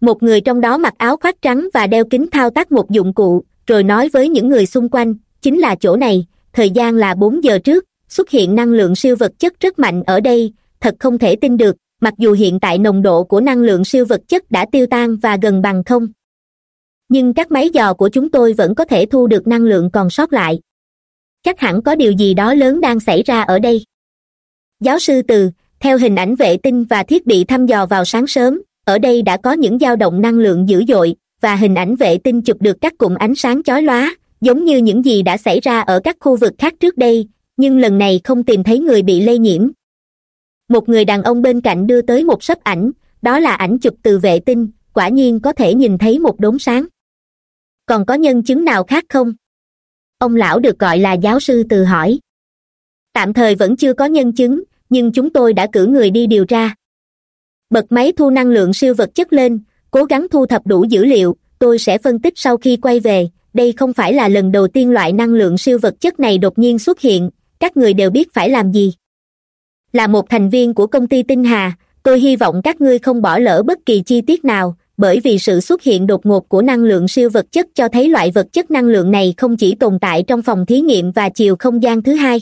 Một người trong đó mặc áo khoác trắng và đeo kính thao tác một dụng cụ, rồi nói với những người xung quanh, chính là chỗ này, thời gian là bốn giờ trước, xuất hiện năng lượng siêu vật chất rất mạnh ở đây, thật không thể tin được mặc dù hiện tại nồng độ của năng lượng siêu vật chất đã tiêu tan và gần bằng không, nhưng các máy dò của chúng tôi vẫn có thể thu được năng lượng còn sót lại. Chắc hẳn có điều gì đó lớn đang xảy ra ở đây. Giáo sư từ, theo hình ảnh vệ tinh và thiết bị thăm dò vào sáng sớm, ở đây đã có những dao động năng lượng dữ dội và hình ảnh vệ tinh chụp được các cụm ánh sáng chói lóa, giống như những gì đã xảy ra ở các khu vực khác trước đây, nhưng lần này không tìm thấy người bị lây nhiễm một người đàn ông bên cạnh đưa tới một sấp ảnh, đó là ảnh chụp từ vệ tinh, quả nhiên có thể nhìn thấy một đốm sáng. Còn có nhân chứng nào khác không? Ông lão được gọi là giáo sư từ hỏi. Tạm thời vẫn chưa có nhân chứng, nhưng chúng tôi đã cử người đi điều tra. Bật máy thu năng lượng siêu vật chất lên, cố gắng thu thập đủ dữ liệu, tôi sẽ phân tích sau khi quay về, đây không phải là lần đầu tiên loại năng lượng siêu vật chất này đột nhiên xuất hiện, các người đều biết phải làm gì là một thành viên của công ty tinh hà. Tôi hy vọng các ngươi không bỏ lỡ bất kỳ chi tiết nào, bởi vì sự xuất hiện đột ngột của năng lượng siêu vật chất cho thấy loại vật chất năng lượng này không chỉ tồn tại trong phòng thí nghiệm và chiều không gian thứ hai.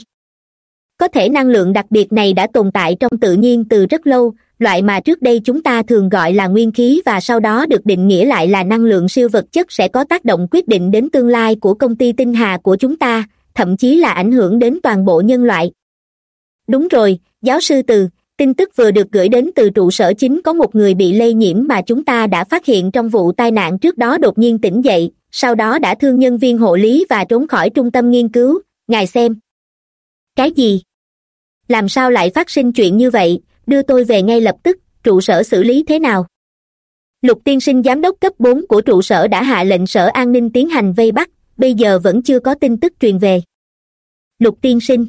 Có thể năng lượng đặc biệt này đã tồn tại trong tự nhiên từ rất lâu, loại mà trước đây chúng ta thường gọi là nguyên khí và sau đó được định nghĩa lại là năng lượng siêu vật chất sẽ có tác động quyết định đến tương lai của công ty tinh hà của chúng ta, thậm chí là ảnh hưởng đến toàn bộ nhân loại đúng rồi, giáo sư từ, tin tức vừa được gửi đến từ trụ sở chính có một người bị lây nhiễm mà chúng ta đã phát hiện trong vụ tai nạn trước đó đột nhiên tỉnh dậy, sau đó đã thương nhân viên hộ lý và trốn khỏi trung tâm nghiên cứu. Ngài xem. Cái gì? Làm sao lại phát sinh chuyện như vậy? Đưa tôi về ngay lập tức, trụ sở xử lý thế nào? Lục tiên sinh giám đốc cấp bốn của trụ sở đã hạ lệnh sở an ninh tiến hành vây bắt, bây giờ vẫn chưa có tin tức truyền về. Lục tiên sinh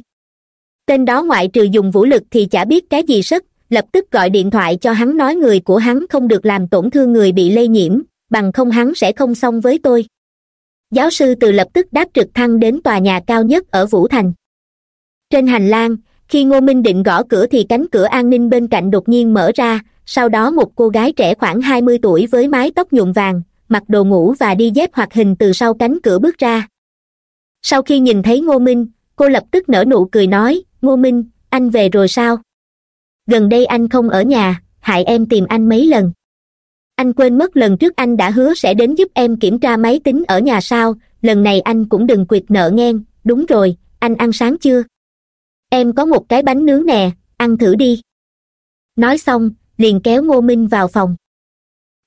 tên đó ngoại trừ dùng vũ lực thì chả biết cái gì sức, lập tức gọi điện thoại cho hắn nói người của hắn không được làm tổn thương người bị lây nhiễm, bằng không hắn sẽ không xong với tôi. Giáo sư từ lập tức đáp trực thăng đến tòa nhà cao nhất ở vũ thành. Trên hành lang, khi ngô minh định gõ cửa thì cánh cửa an ninh bên cạnh đột nhiên mở ra, sau đó một cô gái trẻ khoảng hai mươi tuổi với mái tóc nhuộm vàng, mặc đồ ngủ và đi dép hoạt hình từ sau cánh cửa bước ra. Sau khi nhìn thấy ngô minh, cô lập tức nở nụ cười nói ngô minh, anh về rồi sao? Gần đây anh không ở nhà, hại em tìm anh mấy lần. Anh quên mất lần trước anh đã hứa sẽ đến giúp em kiểm tra máy tính ở nhà sao, lần này anh cũng đừng quyệt nợ nghen đúng rồi, anh ăn sáng chưa? Em có một cái bánh nướng nè, ăn thử đi. Nói xong, liền kéo ngô minh vào phòng.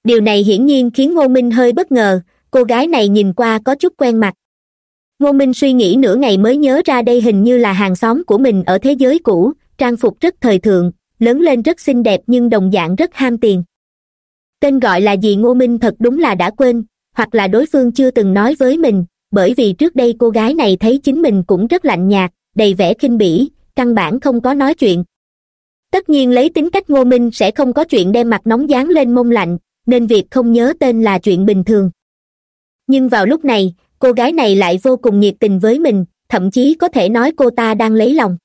Điều này hiển nhiên khiến ngô minh hơi bất ngờ, cô gái này nhìn qua có chút quen mặt ngô minh suy nghĩ nửa ngày mới nhớ ra đây hình như là hàng xóm của mình ở thế giới cũ, trang phục rất thời thượng, lớn lên rất xinh đẹp nhưng đồng dạng rất ham tiền. Tên gọi là gì ngô minh thật đúng là đã quên, hoặc là đối phương chưa từng nói với mình, bởi vì trước đây cô gái này thấy chính mình cũng rất lạnh nhạt, đầy vẻ khinh bỉ, căn bản không có nói chuyện. Tất nhiên lấy tính cách ngô minh sẽ không có chuyện đem mặt nóng dán lên mông lạnh, nên việc không nhớ tên là chuyện bình thường. Nhưng vào lúc này cô gái này lại vô cùng nhiệt tình với mình, thậm chí có thể nói cô ta đang lấy lòng.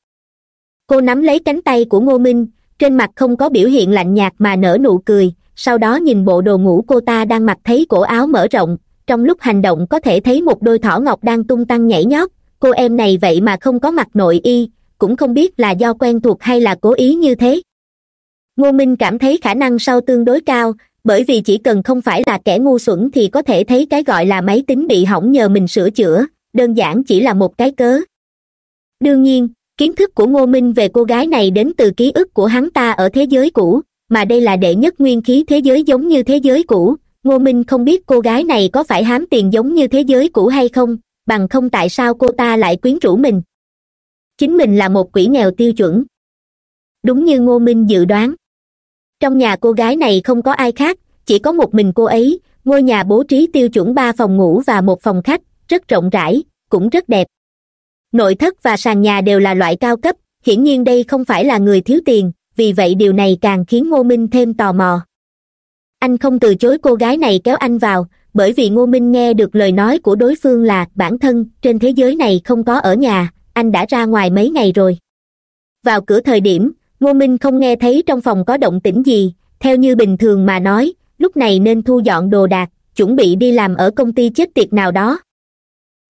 Cô nắm lấy cánh tay của ngô minh, trên mặt không có biểu hiện lạnh nhạt mà nở nụ cười, sau đó nhìn bộ đồ ngủ cô ta đang mặc thấy cổ áo mở rộng, trong lúc hành động có thể thấy một đôi thỏ ngọc đang tung tăng nhảy nhót. Cô em này vậy mà không có mặc nội y, cũng không biết là do quen thuộc hay là cố ý như thế. Ngô minh cảm thấy khả năng sau tương đối cao bởi vì chỉ cần không phải là kẻ ngu xuẩn thì có thể thấy cái gọi là máy tính bị hỏng nhờ mình sửa chữa, đơn giản chỉ là một cái cớ. Đương nhiên, kiến thức của ngô minh về cô gái này đến từ ký ức của hắn ta ở thế giới cũ, mà đây là đệ nhất nguyên khí thế giới giống như thế giới cũ. Ngô minh không biết cô gái này có phải hám tiền giống như thế giới cũ hay không, bằng không tại sao cô ta lại quyến rũ mình? Chính mình là một quỷ nghèo tiêu chuẩn. Đúng như ngô minh dự đoán trong nhà cô gái này không có ai khác, chỉ có một mình cô ấy. Ngôi nhà bố trí tiêu chuẩn ba phòng ngủ và một phòng khách, rất rộng rãi, cũng rất đẹp. Nội thất và sàn nhà đều là loại cao cấp, hiển nhiên đây không phải là người thiếu tiền, vì vậy điều này càng khiến ngô minh thêm tò mò. Anh không từ chối cô gái này kéo anh vào, bởi vì ngô minh nghe được lời nói của đối phương là bản thân trên thế giới này không có ở nhà, anh đã ra ngoài mấy ngày rồi. Vào cửa thời điểm ngô minh không nghe thấy trong phòng có động tĩnh gì, theo như bình thường mà nói, lúc này nên thu dọn đồ đạc, chuẩn bị đi làm ở công ty chết tiệt nào đó.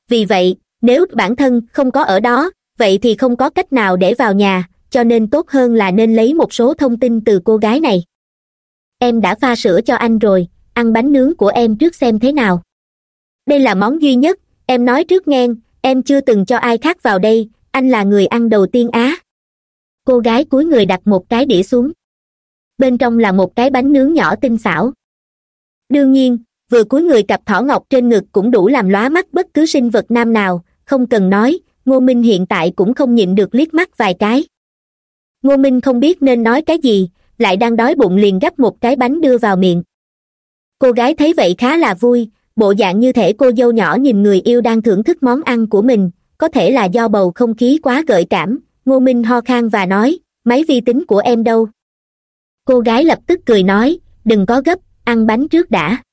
Vì vậy, nếu bản thân không có ở đó, vậy thì không có cách nào để vào nhà, cho nên tốt hơn là nên lấy một số thông tin từ cô gái này. Em đã pha sữa cho anh rồi, ăn bánh nướng của em trước xem thế nào. Đây là món duy nhất, em nói trước nghen em chưa từng cho ai khác vào đây, anh là người ăn đầu tiên á cô gái cúi người đặt một cái đĩa xuống. Bên trong là một cái bánh nướng nhỏ tinh xảo. Đương nhiên, vừa cúi người cặp thỏ ngọc trên ngực cũng đủ làm lóa mắt bất cứ sinh vật nam nào, không cần nói, ngô minh hiện tại cũng không nhịn được liếc mắt vài cái. Ngô minh không biết nên nói cái gì, lại đang đói bụng liền gắp một cái bánh đưa vào miệng. Cô gái thấy vậy khá là vui, bộ dạng như thể cô dâu nhỏ nhìn người yêu đang thưởng thức món ăn của mình, có thể là do bầu không khí quá gợi cảm ngô minh ho khan và nói, máy vi tính của em đâu? Cô gái lập tức cười nói, đừng có gấp, ăn bánh trước đã.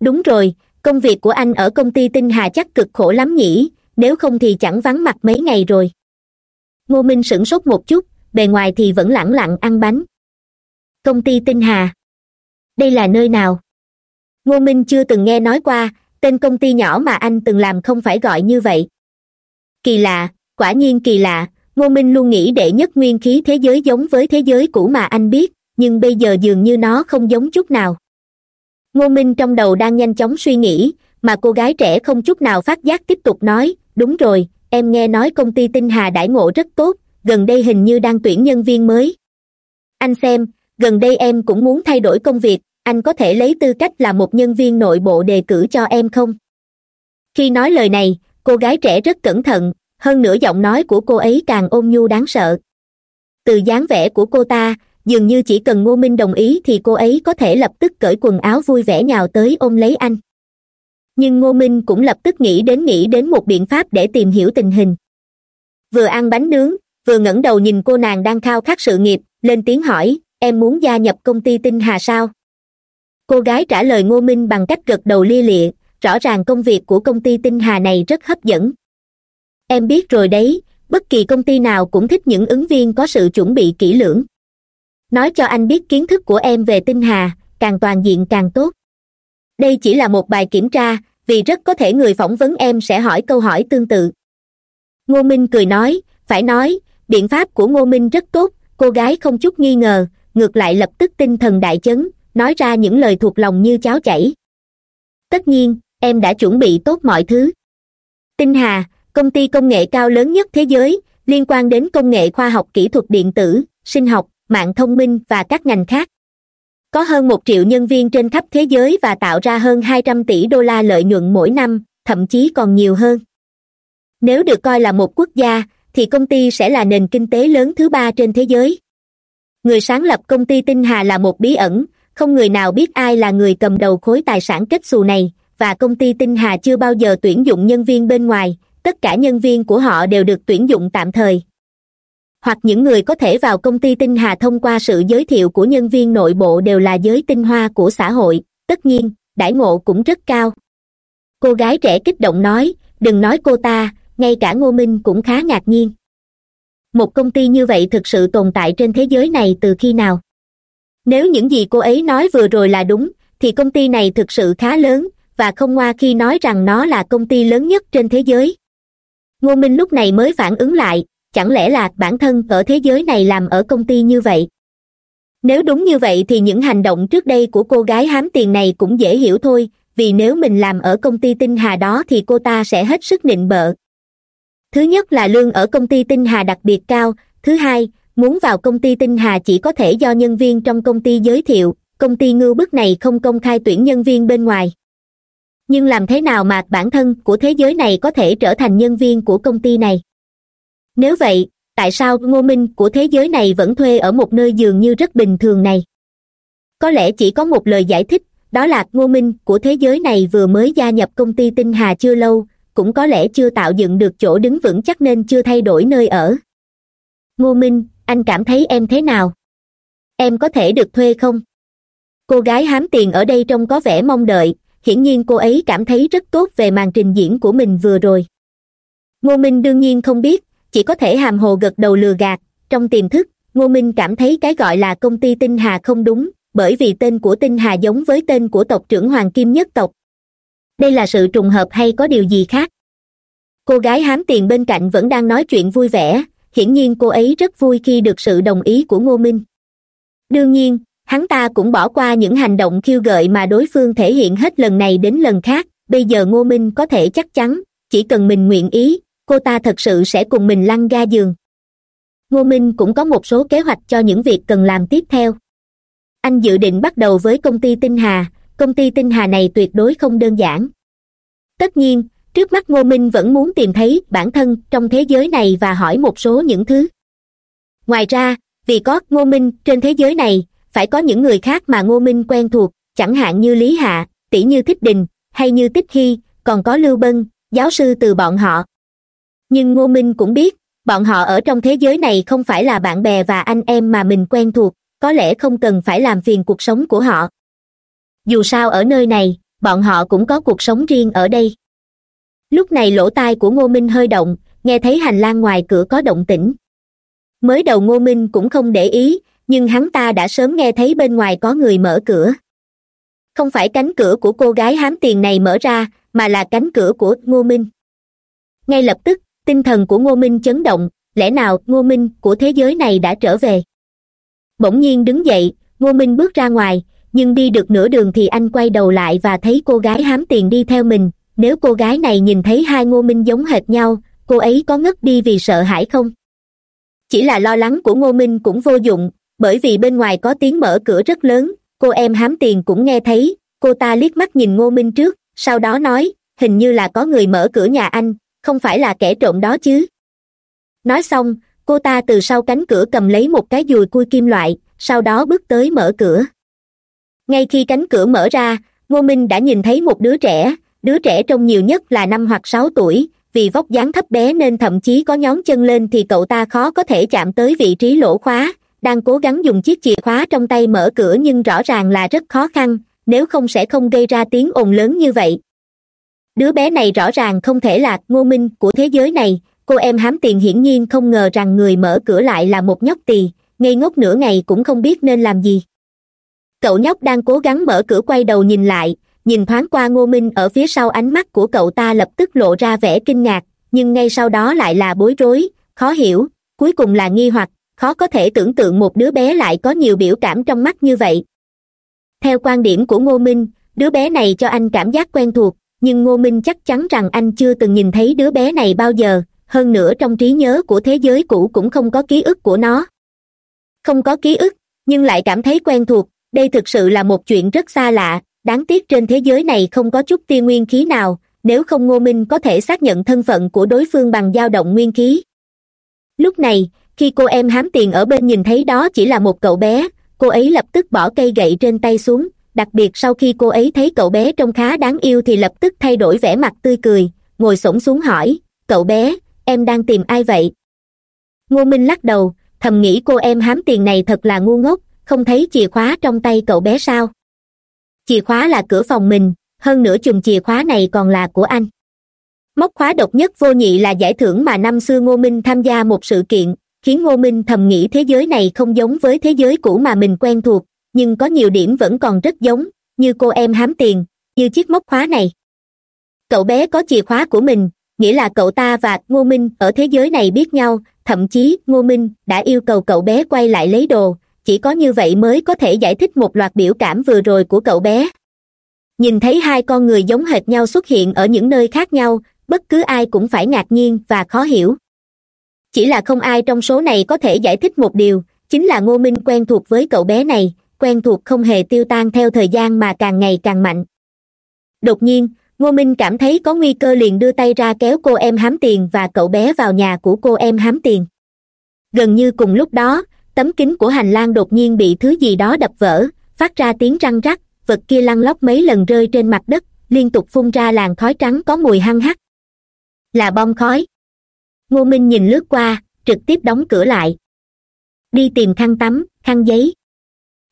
Đúng rồi, công việc của anh ở công ty tinh hà chắc cực khổ lắm nhỉ, nếu không thì chẳng vắng mặt mấy ngày rồi. Ngô minh sửng sốt một chút, bề ngoài thì vẫn lẳng lặng ăn bánh. Công ty tinh hà? Đây là nơi nào? Ngô minh chưa từng nghe nói qua, tên công ty nhỏ mà anh từng làm không phải gọi như vậy. Kỳ lạ, quả nhiên kỳ lạ ngô minh luôn nghĩ đệ nhất nguyên khí thế giới giống với thế giới cũ mà anh biết, nhưng bây giờ dường như nó không giống chút nào. Ngô minh trong đầu đang nhanh chóng suy nghĩ, mà cô gái trẻ không chút nào phát giác tiếp tục nói, đúng rồi, em nghe nói công ty tinh hà đãi ngộ rất tốt, gần đây hình như đang tuyển nhân viên mới. Anh xem, gần đây em cũng muốn thay đổi công việc, anh có thể lấy tư cách là một nhân viên nội bộ đề cử cho em không? Khi nói lời này, cô gái trẻ rất cẩn thận hơn nữa giọng nói của cô ấy càng ôn nhu đáng sợ. Từ dáng vẻ của cô ta, dường như chỉ cần ngô minh đồng ý thì cô ấy có thể lập tức cởi quần áo vui vẻ nhào tới ôm lấy anh. Nhưng ngô minh cũng lập tức nghĩ đến nghĩ đến một biện pháp để tìm hiểu tình hình. Vừa ăn bánh nướng, vừa ngẩng đầu nhìn cô nàng đang khao khát sự nghiệp, lên tiếng hỏi, em muốn gia nhập công ty tinh hà sao? Cô gái trả lời ngô minh bằng cách gật đầu lia lịa, rõ ràng công việc của công ty tinh hà này rất hấp dẫn em biết rồi đấy, bất kỳ công ty nào cũng thích những ứng viên có sự chuẩn bị kỹ lưỡng. Nói cho anh biết kiến thức của em về tinh hà, càng toàn diện càng tốt. Đây chỉ là một bài kiểm tra, vì rất có thể người phỏng vấn em sẽ hỏi câu hỏi tương tự. Ngô minh cười nói, phải nói, biện pháp của ngô minh rất tốt, cô gái không chút nghi ngờ, ngược lại lập tức tinh thần đại chấn, nói ra những lời thuộc lòng như cháo chảy. Tất nhiên, em đã chuẩn bị tốt mọi thứ. Tinh hà công ty công nghệ cao lớn nhất thế giới, liên quan đến công nghệ khoa học, kỹ thuật điện tử, sinh học, mạng thông minh và các ngành khác. Có hơn một triệu nhân viên trên khắp thế giới và tạo ra hơn hai trăm tỷ đô la lợi nhuận mỗi năm, thậm chí còn nhiều hơn. Nếu được coi là một quốc gia, thì công ty sẽ là nền kinh tế lớn thứ ba trên thế giới. Người sáng lập công ty tinh hà là một bí ẩn, không người nào biết ai là người cầm đầu khối tài sản kết xù này, và công ty tinh hà chưa bao giờ tuyển dụng nhân viên bên ngoài tất cả nhân viên của họ đều được tuyển dụng tạm thời. Hoặc những người có thể vào công ty tinh hà thông qua sự giới thiệu của nhân viên nội bộ đều là giới tinh hoa của xã hội, tất nhiên, đãi ngộ cũng rất cao. Cô gái trẻ kích động nói, đừng nói cô ta, ngay cả ngô minh cũng khá ngạc nhiên. Một công ty như vậy thực sự tồn tại trên thế giới này từ khi nào? Nếu những gì cô ấy nói vừa rồi là đúng, thì công ty này thực sự khá lớn, và không ngoa khi nói rằng nó là công ty lớn nhất trên thế giới ngô minh lúc này mới phản ứng lại, chẳng lẽ là bản thân ở thế giới này làm ở công ty như vậy? Nếu đúng như vậy thì những hành động trước đây của cô gái hám tiền này cũng dễ hiểu thôi, vì nếu mình làm ở công ty tinh hà đó thì cô ta sẽ hết sức nịnh bợ. Thứ nhất là lương ở công ty tinh hà đặc biệt cao, thứ hai, muốn vào công ty tinh hà chỉ có thể do nhân viên trong công ty giới thiệu, công ty ngưu bức này không công khai tuyển nhân viên bên ngoài nhưng làm thế nào mà bản thân của thế giới này có thể trở thành nhân viên của công ty này? Nếu vậy, tại sao ngô minh của thế giới này vẫn thuê ở một nơi dường như rất bình thường này? Có lẽ chỉ có một lời giải thích, đó là ngô minh của thế giới này vừa mới gia nhập công ty tinh hà chưa lâu, cũng có lẽ chưa tạo dựng được chỗ đứng vững chắc nên chưa thay đổi nơi ở. Ngô minh, anh cảm thấy em thế nào? Em có thể được thuê không? Cô gái hám tiền ở đây trông có vẻ mong đợi hiển nhiên cô ấy cảm thấy rất tốt về màn trình diễn của mình vừa rồi. Ngô minh đương nhiên không biết, chỉ có thể hàm hồ gật đầu lừa gạt. Trong tiềm thức, ngô minh cảm thấy cái gọi là công ty tinh hà không đúng, bởi vì tên của tinh hà giống với tên của tộc trưởng hoàng kim nhất tộc. Đây là sự trùng hợp hay có điều gì khác? Cô gái hám tiền bên cạnh vẫn đang nói chuyện vui vẻ, hiển nhiên cô ấy rất vui khi được sự đồng ý của ngô minh. Đương nhiên hắn ta cũng bỏ qua những hành động khiêu gợi mà đối phương thể hiện hết lần này đến lần khác. Bây giờ ngô minh có thể chắc chắn, chỉ cần mình nguyện ý, cô ta thật sự sẽ cùng mình lăn ga giường. Ngô minh cũng có một số kế hoạch cho những việc cần làm tiếp theo. Anh dự định bắt đầu với công ty tinh hà. Công ty tinh hà này tuyệt đối không đơn giản. Tất nhiên, trước mắt ngô minh vẫn muốn tìm thấy bản thân trong thế giới này và hỏi một số những thứ. Ngoài ra, vì có ngô minh trên thế giới này phải có những người khác mà ngô minh quen thuộc, chẳng hạn như lý hạ, tỷ như thích đình, hay như tích hy, còn có lưu bân, giáo sư từ bọn họ. Nhưng ngô minh cũng biết, bọn họ ở trong thế giới này không phải là bạn bè và anh em mà mình quen thuộc, có lẽ không cần phải làm phiền cuộc sống của họ. Dù sao ở nơi này, bọn họ cũng có cuộc sống riêng ở đây. Lúc này lỗ tai của ngô minh hơi động, nghe thấy hành lang ngoài cửa có động tĩnh. Mới đầu ngô minh cũng không để ý nhưng hắn ta đã sớm nghe thấy bên ngoài có người mở cửa. Không phải cánh cửa của cô gái hám tiền này mở ra, mà là cánh cửa của ngô minh. Ngay lập tức, tinh thần của ngô minh chấn động, lẽ nào ngô minh của thế giới này đã trở về? Bỗng nhiên đứng dậy, ngô minh bước ra ngoài, nhưng đi được nửa đường thì anh quay đầu lại và thấy cô gái hám tiền đi theo mình. Nếu cô gái này nhìn thấy hai ngô minh giống hệt nhau, cô ấy có ngất đi vì sợ hãi không? Chỉ là lo lắng của ngô minh cũng vô dụng bởi vì bên ngoài có tiếng mở cửa rất lớn, cô em hám tiền cũng nghe thấy. Cô ta liếc mắt nhìn ngô minh trước, sau đó nói, hình như là có người mở cửa nhà anh, không phải là kẻ trộm đó chứ. Nói xong, cô ta từ sau cánh cửa cầm lấy một cái dùi cui kim loại, sau đó bước tới mở cửa. Ngay khi cánh cửa mở ra, ngô minh đã nhìn thấy một đứa trẻ. Đứa trẻ trông nhiều nhất là năm hoặc sáu tuổi, vì vóc dáng thấp bé nên thậm chí có nhón chân lên thì cậu ta khó có thể chạm tới vị trí lỗ khóa đang cố gắng dùng chiếc chìa khóa trong tay mở cửa nhưng rõ ràng là rất khó khăn, nếu không sẽ không gây ra tiếng ồn lớn như vậy. Đứa bé này rõ ràng không thể là ngô minh của thế giới này, cô em hám tiền hiển nhiên không ngờ rằng người mở cửa lại là một nhóc tỳ, ngây ngốc nửa ngày cũng không biết nên làm gì. Cậu nhóc đang cố gắng mở cửa quay đầu nhìn lại, nhìn thoáng qua ngô minh ở phía sau ánh mắt của cậu ta lập tức lộ ra vẻ kinh ngạc, nhưng ngay sau đó lại là bối rối, khó hiểu, cuối cùng là nghi hoặc khó có thể tưởng tượng một đứa bé lại có nhiều biểu cảm trong mắt như vậy. Theo quan điểm của ngô minh, đứa bé này cho anh cảm giác quen thuộc, nhưng ngô minh chắc chắn rằng anh chưa từng nhìn thấy đứa bé này bao giờ, hơn nữa trong trí nhớ của thế giới cũ cũng không có ký ức của nó. Không có ký ức, nhưng lại cảm thấy quen thuộc, đây thực sự là một chuyện rất xa lạ, đáng tiếc trên thế giới này không có chút tia nguyên khí nào, nếu không ngô minh có thể xác nhận thân phận của đối phương bằng dao động nguyên khí. Lúc này khi cô em hám tiền ở bên nhìn thấy đó chỉ là một cậu bé, cô ấy lập tức bỏ cây gậy trên tay xuống. Đặc biệt sau khi cô ấy thấy cậu bé trông khá đáng yêu thì lập tức thay đổi vẻ mặt tươi cười, ngồi s xuống hỏi, cậu bé, em đang tìm ai vậy? Ngô minh lắc đầu, thầm nghĩ cô em hám tiền này thật là ngu ngốc, không thấy chìa khóa trong tay cậu bé sao? Chìa khóa là cửa phòng mình, hơn nữa chùm chìa khóa này còn là của anh. Móc khóa độc nhất vô nhị là giải thưởng mà năm xưa ngô minh tham gia một sự kiện khiến ngô minh thầm nghĩ thế giới này không giống với thế giới cũ mà mình quen thuộc, nhưng có nhiều điểm vẫn còn rất giống, như cô em hám tiền, như chiếc móc khóa này. Cậu bé có chìa khóa của mình, nghĩa là cậu ta và ngô minh ở thế giới này biết nhau, thậm chí ngô minh đã yêu cầu cậu bé quay lại lấy đồ, chỉ có như vậy mới có thể giải thích một loạt biểu cảm vừa rồi của cậu bé. Nhìn thấy hai con người giống hệt nhau xuất hiện ở những nơi khác nhau, bất cứ ai cũng phải ngạc nhiên và khó hiểu chỉ là không ai trong số này có thể giải thích một điều, chính là ngô minh quen thuộc với cậu bé này, quen thuộc không hề tiêu tan theo thời gian mà càng ngày càng mạnh. Đột nhiên, ngô minh cảm thấy có nguy cơ liền đưa tay ra kéo cô em hám tiền và cậu bé vào nhà của cô em hám tiền. Gần như cùng lúc đó, tấm kính của hành lang đột nhiên bị thứ gì đó đập vỡ, phát ra tiếng răng rắc, vật kia lăn lóc mấy lần rơi trên mặt đất, liên tục phun ra làn khói trắng có mùi hăng hắc. Là bom khói ngô minh nhìn lướt qua, trực tiếp đóng cửa lại. Đi tìm khăn tắm, khăn giấy.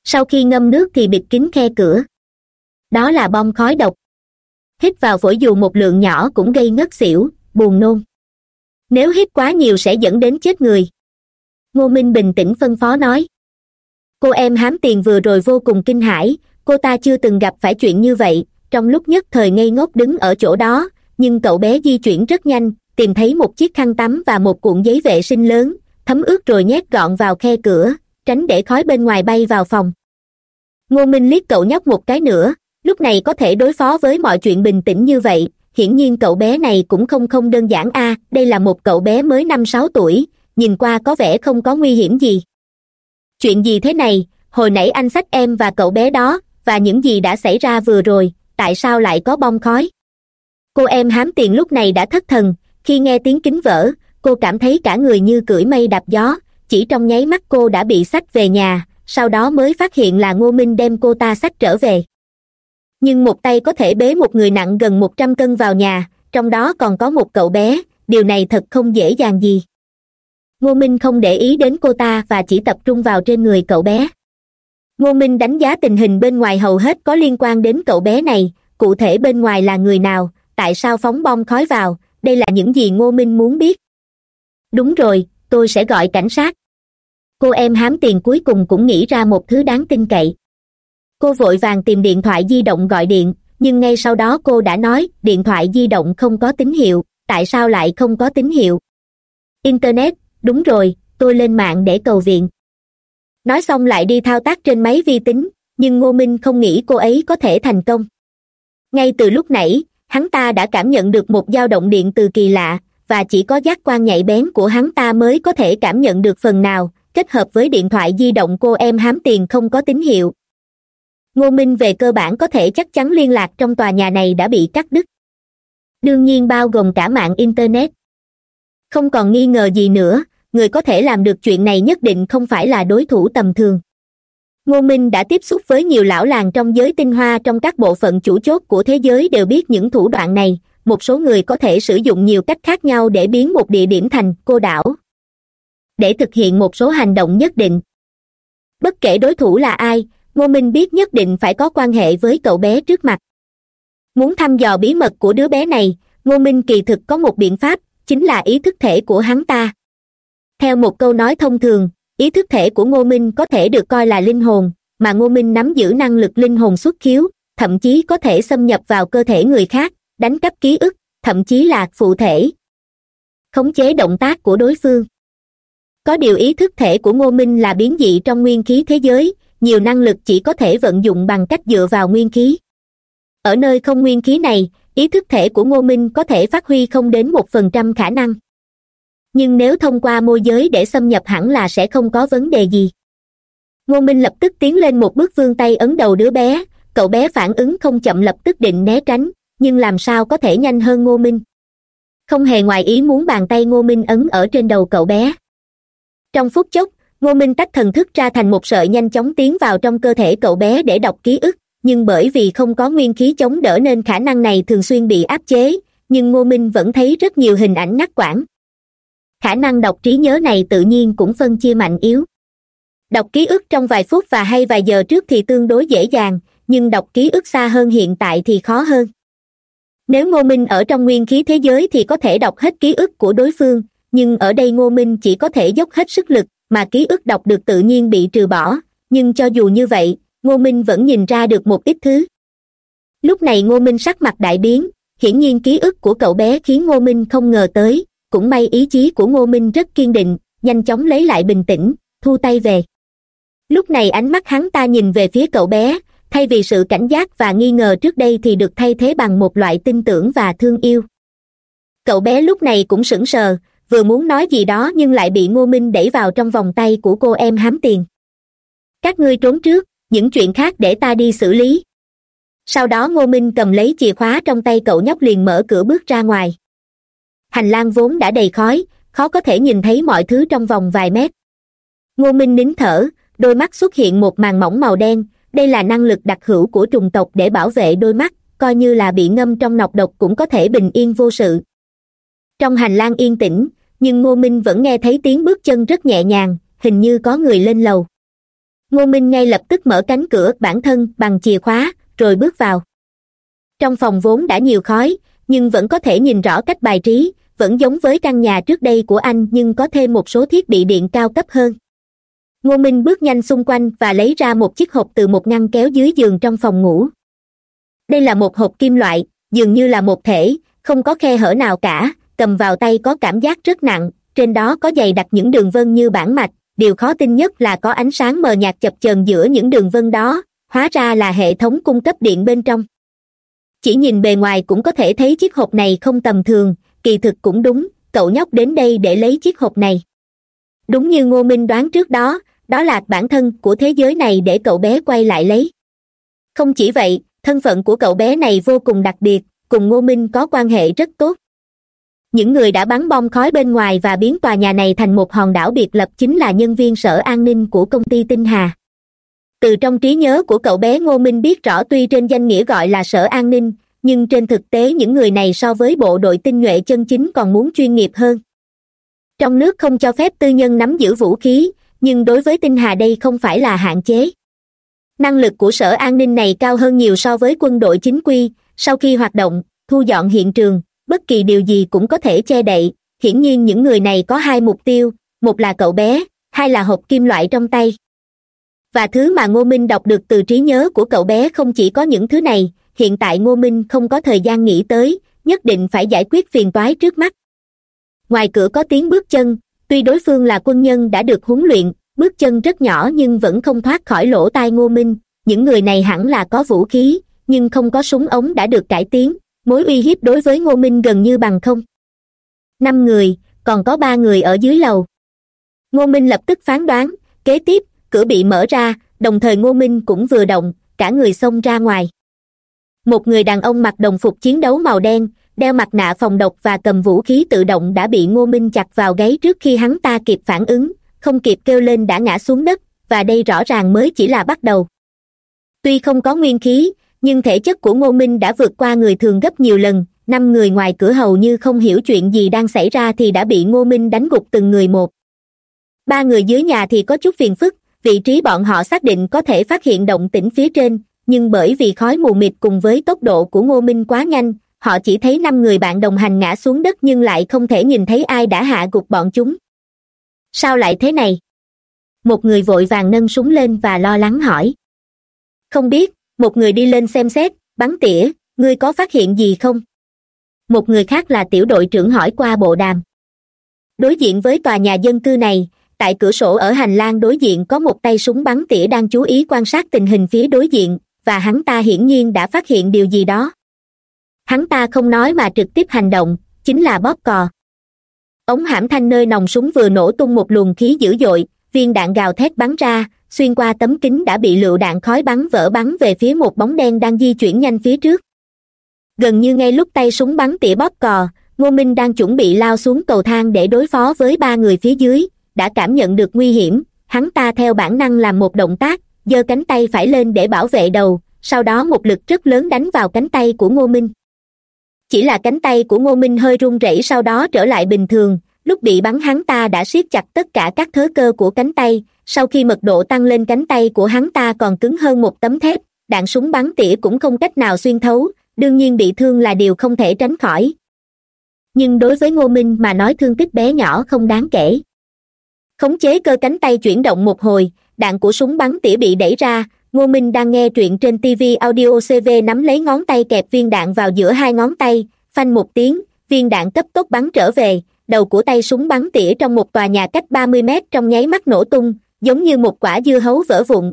Sau khi ngâm nước thì bịt kín khe cửa. Đó là bom khói độc. Hít vào phổi dù một lượng nhỏ cũng gây ngất xỉu, buồn nôn. Nếu hít quá nhiều sẽ dẫn đến chết người. Ngô minh bình tĩnh phân phó nói. Cô em hám tiền vừa rồi vô cùng kinh hãi, cô ta chưa từng gặp phải chuyện như vậy, trong lúc nhất thời ngây ngốc đứng ở chỗ đó, nhưng cậu bé di chuyển rất nhanh tìm thấy một chiếc khăn tắm và một cuộn giấy vệ sinh lớn, thấm ướt rồi nhét gọn vào khe cửa, tránh để khói bên ngoài bay vào phòng. Ngô minh liếc cậu nhóc một cái nữa, lúc này có thể đối phó với mọi chuyện bình tĩnh như vậy, hiển nhiên cậu bé này cũng không không đơn giản a, đây là một cậu bé mới năm sáu tuổi, nhìn qua có vẻ không có nguy hiểm gì. Chuyện gì thế này? Hồi nãy anh xách em và cậu bé đó, và những gì đã xảy ra vừa rồi, tại sao lại có bong khói? Cô em hám tiền lúc này đã thất thần khi nghe tiếng kính vỡ, cô cảm thấy cả người như cưỡi mây đạp gió, chỉ trong nháy mắt cô đã bị xách về nhà, sau đó mới phát hiện là ngô minh đem cô ta xách trở về. Nhưng một tay có thể bế một người nặng gần một trăm cân vào nhà, trong đó còn có một cậu bé, điều này thật không dễ dàng gì. Ngô minh không để ý đến cô ta và chỉ tập trung vào trên người cậu bé. Ngô minh đánh giá tình hình bên ngoài hầu hết có liên quan đến cậu bé này, cụ thể bên ngoài là người nào, tại sao phóng bom khói vào đây là những gì ngô minh muốn biết. Đúng rồi, tôi sẽ gọi cảnh sát. Cô em hám tiền cuối cùng cũng nghĩ ra một thứ đáng tin cậy. Cô vội vàng tìm điện thoại di động gọi điện, nhưng ngay sau đó cô đã nói, điện thoại di động không có tín hiệu, tại sao lại không có tín hiệu? Internet, đúng rồi, tôi lên mạng để cầu viện. Nói xong lại đi thao tác trên máy vi tính, nhưng ngô minh không nghĩ cô ấy có thể thành công. Ngay từ lúc nãy hắn ta đã cảm nhận được một dao động điện từ kỳ lạ, và chỉ có giác quan nhạy bén của hắn ta mới có thể cảm nhận được phần nào, kết hợp với điện thoại di động cô em hám tiền không có tín hiệu. Ngô minh về cơ bản có thể chắc chắn liên lạc trong tòa nhà này đã bị cắt đứt. Đương nhiên bao gồm cả mạng internet. Không còn nghi ngờ gì nữa, người có thể làm được chuyện này nhất định không phải là đối thủ tầm thường ngô minh đã tiếp xúc với nhiều lão làng trong giới tinh hoa trong các bộ phận chủ chốt của thế giới đều biết những thủ đoạn này. Một số người có thể sử dụng nhiều cách khác nhau để biến một địa điểm thành cô đảo. Để thực hiện một số hành động nhất định. Bất kể đối thủ là ai, ngô minh biết nhất định phải có quan hệ với cậu bé trước mặt. Muốn thăm dò bí mật của đứa bé này, ngô minh kỳ thực có một biện pháp, chính là ý thức thể của hắn ta. Theo một câu nói thông thường ý thức thể của ngô minh có thể được coi là linh hồn, mà ngô minh nắm giữ năng lực linh hồn xuất khiếu, thậm chí có thể xâm nhập vào cơ thể người khác, đánh cắp ký ức, thậm chí là phụ thể. Khống chế động tác của đối phương. Có điều ý thức thể của ngô minh là biến dị trong nguyên khí thế giới, nhiều năng lực chỉ có thể vận dụng bằng cách dựa vào nguyên khí. Ở nơi không nguyên khí này, ý thức thể của ngô minh có thể phát huy không đến một phần trăm khả năng nhưng nếu thông qua môi giới để xâm nhập hẳn là sẽ không có vấn đề gì. Ngô minh lập tức tiến lên một bước vươn tay ấn đầu đứa bé. Cậu bé phản ứng không chậm lập tức định né tránh, nhưng làm sao có thể nhanh hơn ngô minh? Không hề ngoài ý muốn bàn tay ngô minh ấn ở trên đầu cậu bé. Trong phút chốc, ngô minh tách thần thức ra thành một sợi nhanh chóng tiến vào trong cơ thể cậu bé để đọc ký ức. Nhưng bởi vì không có nguyên khí chống đỡ nên khả năng này thường xuyên bị áp chế, nhưng ngô minh vẫn thấy rất nhiều hình ảnh ngắt quãng khả năng đọc trí nhớ này tự nhiên cũng phân chia mạnh yếu. Đọc ký ức trong vài phút và hay vài giờ trước thì tương đối dễ dàng, nhưng đọc ký ức xa hơn hiện tại thì khó hơn. Nếu ngô minh ở trong nguyên khí thế giới thì có thể đọc hết ký ức của đối phương, nhưng ở đây ngô minh chỉ có thể dốc hết sức lực mà ký ức đọc được tự nhiên bị trừ bỏ, nhưng cho dù như vậy, ngô minh vẫn nhìn ra được một ít thứ. Lúc này ngô minh sắc mặt đại biến, hiển nhiên ký ức của cậu bé khiến ngô minh không ngờ tới cũng may ý chí của ngô minh rất kiên định, nhanh chóng lấy lại bình tĩnh, thu tay về. Lúc này ánh mắt hắn ta nhìn về phía cậu bé, thay vì sự cảnh giác và nghi ngờ trước đây thì được thay thế bằng một loại tin tưởng và thương yêu. Cậu bé lúc này cũng sững sờ, vừa muốn nói gì đó nhưng lại bị ngô minh đẩy vào trong vòng tay của cô em hám tiền. Các ngươi trốn trước, những chuyện khác để ta đi xử lý. Sau đó ngô minh cầm lấy chìa khóa trong tay cậu nhóc liền mở cửa bước ra ngoài hành lang vốn đã đầy khói, khó có thể nhìn thấy mọi thứ trong vòng vài mét. Ngô minh nín thở, đôi mắt xuất hiện một màn mỏng màu đen, đây là năng lực đặc hữu của trùng tộc để bảo vệ đôi mắt, coi như là bị ngâm trong nọc độc cũng có thể bình yên vô sự. Trong hành lang yên tĩnh, nhưng ngô minh vẫn nghe thấy tiếng bước chân rất nhẹ nhàng, hình như có người lên lầu. Ngô minh ngay lập tức mở cánh cửa bản thân bằng chìa khóa, rồi bước vào. Trong phòng vốn đã nhiều khói, nhưng vẫn có thể nhìn rõ cách bài trí vẫn giống với căn nhà trước đây của anh nhưng có thêm một số thiết bị điện cao cấp hơn. Ngô minh bước nhanh xung quanh và lấy ra một chiếc hộp từ một ngăn kéo dưới giường trong phòng ngủ. Đây là một hộp kim loại, dường như là một thể, không có khe hở nào cả, cầm vào tay có cảm giác rất nặng, trên đó có dày đặc những đường vân như bản mạch, điều khó tin nhất là có ánh sáng mờ nhạt chập chờn giữa những đường vân đó, hóa ra là hệ thống cung cấp điện bên trong. Chỉ nhìn bề ngoài cũng có thể thấy chiếc hộp này không tầm thường kỳ thực cũng đúng, cậu nhóc đến đây để lấy chiếc hộp này. Đúng như ngô minh đoán trước đó đó là bản thân của thế giới này để cậu bé quay lại lấy. Không chỉ vậy, thân phận của cậu bé này vô cùng đặc biệt, cùng ngô minh có quan hệ rất tốt. Những người đã bắn bom khói bên ngoài và biến tòa nhà này thành một hòn đảo biệt lập chính là nhân viên sở an ninh của công ty tinh hà. Từ trong trí nhớ của cậu bé ngô minh biết rõ tuy trên danh nghĩa gọi là sở an ninh nhưng trên thực tế những người này so với bộ đội tinh nhuệ chân chính còn muốn chuyên nghiệp hơn. Trong nước không cho phép tư nhân nắm giữ vũ khí, nhưng đối với tinh hà đây không phải là hạn chế. Năng lực của sở an ninh này cao hơn nhiều so với quân đội chính quy, sau khi hoạt động, thu dọn hiện trường, bất kỳ điều gì cũng có thể che đậy. Hiển nhiên những người này có hai mục tiêu, một là cậu bé, hai là hộp kim loại trong tay. Và thứ mà ngô minh đọc được từ trí nhớ của cậu bé không chỉ có những thứ này hiện tại ngô minh không có thời gian nghĩ tới, nhất định phải giải quyết phiền toái trước mắt. Ngoài cửa có tiếng bước chân, tuy đối phương là quân nhân đã được huấn luyện, bước chân rất nhỏ nhưng vẫn không thoát khỏi lỗ tai ngô minh. Những người này hẳn là có vũ khí, nhưng không có súng ống đã được cải tiến. Mối uy hiếp đối với ngô minh gần như bằng không. Năm người, còn có ba người ở dưới lầu. Ngô minh lập tức phán đoán, kế tiếp, cửa bị mở ra, đồng thời ngô minh cũng vừa động, cả người xông ra ngoài một người đàn ông mặc đồng phục chiến đấu màu đen, đeo mặt nạ phòng độc và cầm vũ khí tự động đã bị ngô minh chặt vào gáy trước khi hắn ta kịp phản ứng, không kịp kêu lên đã ngã xuống đất, và đây rõ ràng mới chỉ là bắt đầu. Tuy không có nguyên khí, nhưng thể chất của ngô minh đã vượt qua người thường gấp nhiều lần, năm người ngoài cửa hầu như không hiểu chuyện gì đang xảy ra thì đã bị ngô minh đánh gục từng người một. Ba người dưới nhà thì có chút phiền phức, vị trí bọn họ xác định có thể phát hiện động tĩnh phía trên nhưng bởi vì khói mù mịt cùng với tốc độ của ngô minh quá nhanh, họ chỉ thấy năm người bạn đồng hành ngã xuống đất nhưng lại không thể nhìn thấy ai đã hạ gục bọn chúng. Sao lại thế này? Một người vội vàng nâng súng lên và lo lắng hỏi. Không biết, một người đi lên xem xét, bắn tỉa, ngươi có phát hiện gì không? Một người khác là tiểu đội trưởng hỏi qua bộ đàm. Đối diện với tòa nhà dân cư này, tại cửa sổ ở hành lang đối diện có một tay súng bắn tỉa đang chú ý quan sát tình hình phía đối diện và hắn ta hiển nhiên đã phát hiện điều gì đó. Hắn ta không nói mà trực tiếp hành động, chính là bóp cò. Ống hãm thanh nơi nòng súng vừa nổ tung một luồng khí dữ dội, viên đạn gào thét bắn ra, xuyên qua tấm kính đã bị lựu đạn khói bắn vỡ bắn về phía một bóng đen đang di chuyển nhanh phía trước. Gần như ngay lúc tay súng bắn tỉa bóp cò, ngô minh đang chuẩn bị lao xuống cầu thang để đối phó với ba người phía dưới, đã cảm nhận được nguy hiểm, hắn ta theo bản năng làm một động tác giơ cánh tay phải lên để bảo vệ đầu, sau đó một lực rất lớn đánh vào cánh tay của ngô minh. Chỉ là cánh tay của ngô minh hơi run rẩy sau đó trở lại bình thường, lúc bị bắn hắn ta đã siết chặt tất cả các thớ cơ của cánh tay, sau khi mật độ tăng lên cánh tay của hắn ta còn cứng hơn một tấm thép, đạn súng bắn tỉa cũng không cách nào xuyên thấu, đương nhiên bị thương là điều không thể tránh khỏi. Nhưng đối với ngô minh mà nói thương tích bé nhỏ không đáng kể. Khống chế cơ cánh tay chuyển động một hồi đạn của súng bắn tỉa bị đẩy ra. Ngô minh đang nghe truyện trên tv audio cv nắm lấy ngón tay kẹp viên đạn vào giữa hai ngón tay. Phanh một tiếng, viên đạn cấp tốc bắn trở về. Đầu của tay súng bắn tỉa trong một tòa nhà cách ba mươi mét trong nháy mắt nổ tung, giống như một quả dưa hấu vỡ vụn.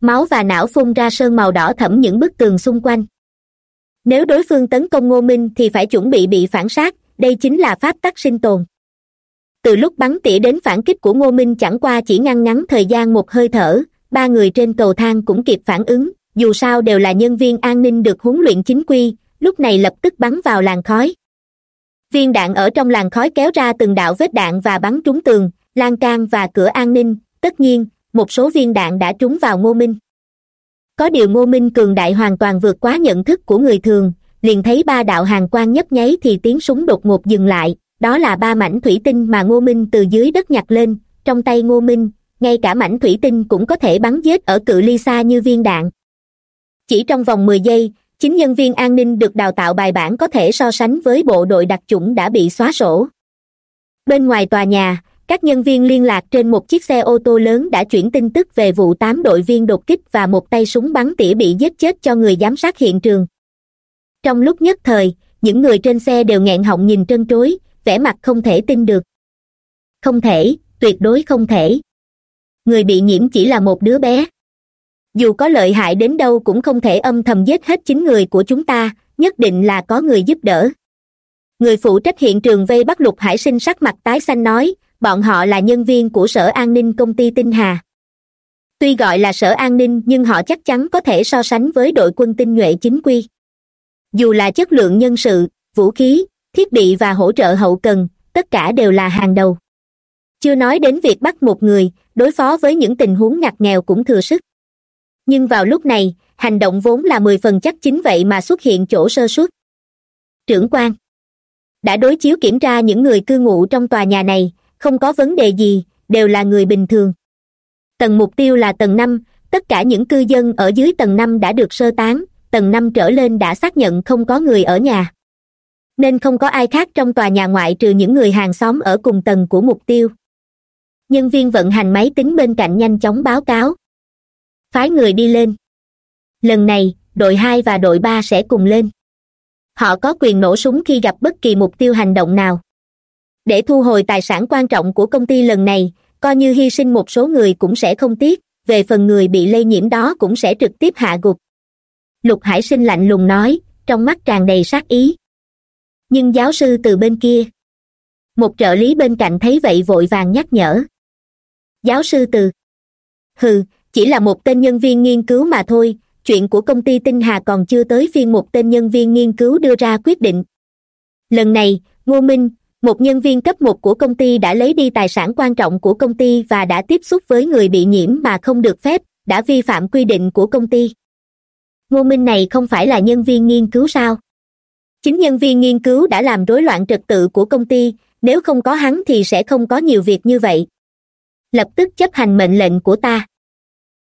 Máu và não phun ra sơn màu đỏ thẫm những bức tường xung quanh. Nếu đối phương tấn công ngô minh thì phải chuẩn bị bị phản sát. Đây chính là pháp tắc sinh tồn từ lúc bắn tỉa đến phản kích của ngô minh chẳng qua chỉ ngăn ngắn thời gian một hơi thở, ba người trên cầu thang cũng kịp phản ứng, dù sao đều là nhân viên an ninh được huấn luyện chính quy, lúc này lập tức bắn vào làn khói. Viên đạn ở trong làn khói kéo ra từng đạo vết đạn và bắn trúng tường, lan can và cửa an ninh, tất nhiên, một số viên đạn đã trúng vào ngô minh. Có điều ngô minh cường đại hoàn toàn vượt quá nhận thức của người thường, liền thấy ba đạo hàng quang nhấp nháy thì tiếng súng đột ngột dừng lại đó là ba mảnh thủy tinh mà ngô minh từ dưới đất nhặt lên. Trong tay ngô minh, ngay cả mảnh thủy tinh cũng có thể bắn giết ở cự ly xa như viên đạn. Chỉ trong vòng mười giây, chính nhân viên an ninh được đào tạo bài bản có thể so sánh với bộ đội đặc chủng đã bị xóa sổ. Bên ngoài tòa nhà, các nhân viên liên lạc trên một chiếc xe ô tô lớn đã chuyển tin tức về vụ tám đội viên đột kích và một tay súng bắn tỉa bị giết chết cho người giám sát hiện trường. Trong lúc nhất thời, những người trên xe đều nghẹn họng nhìn trân trối vẻ mặt không thể tin được. Không thể, tuyệt đối không thể. Người bị nhiễm chỉ là một đứa bé. Dù có lợi hại đến đâu cũng không thể âm thầm giết hết chính người của chúng ta, nhất định là có người giúp đỡ. Người phụ trách hiện trường vây bắt lục hải sinh sắc mặt tái xanh nói, bọn họ là nhân viên của sở an ninh công ty tinh hà. Tuy gọi là sở an ninh, nhưng họ chắc chắn có thể so sánh với đội quân tinh nhuệ chính quy. Dù là chất lượng nhân sự, vũ khí thiết bị và hỗ trợ hậu cần, tất cả đều là hàng đầu. Chưa nói đến việc bắt một người, đối phó với những tình huống ngặt nghèo cũng thừa sức. Nhưng vào lúc này, hành động vốn là mười phần chắc chính vậy mà xuất hiện chỗ sơ suất. Trưởng quan, đã đối chiếu kiểm tra những người cư ngụ trong tòa nhà này, không có vấn đề gì, đều là người bình thường. Tầng mục tiêu là tầng năm, tất cả những cư dân ở dưới tầng năm đã được sơ tán, tầng năm trở lên đã xác nhận không có người ở nhà nên không có ai khác trong tòa nhà ngoại trừ những người hàng xóm ở cùng tầng của mục tiêu. Nhân viên vận hành máy tính bên cạnh nhanh chóng báo cáo. Phái người đi lên. Lần này, đội hai và đội ba sẽ cùng lên. Họ có quyền nổ súng khi gặp bất kỳ mục tiêu hành động nào. Để thu hồi tài sản quan trọng của công ty lần này, coi như hy sinh một số người cũng sẽ không tiếc, về phần người bị lây nhiễm đó cũng sẽ trực tiếp hạ gục. Lục hải sinh lạnh lùng nói, trong mắt tràn đầy sát ý nhưng giáo sư từ bên kia. Một trợ lý bên cạnh thấy vậy vội vàng nhắc nhở. Giáo sư từ. Hừ, chỉ là một tên nhân viên nghiên cứu mà thôi, chuyện của công ty tinh hà còn chưa tới phiên một tên nhân viên nghiên cứu đưa ra quyết định. Lần này, ngô minh, một nhân viên cấp một của công ty đã lấy đi tài sản quan trọng của công ty và đã tiếp xúc với người bị nhiễm mà không được phép, đã vi phạm quy định của công ty. Ngô minh này không phải là nhân viên nghiên cứu sao? Chính nhân viên nghiên cứu đã làm rối loạn trật tự của công ty, nếu không có hắn thì sẽ không có nhiều việc như vậy. Lập tức chấp hành mệnh lệnh của ta.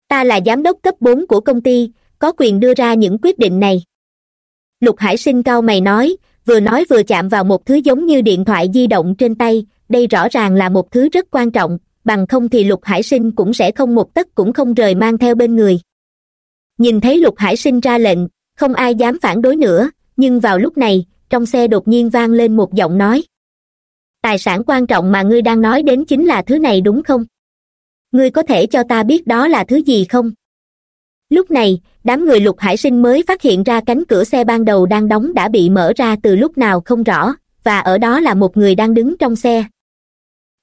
Ta là giám đốc cấp bốn của công ty, có quyền đưa ra những quyết định này. Lục hải sinh cao mày nói, vừa nói vừa chạm vào một thứ giống như điện thoại di động trên tay, đây rõ ràng là một thứ rất quan trọng, bằng không thì lục hải sinh cũng sẽ không một tấc cũng không rời mang theo bên người. Nhìn thấy lục hải sinh ra lệnh, không ai dám phản đối nữa nhưng vào lúc này, trong xe đột nhiên vang lên một giọng nói. Tài sản quan trọng mà ngươi đang nói đến chính là thứ này đúng không? Ngươi có thể cho ta biết đó là thứ gì không? Lúc này, đám người lục hải sinh mới phát hiện ra cánh cửa xe ban đầu đang đóng đã bị mở ra từ lúc nào không rõ, và ở đó là một người đang đứng trong xe.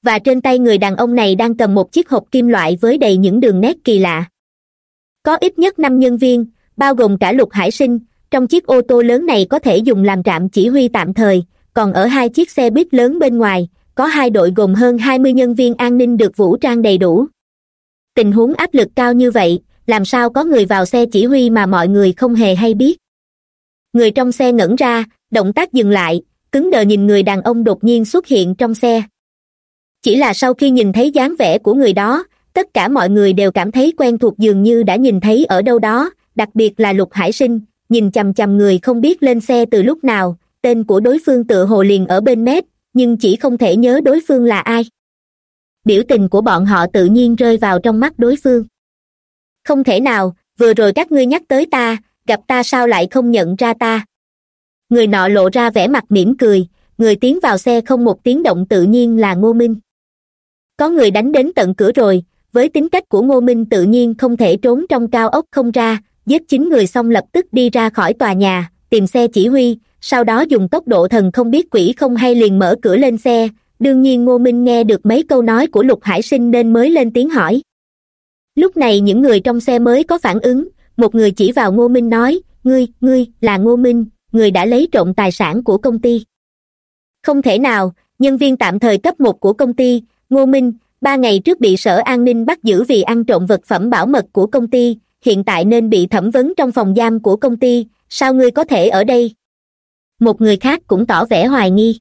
Và trên tay người đàn ông này đang cầm một chiếc hộp kim loại với đầy những đường nét kỳ lạ. Có ít nhất năm nhân viên, bao gồm cả lục hải sinh trong chiếc ô tô lớn này có thể dùng làm trạm chỉ huy tạm thời, còn ở hai chiếc xe buýt lớn bên ngoài, có hai đội gồm hơn hai mươi nhân viên an ninh được vũ trang đầy đủ. Tình huống áp lực cao như vậy, làm sao có người vào xe chỉ huy mà mọi người không hề hay biết. Người trong xe ngẩn ra, động tác dừng lại, cứng đờ nhìn người đàn ông đột nhiên xuất hiện trong xe. Chỉ là sau khi nhìn thấy dáng vẻ của người đó, tất cả mọi người đều cảm thấy quen thuộc dường như đã nhìn thấy ở đâu đó, đặc biệt là lục hải sinh nhìn chằm chằm người không biết lên xe từ lúc nào, tên của đối phương tựa hồ liền ở bên mép, nhưng chỉ không thể nhớ đối phương là ai. Biểu tình của bọn họ tự nhiên rơi vào trong mắt đối phương. Không thể nào, vừa rồi các ngươi nhắc tới ta, gặp ta sao lại không nhận ra ta? Người nọ lộ ra vẻ mặt mỉm cười, người tiến vào xe không một tiếng động tự nhiên là ngô minh. Có người đánh đến tận cửa rồi, với tính cách của ngô minh tự nhiên không thể trốn trong cao ốc không ra giết chín người xong lập tức đi ra khỏi tòa nhà, tìm xe chỉ huy, sau đó dùng tốc độ thần không biết quỷ không hay liền mở cửa lên xe. Đương nhiên ngô minh nghe được mấy câu nói của lục hải sinh nên mới lên tiếng hỏi. Lúc này những người trong xe mới có phản ứng, một người chỉ vào ngô minh nói, ngươi ngươi là ngô minh, người đã lấy trộm tài sản của công ty. Không thể nào, nhân viên tạm thời cấp một của công ty, ngô minh, ba ngày trước bị sở an ninh bắt giữ vì ăn trộm vật phẩm bảo mật của công ty hiện tại nên bị thẩm vấn trong phòng giam của công ty, sao ngươi có thể ở đây? Một người khác cũng tỏ vẻ hoài nghi.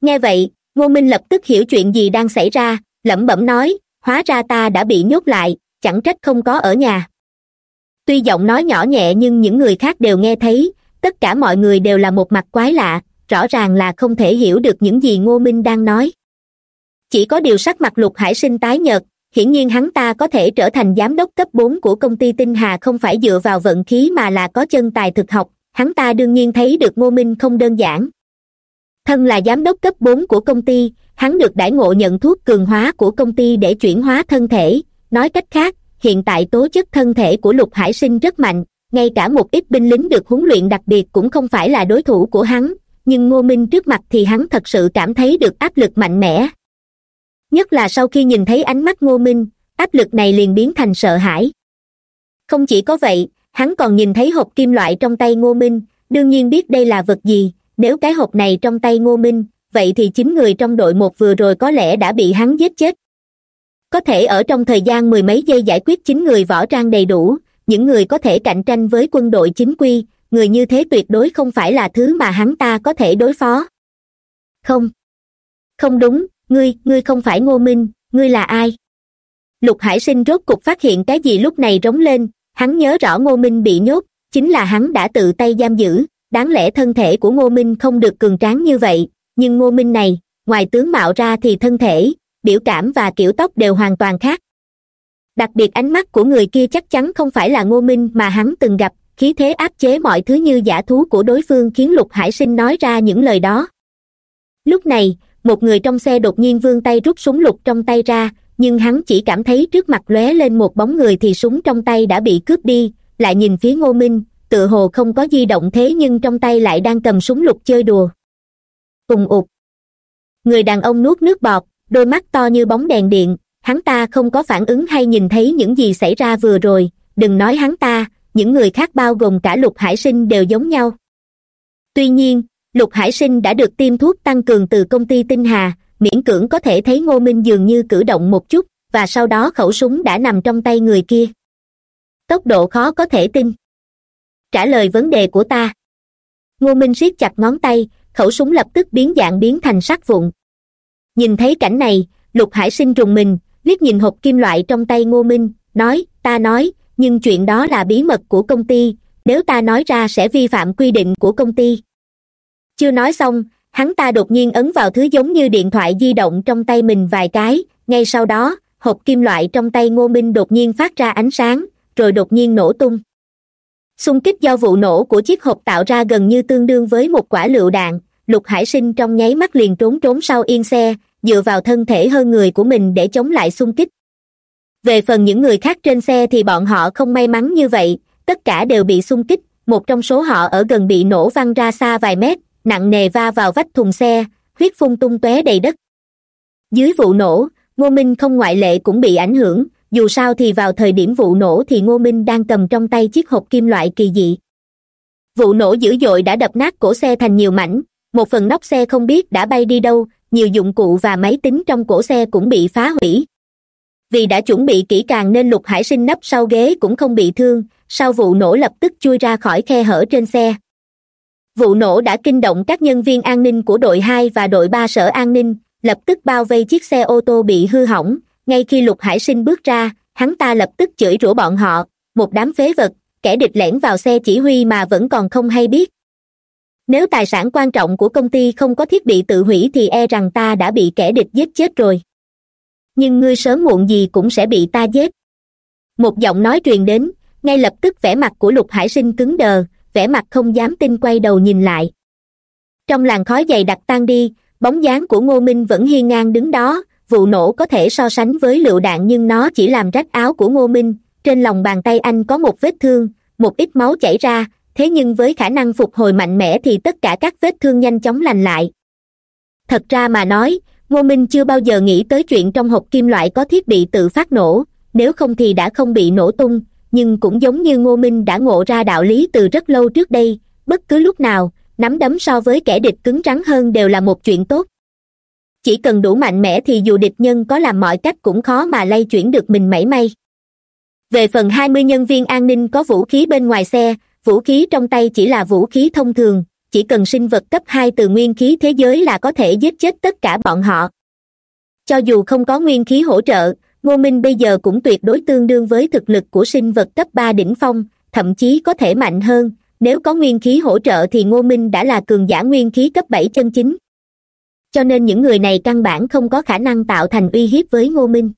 Nghe vậy, ngô minh lập tức hiểu chuyện gì đang xảy ra, lẩm bẩm nói, hóa ra ta đã bị nhốt lại, chẳng trách không có ở nhà. Tuy giọng nói nhỏ nhẹ nhưng những người khác đều nghe thấy, tất cả mọi người đều là một mặt quái lạ, rõ ràng là không thể hiểu được những gì ngô minh đang nói. Chỉ có điều sắc mặt lục hải sinh tái nhợt hiển nhiên hắn ta có thể trở thành giám đốc cấp bốn của công ty tinh hà không phải dựa vào vận khí mà là có chân tài thực học, hắn ta đương nhiên thấy được ngô minh không đơn giản. Thân là giám đốc cấp bốn của công ty, hắn được đãi ngộ nhận thuốc cường hóa của công ty để chuyển hóa thân thể. Nói cách khác, hiện tại tố chất thân thể của lục hải sinh rất mạnh, ngay cả một ít binh lính được huấn luyện đặc biệt cũng không phải là đối thủ của hắn, nhưng ngô minh trước mặt thì hắn thật sự cảm thấy được áp lực mạnh mẽ nhất là sau khi nhìn thấy ánh mắt ngô minh, áp lực này liền biến thành sợ hãi. Không chỉ có vậy, hắn còn nhìn thấy hộp kim loại trong tay ngô minh, đương nhiên biết đây là vật gì, nếu cái hộp này trong tay ngô minh, vậy thì chín người trong đội một vừa rồi có lẽ đã bị hắn giết chết. Có thể ở trong thời gian mười mấy giây giải quyết chín người võ trang đầy đủ, những người có thể cạnh tranh với quân đội chính quy, người như thế tuyệt đối không phải là thứ mà hắn ta có thể đối phó. Không. Không đúng ngươi ngươi không phải ngô minh, ngươi là ai? Lục hải sinh rốt cục phát hiện cái gì lúc này rống lên, hắn nhớ rõ ngô minh bị nhốt, chính là hắn đã tự tay giam giữ, đáng lẽ thân thể của ngô minh không được cường tráng như vậy, nhưng ngô minh này, ngoài tướng mạo ra thì thân thể, biểu cảm và kiểu tóc đều hoàn toàn khác. Đặc biệt ánh mắt của người kia chắc chắn không phải là ngô minh mà hắn từng gặp, khí thế áp chế mọi thứ như giả thú của đối phương khiến lục hải sinh nói ra những lời đó. Lúc này một người trong xe đột nhiên vươn tay rút súng lục trong tay ra, nhưng hắn chỉ cảm thấy trước mặt lóe lên một bóng người thì súng trong tay đã bị cướp đi. Lại nhìn phía ngô minh, tựa hồ không có di động thế nhưng trong tay lại đang cầm súng lục chơi đùa. Cùng ụt người đàn ông nuốt nước bọt, đôi mắt to như bóng đèn điện, hắn ta không có phản ứng hay nhìn thấy những gì xảy ra vừa rồi. Đừng nói hắn ta, những người khác bao gồm cả lục hải sinh đều giống nhau. Tuy nhiên lục hải sinh đã được tiêm thuốc tăng cường từ công ty tinh hà, miễn cưỡng có thể thấy ngô minh dường như cử động một chút, và sau đó khẩu súng đã nằm trong tay người kia. Tốc độ khó có thể tin. Trả lời vấn đề của ta. Ngô minh siết chặt ngón tay, khẩu súng lập tức biến dạng biến thành sắt vụn. Nhìn thấy cảnh này, lục hải sinh rùng mình, liếc nhìn hộp kim loại trong tay ngô minh, nói, ta nói, nhưng chuyện đó là bí mật của công ty, nếu ta nói ra sẽ vi phạm quy định của công ty chưa nói xong, hắn ta đột nhiên ấn vào thứ giống như điện thoại di động trong tay mình vài cái. Ngay sau đó, hộp kim loại trong tay ngô minh đột nhiên phát ra ánh sáng, rồi đột nhiên nổ tung. Xung kích do vụ nổ của chiếc hộp tạo ra gần như tương đương với một quả lựu đạn. Lục hải sinh trong nháy mắt liền trốn trốn sau yên xe, dựa vào thân thể hơn người của mình để chống lại xung kích. Về phần những người khác trên xe thì bọn họ không may mắn như vậy, tất cả đều bị xung kích. Một trong số họ ở gần bị nổ văng ra xa vài mét nặng nề va vào vách thùng xe, huyết phun tung tóe đầy đất. Dưới vụ nổ, ngô minh không ngoại lệ cũng bị ảnh hưởng, dù sao thì vào thời điểm vụ nổ thì ngô minh đang cầm trong tay chiếc hộp kim loại kỳ dị. Vụ nổ dữ dội đã đập nát cổ xe thành nhiều mảnh, một phần nóc xe không biết đã bay đi đâu, nhiều dụng cụ và máy tính trong cổ xe cũng bị phá hủy. Vì đã chuẩn bị kỹ càng nên lục hải sinh nấp sau ghế cũng không bị thương, sau vụ nổ lập tức chui ra khỏi khe hở trên xe vụ nổ đã kinh động các nhân viên an ninh của đội hai và đội ba sở an ninh, lập tức bao vây chiếc xe ô tô bị hư hỏng. Ngay khi lục hải sinh bước ra, hắn ta lập tức chửi rủa bọn họ. Một đám phế vật, kẻ địch lẻn vào xe chỉ huy mà vẫn còn không hay biết. Nếu tài sản quan trọng của công ty không có thiết bị tự hủy thì e rằng ta đã bị kẻ địch giết chết rồi. Nhưng ngươi sớm muộn gì cũng sẽ bị ta giết. Một giọng nói truyền đến, ngay lập tức vẻ mặt của lục hải sinh cứng đờ vẻ mặt không dám tin quay đầu nhìn lại. Trong làn khói dày đặc tan đi, bóng dáng của ngô minh vẫn hiên ngang đứng đó, vụ nổ có thể so sánh với lựu đạn nhưng nó chỉ làm rách áo của ngô minh. Trên lòng bàn tay anh có một vết thương, một ít máu chảy ra, thế nhưng với khả năng phục hồi mạnh mẽ thì tất cả các vết thương nhanh chóng lành lại. Thật ra mà nói, ngô minh chưa bao giờ nghĩ tới chuyện trong hộp kim loại có thiết bị tự phát nổ, nếu không thì đã không bị nổ tung nhưng cũng giống như ngô minh đã ngộ ra đạo lý từ rất lâu trước đây, bất cứ lúc nào, nắm đấm so với kẻ địch cứng rắn hơn đều là một chuyện tốt. Chỉ cần đủ mạnh mẽ thì dù địch nhân có làm mọi cách cũng khó mà lay chuyển được mình mảy may. Về phần hai mươi nhân viên an ninh có vũ khí bên ngoài xe, vũ khí trong tay chỉ là vũ khí thông thường, chỉ cần sinh vật cấp hai từ nguyên khí thế giới là có thể giết chết tất cả bọn họ. Cho dù không có nguyên khí hỗ trợ ngô minh bây giờ cũng tuyệt đối tương đương với thực lực của sinh vật cấp ba đỉnh phong, thậm chí có thể mạnh hơn. Nếu có nguyên khí hỗ trợ thì ngô minh đã là cường giả nguyên khí cấp bảy chân chính. Cho nên những người này căn bản không có khả năng tạo thành uy hiếp với ngô minh.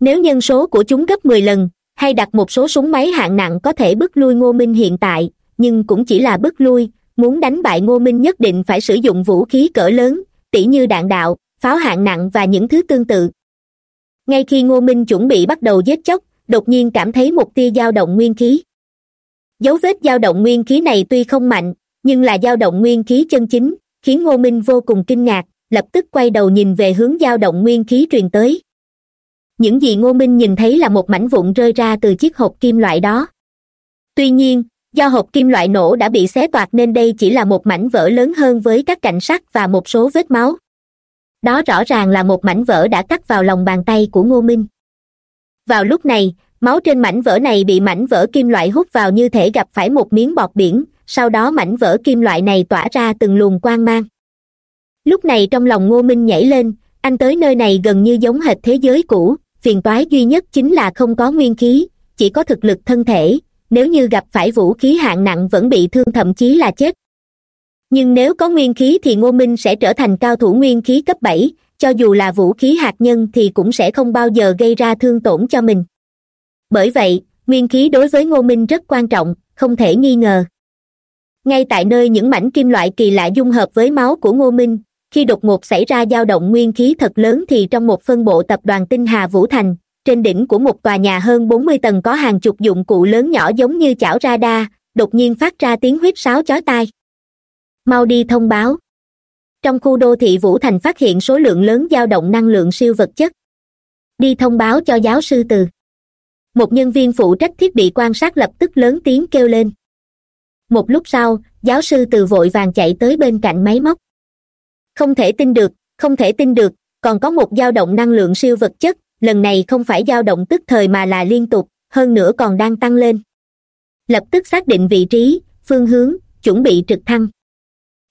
Nếu nhân số của chúng gấp mười lần, hay đặt một số súng máy hạng nặng có thể bước lui ngô minh hiện tại, nhưng cũng chỉ là bước lui, muốn đánh bại ngô minh nhất định phải sử dụng vũ khí cỡ lớn, tỉ như đạn đạo, pháo hạng nặng và những thứ tương tự ngay khi ngô minh chuẩn bị bắt đầu giết chóc, đột nhiên cảm thấy một tia dao động nguyên khí. Dấu vết dao động nguyên khí này tuy không mạnh, nhưng là dao động nguyên khí chân chính, khiến ngô minh vô cùng kinh ngạc, lập tức quay đầu nhìn về hướng dao động nguyên khí truyền tới. Những gì ngô minh nhìn thấy là một mảnh vụn rơi ra từ chiếc hộp kim loại đó. Tuy nhiên, do hộp kim loại nổ đã bị xé toạc nên đây chỉ là một mảnh vỡ lớn hơn với các cạnh sắt và một số vết máu đó rõ ràng là một mảnh vỡ đã cắt vào lòng bàn tay của ngô minh. Vào lúc này, máu trên mảnh vỡ này bị mảnh vỡ kim loại hút vào như thể gặp phải một miếng bọt biển, sau đó mảnh vỡ kim loại này tỏa ra từng luồng quang mang. Lúc này trong lòng ngô minh nhảy lên, anh tới nơi này gần như giống hệt thế giới cũ, phiền toái duy nhất chính là không có nguyên khí, chỉ có thực lực thân thể, nếu như gặp phải vũ khí hạng nặng vẫn bị thương thậm chí là chết nhưng nếu có nguyên khí thì ngô minh sẽ trở thành cao thủ nguyên khí cấp bảy, cho dù là vũ khí hạt nhân thì cũng sẽ không bao giờ gây ra thương tổn cho mình. Bởi vậy, nguyên khí đối với ngô minh rất quan trọng, không thể nghi ngờ. Ngay tại nơi những mảnh kim loại kỳ lạ dung hợp với máu của ngô minh, khi đột ngột xảy ra dao động nguyên khí thật lớn thì trong một phân bộ tập đoàn tinh hà vũ thành, trên đỉnh của một tòa nhà hơn bốn mươi tầng có hàng chục dụng cụ lớn nhỏ giống như chảo radar, đột nhiên phát ra tiếng huýt sáo chói tai mau đi thông báo. Trong khu đô thị vũ thành phát hiện số lượng lớn dao động năng lượng siêu vật chất. Đi thông báo cho giáo sư từ. Một nhân viên phụ trách thiết bị quan sát lập tức lớn tiếng kêu lên. Một lúc sau, giáo sư từ vội vàng chạy tới bên cạnh máy móc. Không thể tin được, không thể tin được, còn có một dao động năng lượng siêu vật chất, lần này không phải dao động tức thời mà là liên tục, hơn nữa còn đang tăng lên. Lập tức xác định vị trí, phương hướng, chuẩn bị trực thăng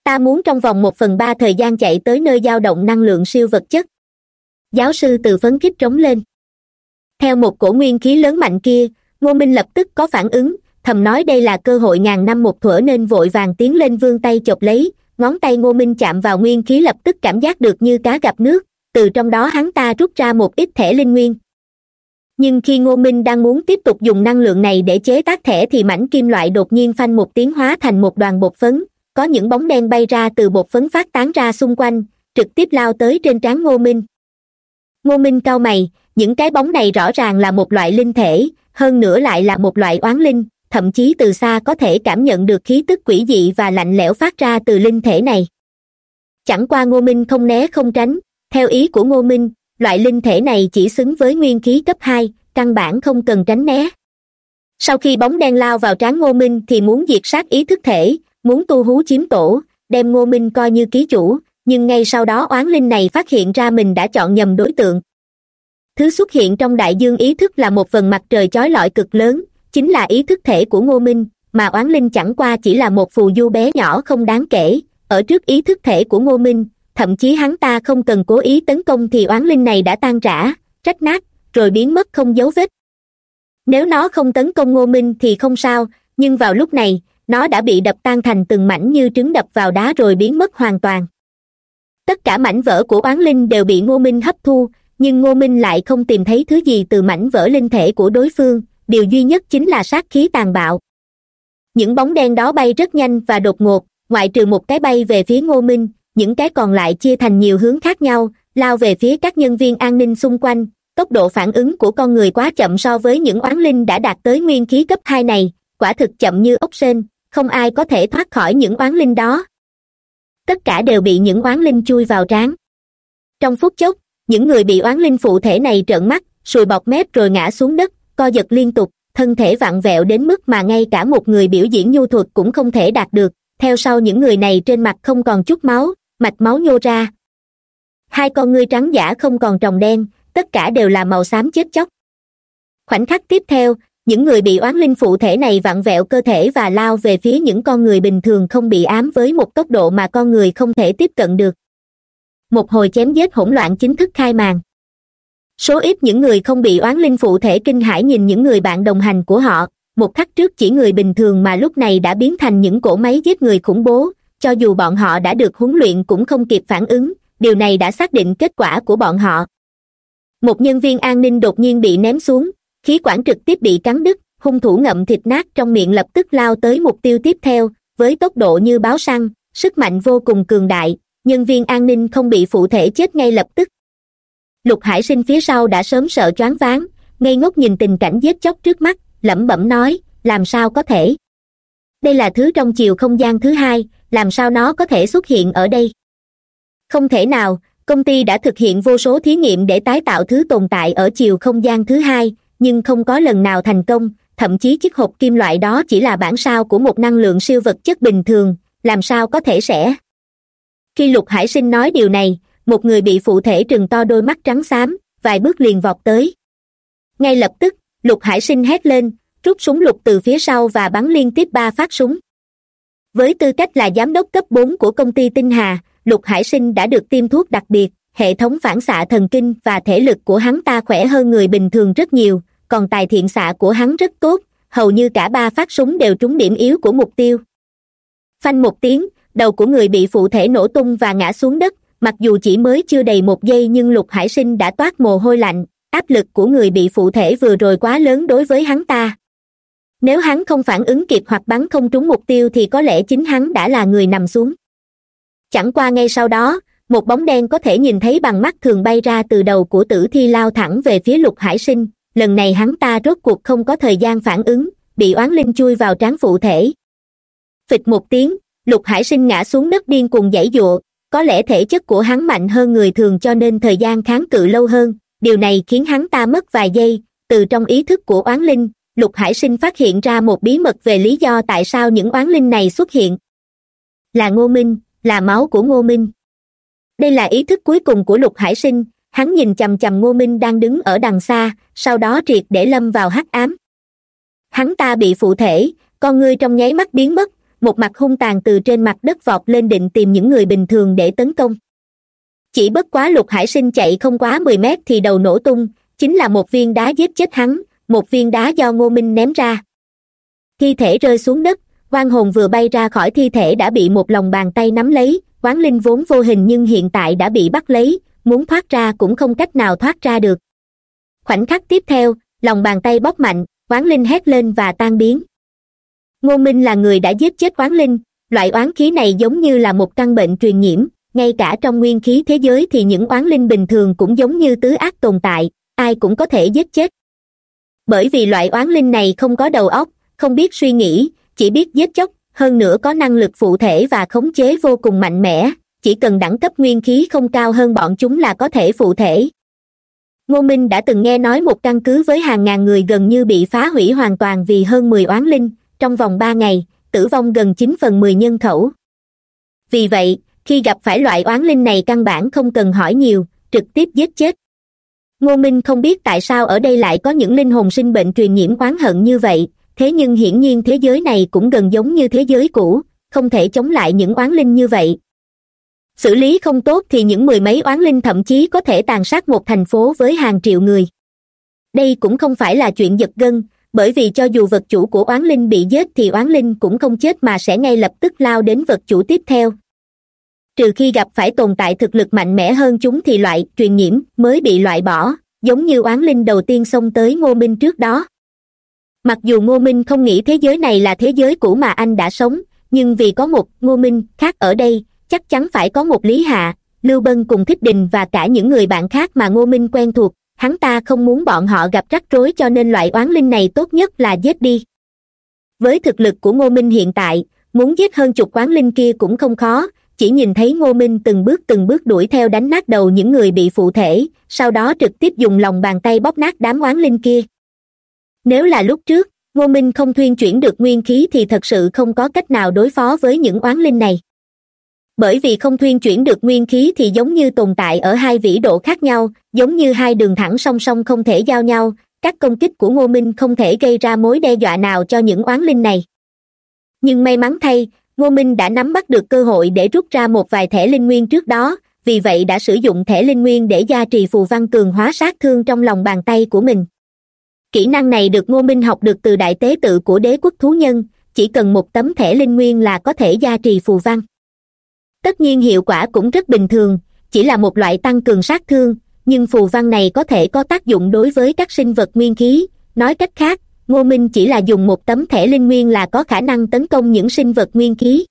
ta muốn trong vòng một phần ba thời gian chạy tới nơi dao động năng lượng siêu vật chất. Giáo sư từ phấn khích trống lên. Theo một cổ nguyên khí lớn mạnh kia, ngô minh lập tức có phản ứng, thầm nói đây là cơ hội ngàn năm một thuở nên vội vàng tiến lên vươn tay chộp lấy, ngón tay ngô minh chạm vào nguyên khí lập tức cảm giác được như cá gặp nước, từ trong đó hắn ta rút ra một ít thẻ linh nguyên. Nhưng khi ngô minh đang muốn tiếp tục dùng năng lượng này để chế tác thẻ thì mảnh kim loại đột nhiên phanh một tiếng hóa thành một đoàn bột phấn có những bóng đen bay ra từ bột phấn phát tán ra xung quanh, trực tiếp lao tới trên trán ngô minh. Ngô minh cau mày, những cái bóng này rõ ràng là một loại linh thể, hơn nữa lại là một loại oán linh, thậm chí từ xa có thể cảm nhận được khí tức quỷ dị và lạnh lẽo phát ra từ linh thể này. Chẳng qua ngô minh không né không tránh, theo ý của ngô minh, loại linh thể này chỉ xứng với nguyên khí cấp hai, căn bản không cần tránh né. Sau khi bóng đen lao vào trán ngô minh thì muốn diệt sát ý thức thể muốn tu hú chiếm tổ, đem ngô minh coi như ký chủ, nhưng ngay sau đó oán linh này phát hiện ra mình đã chọn nhầm đối tượng. Thứ xuất hiện trong đại dương ý thức là một phần mặt trời chói lọi cực lớn, chính là ý thức thể của ngô minh, mà oán linh chẳng qua chỉ là một phù du bé nhỏ không đáng kể. Ở trước ý thức thể của ngô minh, thậm chí hắn ta không cần cố ý tấn công thì oán linh này đã tan rã, rách nát, rồi biến mất không dấu vết. Nếu nó không tấn công ngô minh thì không sao, nhưng vào lúc này nó đã bị đập tan thành từng mảnh như trứng đập vào đá rồi biến mất hoàn toàn. Tất cả mảnh vỡ của oán linh đều bị ngô minh hấp thu, nhưng ngô minh lại không tìm thấy thứ gì từ mảnh vỡ linh thể của đối phương, điều duy nhất chính là sát khí tàn bạo. Những bóng đen đó bay rất nhanh và đột ngột, ngoại trừ một cái bay về phía ngô minh, những cái còn lại chia thành nhiều hướng khác nhau, lao về phía các nhân viên an ninh xung quanh, tốc độ phản ứng của con người quá chậm so với những oán linh đã đạt tới nguyên khí cấp hai này, quả thực chậm như ốc sên không ai có thể thoát khỏi những oán linh đó. Tất cả đều bị những oán linh chui vào trán trong phút chốc, những người bị oán linh phụ thể này trợn mắt, sùi bọt mép rồi ngã xuống đất, co giật liên tục, thân thể vặn vẹo đến mức mà ngay cả một người biểu diễn nhu thuật cũng không thể đạt được. Theo sau những người này trên mặt không còn chút máu, mạch máu nhô ra. Hai con ngươi trắng giả không còn tròng đen, tất cả đều là màu xám chết chóc. Khoảnh khắc tiếp theo những người bị oán linh phụ thể này vặn vẹo cơ thể và lao về phía những con người bình thường không bị ám với một tốc độ mà con người không thể tiếp cận được. Một hồi chém giết hỗn loạn chính thức khai màn. Số ít những người không bị oán linh phụ thể kinh hãi nhìn những người bạn đồng hành của họ, một khắc trước chỉ người bình thường mà lúc này đã biến thành những cỗ máy giết người khủng bố, cho dù bọn họ đã được huấn luyện cũng không kịp phản ứng, điều này đã xác định kết quả của bọn họ. Một nhân viên an ninh đột nhiên bị ném xuống khí quản trực tiếp bị cắn đứt, hung thủ ngậm thịt nát trong miệng lập tức lao tới mục tiêu tiếp theo, với tốc độ như báo săn, sức mạnh vô cùng cường đại, nhân viên an ninh không bị phụ thể chết ngay lập tức. Lục hải sinh phía sau đã sớm sợ choáng váng, ngây ngốc nhìn tình cảnh giết chóc trước mắt, lẩm bẩm nói, làm sao có thể? Đây là thứ trong chiều không gian thứ hai, làm sao nó có thể xuất hiện ở đây? Không thể nào, công ty đã thực hiện vô số thí nghiệm để tái tạo thứ tồn tại ở chiều không gian thứ hai nhưng không có lần nào thành công, thậm chí chiếc hộp kim loại đó chỉ là bản sao của một năng lượng siêu vật chất bình thường, làm sao có thể sẽ? Khi lục hải sinh nói điều này, một người bị phụ thể trừng to đôi mắt trắng xám, vài bước liền vọt tới. Ngay lập tức, lục hải sinh hét lên, rút súng lục từ phía sau và bắn liên tiếp ba phát súng. Với tư cách là giám đốc cấp bốn của công ty tinh hà, lục hải sinh đã được tiêm thuốc đặc biệt hệ thống phản xạ thần kinh và thể lực của hắn ta khỏe hơn người bình thường rất nhiều, còn tài thiện xạ của hắn rất tốt, hầu như cả ba phát súng đều trúng điểm yếu của mục tiêu. Phanh một tiếng, đầu của người bị phụ thể nổ tung và ngã xuống đất, mặc dù chỉ mới chưa đầy một giây nhưng lục hải sinh đã toát mồ hôi lạnh, áp lực của người bị phụ thể vừa rồi quá lớn đối với hắn ta. Nếu hắn không phản ứng kịp hoặc bắn không trúng mục tiêu thì có lẽ chính hắn đã là người nằm xuống. Chẳng qua ngay sau đó một bóng đen có thể nhìn thấy bằng mắt thường bay ra từ đầu của tử thi lao thẳng về phía lục hải sinh. Lần này hắn ta rốt cuộc không có thời gian phản ứng, bị oán linh chui vào trán phụ thể. Phịch một tiếng, lục hải sinh ngã xuống đất điên cuồng dãy dụa. Có lẽ thể chất của hắn mạnh hơn người thường cho nên thời gian kháng cự lâu hơn. Điều này khiến hắn ta mất vài giây. Từ trong ý thức của oán linh, lục hải sinh phát hiện ra một bí mật về lý do tại sao những oán linh này xuất hiện. Là ngô minh, là máu của ngô minh đây là ý thức cuối cùng của lục hải sinh. Hắn nhìn chằm chằm ngô minh đang đứng ở đằng xa, sau đó triệt để lâm vào hắc ám. Hắn ta bị phụ thể, con ngươi trong nháy mắt biến mất, một mặt hung tàn từ trên mặt đất vọt lên định tìm những người bình thường để tấn công. Chỉ bất quá lục hải sinh chạy không quá mười mét thì đầu nổ tung, chính là một viên đá giết chết hắn, một viên đá do ngô minh ném ra. Thi thể rơi xuống đất quan hồn vừa bay ra khỏi thi thể đã bị một lòng bàn tay nắm lấy quán linh vốn vô hình nhưng hiện tại đã bị bắt lấy, muốn thoát ra cũng không cách nào thoát ra được. Khoảnh khắc tiếp theo, lòng bàn tay bóp mạnh, quán linh hét lên và tan biến. Ngô minh là người đã giết chết quán linh, loại oán khí này giống như là một căn bệnh truyền nhiễm, ngay cả trong nguyên khí thế giới thì những oán linh bình thường cũng giống như tứ ác tồn tại, ai cũng có thể giết chết. Bởi vì loại oán linh này không có đầu óc, không biết suy nghĩ, chỉ biết giết chóc hơn nữa có năng lực phụ thể và khống chế vô cùng mạnh mẽ. Chỉ cần đẳng cấp nguyên khí không cao hơn bọn chúng là có thể phụ thể. Ngô minh đã từng nghe nói một căn cứ với hàng ngàn người gần như bị phá hủy hoàn toàn vì hơn mười oán linh. Trong vòng ba ngày, tử vong gần chín phần mười nhân khẩu. Vì vậy, khi gặp phải loại oán linh này căn bản không cần hỏi nhiều, trực tiếp giết chết. Ngô minh không biết tại sao ở đây lại có những linh hồn sinh bệnh truyền nhiễm oán hận như vậy thế nhưng hiển nhiên thế giới này cũng gần giống như thế giới cũ, không thể chống lại những oán linh như vậy. Xử lý không tốt thì những mười mấy oán linh thậm chí có thể tàn sát một thành phố với hàng triệu người. Đây cũng không phải là chuyện giật gân, bởi vì cho dù vật chủ của oán linh bị giết thì oán linh cũng không chết mà sẽ ngay lập tức lao đến vật chủ tiếp theo. Trừ khi gặp phải tồn tại thực lực mạnh mẽ hơn chúng thì loại truyền nhiễm mới bị loại bỏ, giống như oán linh đầu tiên xông tới ngô minh trước đó mặc dù ngô minh không nghĩ thế giới này là thế giới cũ mà anh đã sống, nhưng vì có một ngô minh khác ở đây, chắc chắn phải có một lý hạ, lưu bân cùng thích đình và cả những người bạn khác mà ngô minh quen thuộc, hắn ta không muốn bọn họ gặp rắc rối cho nên loại oán linh này tốt nhất là giết đi. Với thực lực của ngô minh hiện tại, muốn giết hơn chục quán linh kia cũng không khó, chỉ nhìn thấy ngô minh từng bước từng bước đuổi theo đánh nát đầu những người bị phụ thể, sau đó trực tiếp dùng lòng bàn tay bóp nát đám oán linh kia nếu là lúc trước, ngô minh không thuyên chuyển được nguyên khí thì thật sự không có cách nào đối phó với những oán linh này. Bởi vì không thuyên chuyển được nguyên khí thì giống như tồn tại ở hai vĩ độ khác nhau, giống như hai đường thẳng song song không thể giao nhau, các công kích của ngô minh không thể gây ra mối đe dọa nào cho những oán linh này. Nhưng may mắn thay, ngô minh đã nắm bắt được cơ hội để rút ra một vài thẻ linh nguyên trước đó, vì vậy đã sử dụng thẻ linh nguyên để gia trì phù văn cường hóa sát thương trong lòng bàn tay của mình kỹ năng này được ngô minh học được từ đại tế tự của đế quốc thú nhân, chỉ cần một tấm thẻ linh nguyên là có thể gia trì phù văn. Tất nhiên hiệu quả cũng rất bình thường, chỉ là một loại tăng cường sát thương, nhưng phù văn này có thể có tác dụng đối với các sinh vật nguyên khí. Nói cách khác, ngô minh chỉ là dùng một tấm thẻ linh nguyên là có khả năng tấn công những sinh vật nguyên khí.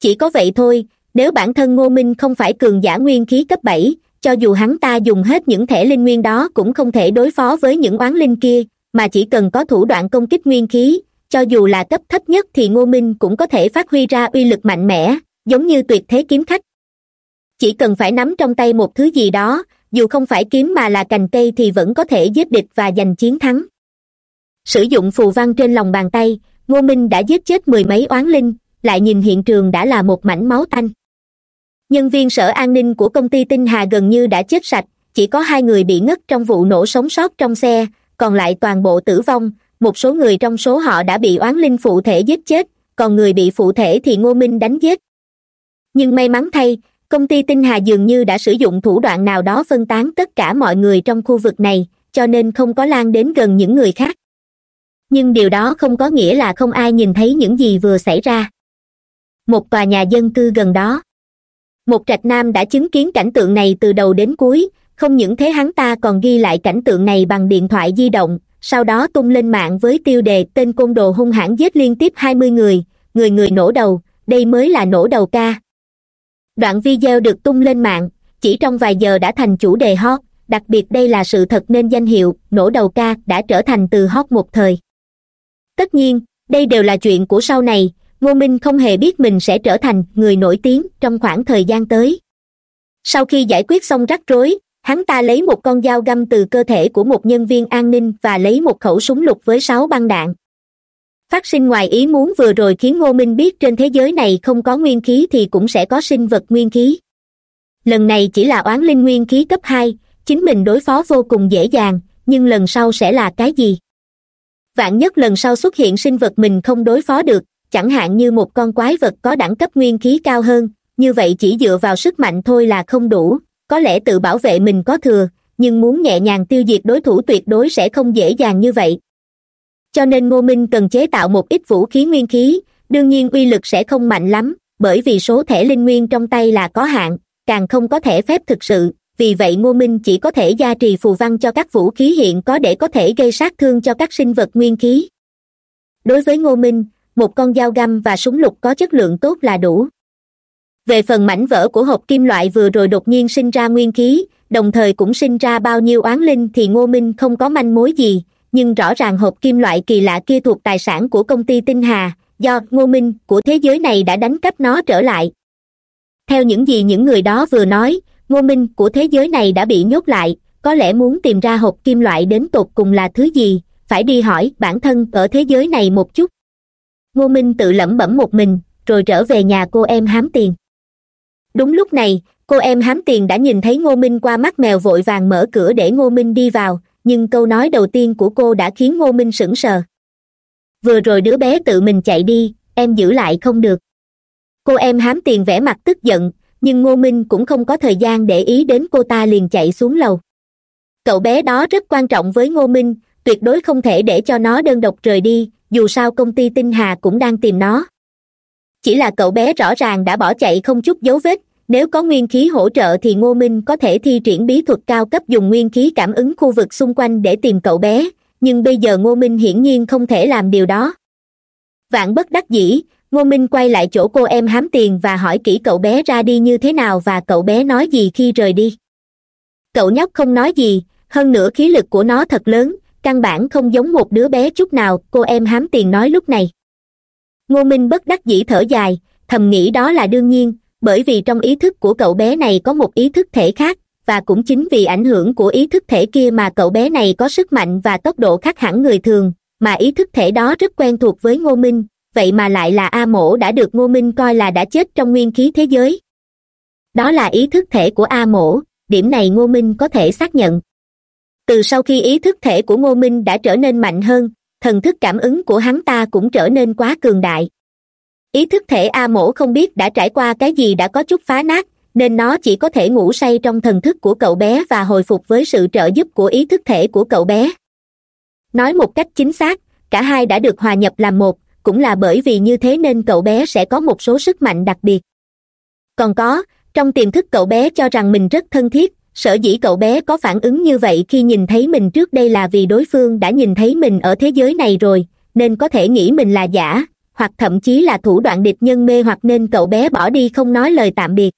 Chỉ có vậy thôi, nếu bản thân ngô minh không phải cường giả nguyên khí cấp bảy cho dù hắn ta dùng hết những thẻ linh nguyên đó cũng không thể đối phó với những oán linh kia, mà chỉ cần có thủ đoạn công kích nguyên khí, cho dù là cấp thấp nhất thì ngô minh cũng có thể phát huy ra uy lực mạnh mẽ, giống như tuyệt thế kiếm khách. Chỉ cần phải nắm trong tay một thứ gì đó, dù không phải kiếm mà là cành cây thì vẫn có thể giết địch và giành chiến thắng. Sử dụng phù văn trên lòng bàn tay, ngô minh đã giết chết mười mấy oán linh, lại nhìn hiện trường đã là một mảnh máu tanh nhân viên sở an ninh của công ty tinh hà gần như đã chết sạch, chỉ có hai người bị ngất trong vụ nổ sống sót trong xe, còn lại toàn bộ tử vong. Một số người trong số họ đã bị oán linh phụ thể giết chết, còn người bị phụ thể thì ngô minh đánh giết. Nhưng may mắn thay, công ty tinh hà dường như đã sử dụng thủ đoạn nào đó phân tán tất cả mọi người trong khu vực này, cho nên không có lan đến gần những người khác. Nhưng điều đó không có nghĩa là không ai nhìn thấy những gì vừa xảy ra. Một tòa nhà dân cư gần đó một trạch nam đã chứng kiến cảnh tượng này từ đầu đến cuối, không những thế hắn ta còn ghi lại cảnh tượng này bằng điện thoại di động, sau đó tung lên mạng với tiêu đề tên côn đồ hung hãn giết liên tiếp hai mươi người người người nổ đầu, đây mới là nổ đầu ca. Đoạn video được tung lên mạng, chỉ trong vài giờ đã thành chủ đề hot, đặc biệt đây là sự thật nên danh hiệu nổ đầu ca đã trở thành từ hot một thời. Tất nhiên, đây đều là chuyện của sau này ngô minh không hề biết mình sẽ trở thành người nổi tiếng trong khoảng thời gian tới. Sau khi giải quyết xong rắc rối, hắn ta lấy một con dao găm từ cơ thể của một nhân viên an ninh và lấy một khẩu súng lục với sáu băng đạn. Phát sinh ngoài ý muốn vừa rồi khiến ngô minh biết trên thế giới này không có nguyên khí thì cũng sẽ có sinh vật nguyên khí. Lần này chỉ là oán linh nguyên khí cấp hai, chính mình đối phó vô cùng dễ dàng, nhưng lần sau sẽ là cái gì? Vạn nhất lần sau xuất hiện sinh vật mình không đối phó được chẳng hạn như một con quái vật có đẳng cấp nguyên khí cao hơn, như vậy chỉ dựa vào sức mạnh thôi là không đủ. Có lẽ tự bảo vệ mình có thừa, nhưng muốn nhẹ nhàng tiêu diệt đối thủ tuyệt đối sẽ không dễ dàng như vậy. Cho nên ngô minh cần chế tạo một ít vũ khí nguyên khí, đương nhiên uy lực sẽ không mạnh lắm, bởi vì số thẻ linh nguyên trong tay là có hạn, càng không có thẻ phép thực sự. Vì vậy ngô minh chỉ có thể gia trì phù văn cho các vũ khí hiện có để có thể gây sát thương cho các sinh vật nguyên khí. Đối với ngô minh một con dao găm và súng lục có chất lượng tốt là đủ. Về phần mảnh vỡ của hộp kim loại vừa rồi đột nhiên sinh ra nguyên khí, đồng thời cũng sinh ra bao nhiêu oán linh thì ngô minh không có manh mối gì, nhưng rõ ràng hộp kim loại kỳ lạ kia thuộc tài sản của công ty tinh hà, do ngô minh của thế giới này đã đánh cắp nó trở lại. Theo những gì những người đó vừa nói, ngô minh của thế giới này đã bị nhốt lại, có lẽ muốn tìm ra hộp kim loại đến tột cùng là thứ gì, phải đi hỏi bản thân ở thế giới này một chút ngô minh tự lẩm bẩm một mình, rồi trở về nhà cô em hám tiền. Đúng lúc này, cô em hám tiền đã nhìn thấy ngô minh qua mắt mèo vội vàng mở cửa để ngô minh đi vào, nhưng câu nói đầu tiên của cô đã khiến ngô minh sững sờ. Vừa rồi đứa bé tự mình chạy đi, em giữ lại không được. Cô em hám tiền vẻ mặt tức giận, nhưng ngô minh cũng không có thời gian để ý đến cô ta liền chạy xuống lầu. Cậu bé đó rất quan trọng với ngô minh, tuyệt đối không thể để cho nó đơn độc rời đi dù sao công ty tinh hà cũng đang tìm nó. Chỉ là cậu bé rõ ràng đã bỏ chạy không chút dấu vết, nếu có nguyên khí hỗ trợ thì ngô minh có thể thi triển bí thuật cao cấp dùng nguyên khí cảm ứng khu vực xung quanh để tìm cậu bé, nhưng bây giờ ngô minh hiển nhiên không thể làm điều đó. Vạn bất đắc dĩ, ngô minh quay lại chỗ cô em hám tiền và hỏi kỹ cậu bé ra đi như thế nào và cậu bé nói gì khi rời đi. Cậu nhóc không nói gì, hơn nữa khí lực của nó thật lớn căn bản không giống một đứa bé chút nào, cô em hám tiền nói lúc này. Ngô minh bất đắc dĩ thở dài, thầm nghĩ đó là đương nhiên, bởi vì trong ý thức của cậu bé này có một ý thức thể khác, và cũng chính vì ảnh hưởng của ý thức thể kia mà cậu bé này có sức mạnh và tốc độ khác hẳn người thường, mà ý thức thể đó rất quen thuộc với ngô minh, vậy mà lại là a mổ đã được ngô minh coi là đã chết trong nguyên khí thế giới. Đó là ý thức thể của a mổ, điểm này ngô minh có thể xác nhận từ sau khi ý thức thể của ngô minh đã trở nên mạnh hơn, thần thức cảm ứng của hắn ta cũng trở nên quá cường đại. Ý thức thể a mổ không biết đã trải qua cái gì đã có chút phá nát, nên nó chỉ có thể ngủ say trong thần thức của cậu bé và hồi phục với sự trợ giúp của ý thức thể của cậu bé. Nói một cách chính xác, cả hai đã được hòa nhập làm một, cũng là bởi vì như thế nên cậu bé sẽ có một số sức mạnh đặc biệt. Còn có, trong tiềm thức cậu bé cho rằng mình rất thân thiết sở dĩ cậu bé có phản ứng như vậy khi nhìn thấy mình trước đây là vì đối phương đã nhìn thấy mình ở thế giới này rồi, nên có thể nghĩ mình là giả, hoặc thậm chí là thủ đoạn địch nhân mê hoặc nên cậu bé bỏ đi không nói lời tạm biệt.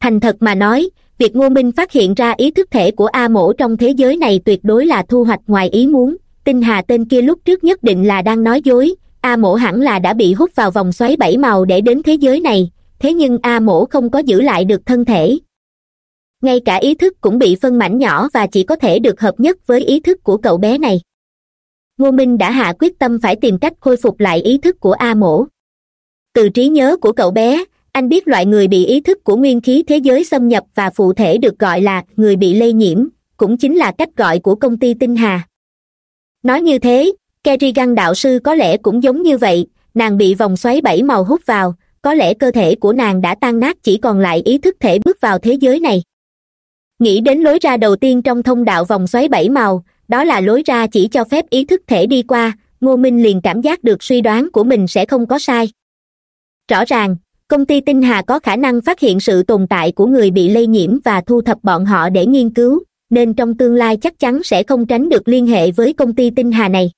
Thành thật mà nói, việc ngô minh phát hiện ra ý thức thể của a mổ trong thế giới này tuyệt đối là thu hoạch ngoài ý muốn tinh hà tên kia lúc trước nhất định là đang nói dối, a mổ hẳn là đã bị hút vào vòng xoáy bảy màu để đến thế giới này, thế nhưng a mổ không có giữ lại được thân thể ngay cả ý thức cũng bị phân mảnh nhỏ và chỉ có thể được hợp nhất với ý thức của cậu bé này. Ngô minh đã hạ quyết tâm phải tìm cách khôi phục lại ý thức của a mổ. Từ trí nhớ của cậu bé, anh biết loại người bị ý thức của nguyên khí thế giới xâm nhập và phụ thể được gọi là người bị lây nhiễm, cũng chính là cách gọi của công ty tinh hà. Nói như thế, kerrigan đạo sư có lẽ cũng giống như vậy, nàng bị vòng xoáy bảy màu hút vào, có lẽ cơ thể của nàng đã tan nát chỉ còn lại ý thức thể bước vào thế giới này nghĩ đến lối ra đầu tiên trong thông đạo vòng xoáy bảy màu, đó là lối ra chỉ cho phép ý thức thể đi qua, ngô minh liền cảm giác được suy đoán của mình sẽ không có sai. Rõ ràng, công ty tinh hà có khả năng phát hiện sự tồn tại của người bị lây nhiễm và thu thập bọn họ để nghiên cứu, nên trong tương lai chắc chắn sẽ không tránh được liên hệ với công ty tinh hà này.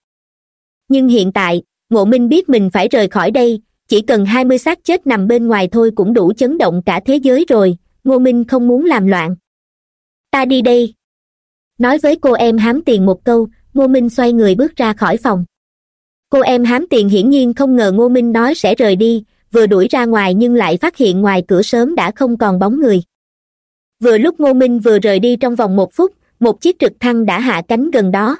Nhưng hiện tại, ngộ minh biết mình phải rời khỏi đây, chỉ cần hai mươi xác chết nằm bên ngoài thôi cũng đủ chấn động cả thế giới rồi, ngô minh không muốn làm loạn ta đi đây. Nói với cô em hám tiền một câu, ngô minh xoay người bước ra khỏi phòng. Cô em hám tiền hiển nhiên không ngờ ngô minh nói sẽ rời đi, vừa đuổi ra ngoài nhưng lại phát hiện ngoài cửa sớm đã không còn bóng người. Vừa lúc ngô minh vừa rời đi trong vòng một phút, một chiếc trực thăng đã hạ cánh gần đó.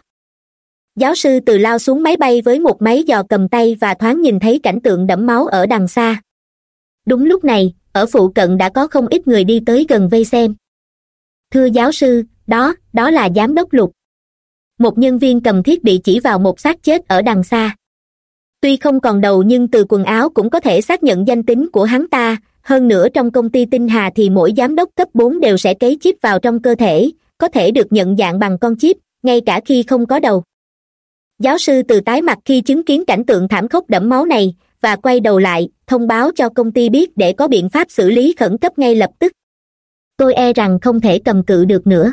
Giáo sư từ lao xuống máy bay với một máy dò cầm tay và thoáng nhìn thấy cảnh tượng đẫm máu ở đằng xa. Đúng lúc này, ở phụ cận đã có không ít người đi tới gần vây xem thưa giáo sư, đó đó là giám đốc lục một nhân viên cầm thiết bị chỉ vào một xác chết ở đằng xa. Tuy không còn đầu nhưng từ quần áo cũng có thể xác nhận danh tính của hắn ta. Hơn nữa trong công ty tinh hà thì mỗi giám đốc cấp bốn đều sẽ cấy chip vào trong cơ thể, có thể được nhận dạng bằng con chip, ngay cả khi không có đầu. Giáo sư từ tái mặt khi chứng kiến cảnh tượng thảm khốc đẫm máu này và quay đầu lại, thông báo cho công ty biết để có biện pháp xử lý khẩn cấp ngay lập tức tôi e rằng không thể cầm cự được nữa.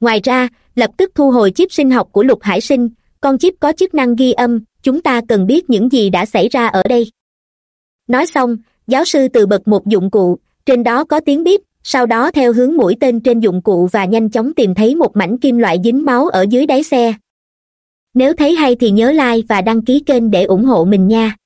Ngoài ra, lập tức thu hồi chip sinh học của lục hải sinh. Con chip có chức năng ghi âm, chúng ta cần biết những gì đã xảy ra ở đây. Nói xong, giáo sư từ bật một dụng cụ, trên đó có tiếng bíp, sau đó theo hướng mũi tên trên dụng cụ và nhanh chóng tìm thấy một mảnh kim loại dính máu ở dưới đáy xe. Nếu thấy hay thì nhớ like và đăng ký kênh để ủng hộ mình nha.